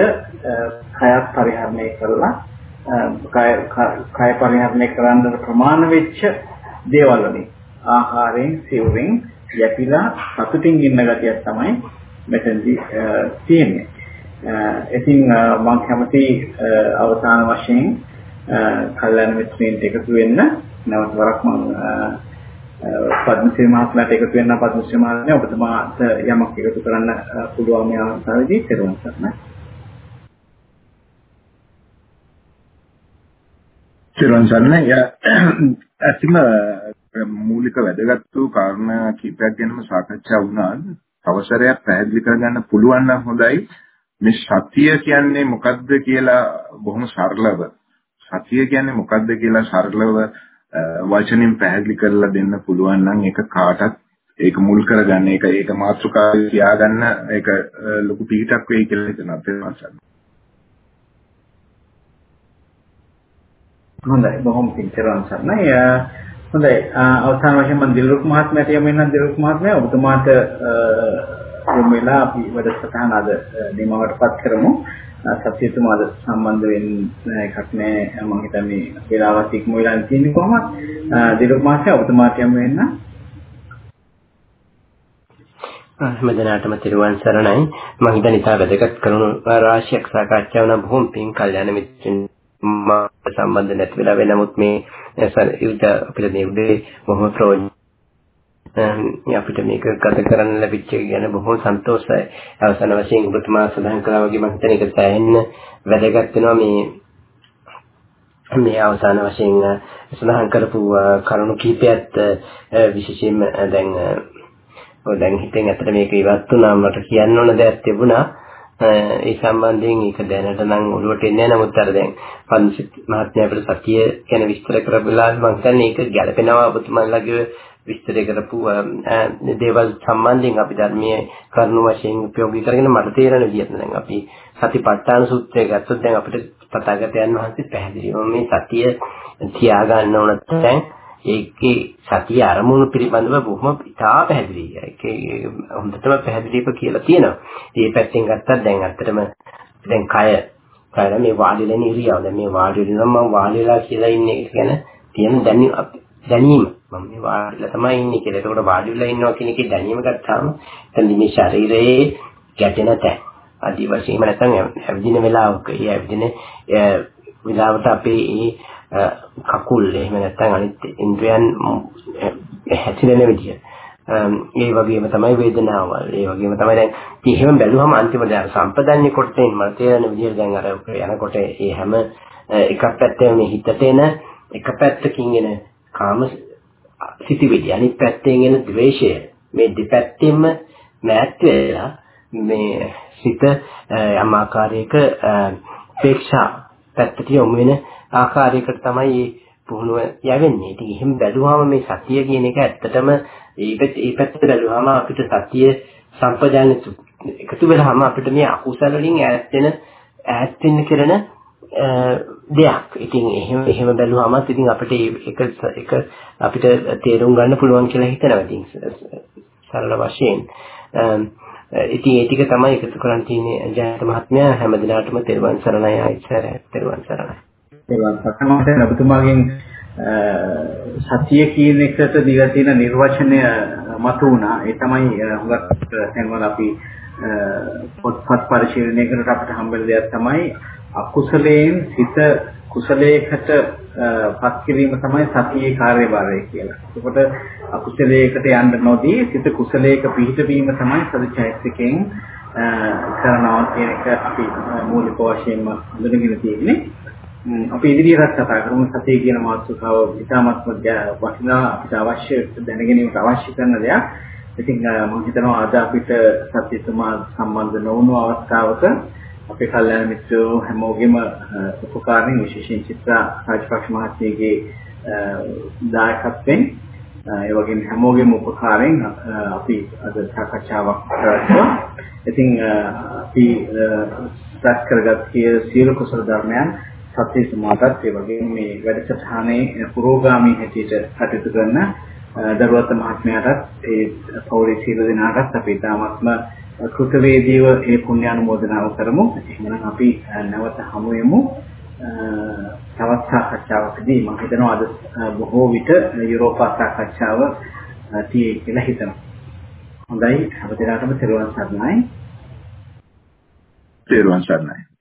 කයත් පරිහරණය කරලා කය කය පරිහරණය කරන්න ප්‍රමාණ වෙච්ච දේවල් වලින් ආහාරයෙන් සිවුරෙන් යැපිලා සතුටින් ඉන්න ගතියක් තමයි මෙතනදී තියෙන්නේ. ඉතින් මම කැමති අවසාන වශයෙන් කල්යනා මිත්‍රයන්ට එකතු වෙන්න නැවත වරක් මම පද්මශ්‍රී මහත්මයාට එකතු වෙන්න පද්මශ්‍රී මහත්මයා ඔබතුමාට යමක් එකතු කරන්න පුළුවන් මේ අවස්ථාවේදී පෙරවන් කරනවා. තිරුවන් සරණයි. ඇත්තම මූලික වැදගත් වූ කාරණා කීපයක් ගැනම සාකච්ඡා වුණා. අවසරයක් පැහැදිලි කරගන්න පුළුවන් නම් හොඳයි. මේ සතිය කියන්නේ මොකක්ද කියලා බොහොම සරලව සතිය කියන්නේ මොකක්ද කියලා සරලව වචනින් පැහැදිලි කරලා දෙන්න පුළුවන් නම් ඒක කාටත් ඒක මුල් කරගන්න ඒක ඒක මාතෘකාවේ තියාගන්න ඒක ලොකු පිටක් වෙයි කියලා හිතනවා තේරුම් හොඳයි බොහොම පිටරන් සරණයි හොඳයි. අවසාන වශයෙන් මම දිලරුක් මහත්මයාට යමු එන්නම් දිලරුක් මහත්මයා ඔබතුමාට යොමු වෙලා අපි වැඩසටහන අද නිමවටපත් කරමු. සත්‍යතුමාද සම්බන්ධ වෙන්න එකක් නෑ. මම හිතන්නේ වේලාවත් ඉක්ම වෙලා තියෙන්නේ කොහොමද දිලරුක් මහත්මයා ඔබතුමාට යමු එන්නම් හැමදෙනාටම තිරුවන් සරණයි. මම හිතන ඉතා වැදගත් කරුණු රාශියක් සාකච්ඡා වුණා. බොහොම පින් කල්යනා මිත්‍රන් මා සම්බන්ධ නැති වෙලා වෙනමුත් මේ යුද අපිට මේ උදේ බොහොම ප්‍රෝජන අපිට මේක ගත කරන්න ලැබිච්ච එක ගැන බොහොම සන්තෝෂයි අවසාන වශයෙන් ඔබතුමා සඳහන් කළා වගේ මම හිතන එක සෑහෙන්න වැදගත් වෙනවා මේ මේ අවසාන වශයෙන් සඳහන් කරපු කරුණු කීපයත් විශේෂයෙන්ම දැන් ඔය දැන් හිතෙන් ඇත්තට මේක ඉවත් වුණා මට කියන්න ඕන දෙයක් තිබුණා. ඒ සම්බන්ධයෙන් ඒක දැනට නම් ඔළුවට එන්නේ නැහැ. නමුත් අර දැන් පන්සිත් මහත්මයා අපිට සතිය ගැන විස්තර කරපුලා මම හිතන්නේ ඒක ගැළපෙනවා ඔබතුමාලගේ විස්තර කරපු දේවල් සම්බන්ධයෙන් අපි ධර්මයේ කරුණු වශයෙන් ප්‍රයෝගී කරගෙන මට තේරෙන විදිහට දැන් අපි සතිපට්ඨාන සූත්‍රය ගත්තොත් දැන් අපිට තථාගතයන් වහන්සේ පැහැදිලිවම මේ සතිය තියාගන්න ඕන තැන් ඒකේ සතිය අරමුණු පිළිබඳව බොහොම ඉතා පැහැදිලියි. ඒකේ හොඳටම පැහැදිලිව කියලා තියෙනවා. මේ පැත්තෙන් ගත්තත් දැන් ඇත්තටම දැන් කය කය මේ වාඩිලා ඉන්න ඉරියව්. දැන් මේ වාඩි වෙනවා මම වාඩිලා කියලා ඉන්නේ ගැන තියෙන දැනීම. මම මේ වාඩිලා තමයි ඉන්නේ කියලා. ඒකට වාඩි වෙලා ඉන්නවා කියන එකේ දැනීම ගත්තාම එතන මේ ශරීරයේ ගැටෙන තැන්. අදි වශයෙන්ම නැත්නම් ඇවිදින වෙලාවක ඒ ඇවිදින වෙලාවට අපේ ඒ කකුල් එහෙම නැත්නම් අනිත් ඉන්ද්‍රයන් හැසිරෙන විදිය. ඒ වගේම තමයි වේදනාවල්. ඒ වගේම තමයි දැන් එහෙම බැලුවම අන්තිමට දැන් සම්පදන්නේ කොටෙන් මට තේරෙන විදියට දැන් අර යනකොට ඒ හැම එකක් පැත්තෙම මේ හිතට එන එක පැත්තකින් එන කාම සිතිවිලි අනිත් පැත්තෙන් එන ද්වේෂය මේ දෙපැත්තෙම මෑත් වෙලා මේ සිත යම් ආකාරයක අපේක්ෂා පැත්තට යොමු වෙන ආකාරයකට තමයි මේ පුහුණුව යවෙන්නේ. ඉතින් එහෙම බැලුවාම මේ සතිය කියන එක ඇත්තටම ඒක ඒ පැත්තට බැලුවාම අපිට සතිය සම්පජාන එකතු වෙලාම අපිට මේ අකුසල වලින් ඈත් වෙන ඈත් වෙන්න කරන දෙයක්. ඉතින් එහෙම එහෙම බැලුවාමත් ඉතින් අපිට ඒක ඒක අපිට තේරුම් ගන්න පුළුවන් කියලා හිතනවා. ඉතින් සරල වශයෙන් ඉතින් ඒ ටික තමයි එකතු කරන් තියෙන්නේ ජයන්ත මහත්මයා හැම දිනාටම තෙරුවන් සරණයි ආයිසර තෙරුවන් සරණයි. තෙරුවන් සරණයි ඔබතුමාගෙන් සතිය කියන එකට දීලා තියෙන නිර්වචනය මතු වුණා. ඒ තමයි හුඟක් තැන්වල අපි පොත්පත් පරිශීලනය කරනකොට අපිට හම්බෙන දෙයක් තමයි අකුසලයෙන් සිත කුසලයකට පත් කිරීම තමයි සතියේ කාර්යභාරය කියලා. එතකොට අකුසලයකට යන්න නොදී සිත කුසලයක පිහිටවීම තමයි සතිචෛතසිකයෙන් කරනවා කියන එක අපි මූලික වශයෙන්ම හඳුනගෙන තියෙන්නේ. අපි ඉදිරියට කතා කරමු සතිය කියන මාතෘකාව ඉතාමත්ම වටිනා අපිට අවශ්‍ය දැනගැනීමට අවශ්‍ය කරන දෙයක්. ඉතින් මම හිතනවා අද අපිට සත්‍යතුමා සම්බන්ධ නොවුණු අවස්ථාවක අපේ කල්යාණ මිත්‍රයෝ හැමෝගෙම උපකාරයෙන් විශේෂයෙන් චිත්‍රා රාජපක්ෂ මහත්මියගේ දායකත්වයෙන් ඒ වගේම හැමෝගෙම උපකාරයෙන් අපි අද සාකච්ඡාවක් කරා. ඉතින් අපි සත් කරගත් සියලු කුසල ධර්මයන් සත්‍ය සමාදත් ඒ වගේම මේ වැඩසටහනේ පුරෝගාමී හැටියට කටයුතු කරන දරුවත් මහත්මයාටත් ඒ පෞරේ සියලු දෙනාටත් අපි තාමත්ම කෘතවේදීව ඒ පුණ්‍ය අනුමෝදනාව කරමු. එහෙනම් අපි නැවත හමු වෙමු. තවත් සාකච්ඡාවකදී මම හිතනවා අද බොහෝ විට යුරෝපා සාකච්ඡාව තියෙයි කියලා හිතනවා. හොඳයි අප දෙනාටම තෙරුවන් සරණයි. තෙරුවන් සරණයි.